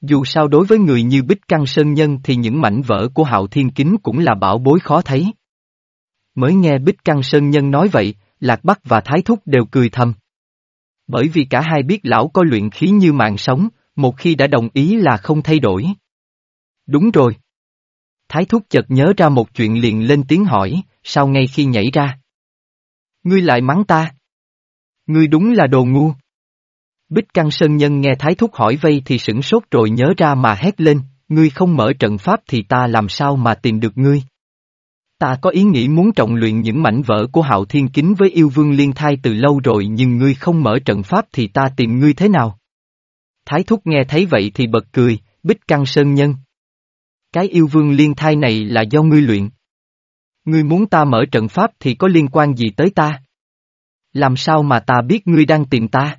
Dù sao đối với người như Bích Căng Sơn Nhân thì những mảnh vỡ của hạo thiên kính cũng là bảo bối khó thấy. Mới nghe Bích Căng Sơn Nhân nói vậy, Lạc Bắc và Thái Thúc đều cười thầm. Bởi vì cả hai biết lão có luyện khí như mạng sống, một khi đã đồng ý là không thay đổi. Đúng rồi. Thái Thúc chợt nhớ ra một chuyện liền lên tiếng hỏi, sao ngay khi nhảy ra? Ngươi lại mắng ta. Ngươi đúng là đồ ngu. Bích Căng Sơn Nhân nghe Thái Thúc hỏi vây thì sửng sốt rồi nhớ ra mà hét lên, ngươi không mở trận pháp thì ta làm sao mà tìm được ngươi. Ta có ý nghĩ muốn trọng luyện những mảnh vỡ của hạo thiên kính với yêu vương liên thai từ lâu rồi nhưng ngươi không mở trận pháp thì ta tìm ngươi thế nào? Thái Thúc nghe thấy vậy thì bật cười, Bích Căng Sơn Nhân. Cái yêu vương liên thai này là do ngươi luyện. Ngươi muốn ta mở trận pháp thì có liên quan gì tới ta? Làm sao mà ta biết ngươi đang tìm ta?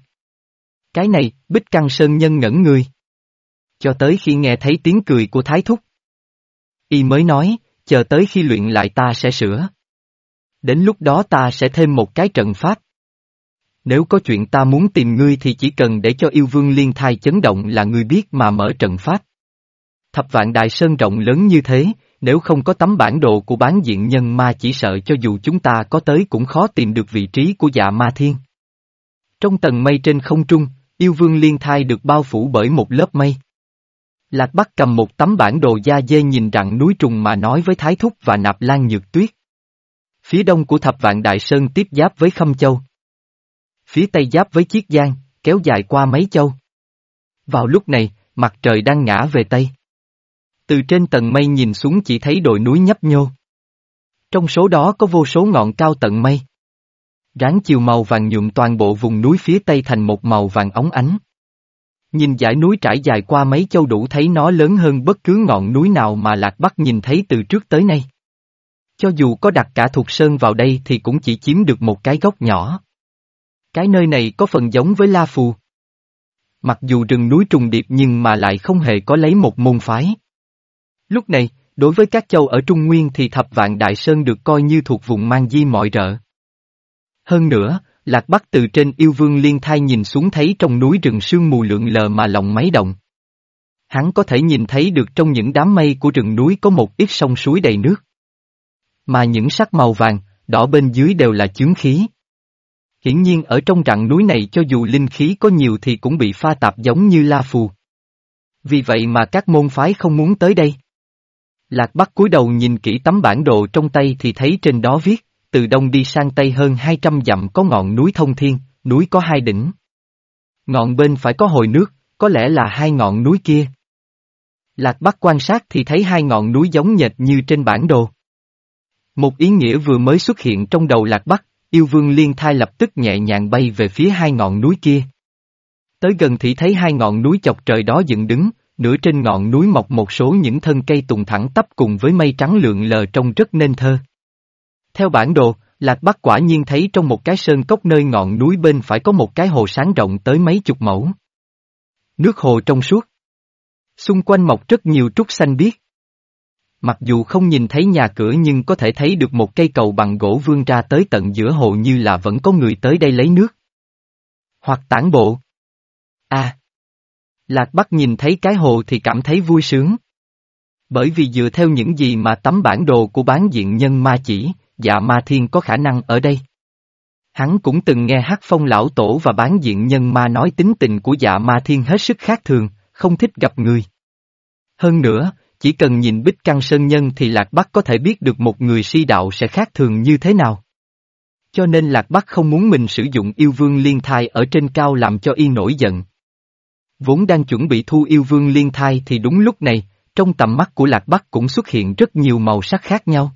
Cái này, Bích Căng Sơn Nhân ngẩn người. Cho tới khi nghe thấy tiếng cười của Thái Thúc. Y mới nói, chờ tới khi luyện lại ta sẽ sửa. Đến lúc đó ta sẽ thêm một cái trận pháp. Nếu có chuyện ta muốn tìm ngươi thì chỉ cần để cho yêu vương liên thai chấn động là ngươi biết mà mở trận pháp. Thập vạn đại sơn rộng lớn như thế, nếu không có tấm bản đồ của bán diện nhân ma chỉ sợ cho dù chúng ta có tới cũng khó tìm được vị trí của dạ ma thiên. Trong tầng mây trên không trung, yêu vương liên thai được bao phủ bởi một lớp mây. Lạc Bắc cầm một tấm bản đồ da dê nhìn rặng núi trùng mà nói với Thái Thúc và Nạp Lan Nhược Tuyết. Phía đông của thập vạn đại sơn tiếp giáp với Khâm Châu. Phía tây giáp với Chiết Giang, kéo dài qua mấy châu. Vào lúc này, mặt trời đang ngã về tây. Từ trên tầng mây nhìn xuống chỉ thấy đồi núi nhấp nhô. Trong số đó có vô số ngọn cao tận mây. Ráng chiều màu vàng nhuộm toàn bộ vùng núi phía tây thành một màu vàng óng ánh. Nhìn dải núi trải dài qua mấy châu đủ thấy nó lớn hơn bất cứ ngọn núi nào mà Lạc Bắc nhìn thấy từ trước tới nay. Cho dù có đặt cả thuộc sơn vào đây thì cũng chỉ chiếm được một cái góc nhỏ. Cái nơi này có phần giống với La Phù. Mặc dù rừng núi trùng điệp nhưng mà lại không hề có lấy một môn phái. Lúc này, đối với các châu ở Trung Nguyên thì thập vạn Đại Sơn được coi như thuộc vùng mang di mọi rợ. Hơn nữa, Lạc Bắc từ trên yêu vương liên thai nhìn xuống thấy trong núi rừng sương mù lượng lờ mà lòng máy động. Hắn có thể nhìn thấy được trong những đám mây của rừng núi có một ít sông suối đầy nước. Mà những sắc màu vàng, đỏ bên dưới đều là chướng khí. Hiển nhiên ở trong rặng núi này cho dù linh khí có nhiều thì cũng bị pha tạp giống như la phù. Vì vậy mà các môn phái không muốn tới đây. Lạc Bắc cúi đầu nhìn kỹ tấm bản đồ trong tay thì thấy trên đó viết, từ đông đi sang tây hơn 200 dặm có ngọn núi thông thiên, núi có hai đỉnh. Ngọn bên phải có hồi nước, có lẽ là hai ngọn núi kia. Lạc Bắc quan sát thì thấy hai ngọn núi giống nhệt như trên bản đồ. Một ý nghĩa vừa mới xuất hiện trong đầu Lạc Bắc, yêu vương liên thai lập tức nhẹ nhàng bay về phía hai ngọn núi kia. Tới gần thì thấy hai ngọn núi chọc trời đó dựng đứng, nửa trên ngọn núi mọc một số những thân cây tùng thẳng tắp cùng với mây trắng lượn lờ trông rất nên thơ. Theo bản đồ, Lạc Bắc quả nhiên thấy trong một cái sơn cốc nơi ngọn núi bên phải có một cái hồ sáng rộng tới mấy chục mẫu. Nước hồ trong suốt. Xung quanh mọc rất nhiều trúc xanh biếc. Mặc dù không nhìn thấy nhà cửa nhưng có thể thấy được một cây cầu bằng gỗ vươn ra tới tận giữa hồ như là vẫn có người tới đây lấy nước. Hoặc tản bộ. À! Lạc Bắc nhìn thấy cái hồ thì cảm thấy vui sướng. Bởi vì dựa theo những gì mà tấm bản đồ của bán diện nhân ma chỉ, dạ ma thiên có khả năng ở đây. Hắn cũng từng nghe hát phong lão tổ và bán diện nhân ma nói tính tình của dạ ma thiên hết sức khác thường, không thích gặp người. Hơn nữa, chỉ cần nhìn bích căng sơn nhân thì Lạc Bắc có thể biết được một người si đạo sẽ khác thường như thế nào. Cho nên Lạc Bắc không muốn mình sử dụng yêu vương liên thai ở trên cao làm cho y nổi giận. Vốn đang chuẩn bị thu yêu vương liên thai thì đúng lúc này, trong tầm mắt của Lạc Bắc cũng xuất hiện rất nhiều màu sắc khác nhau.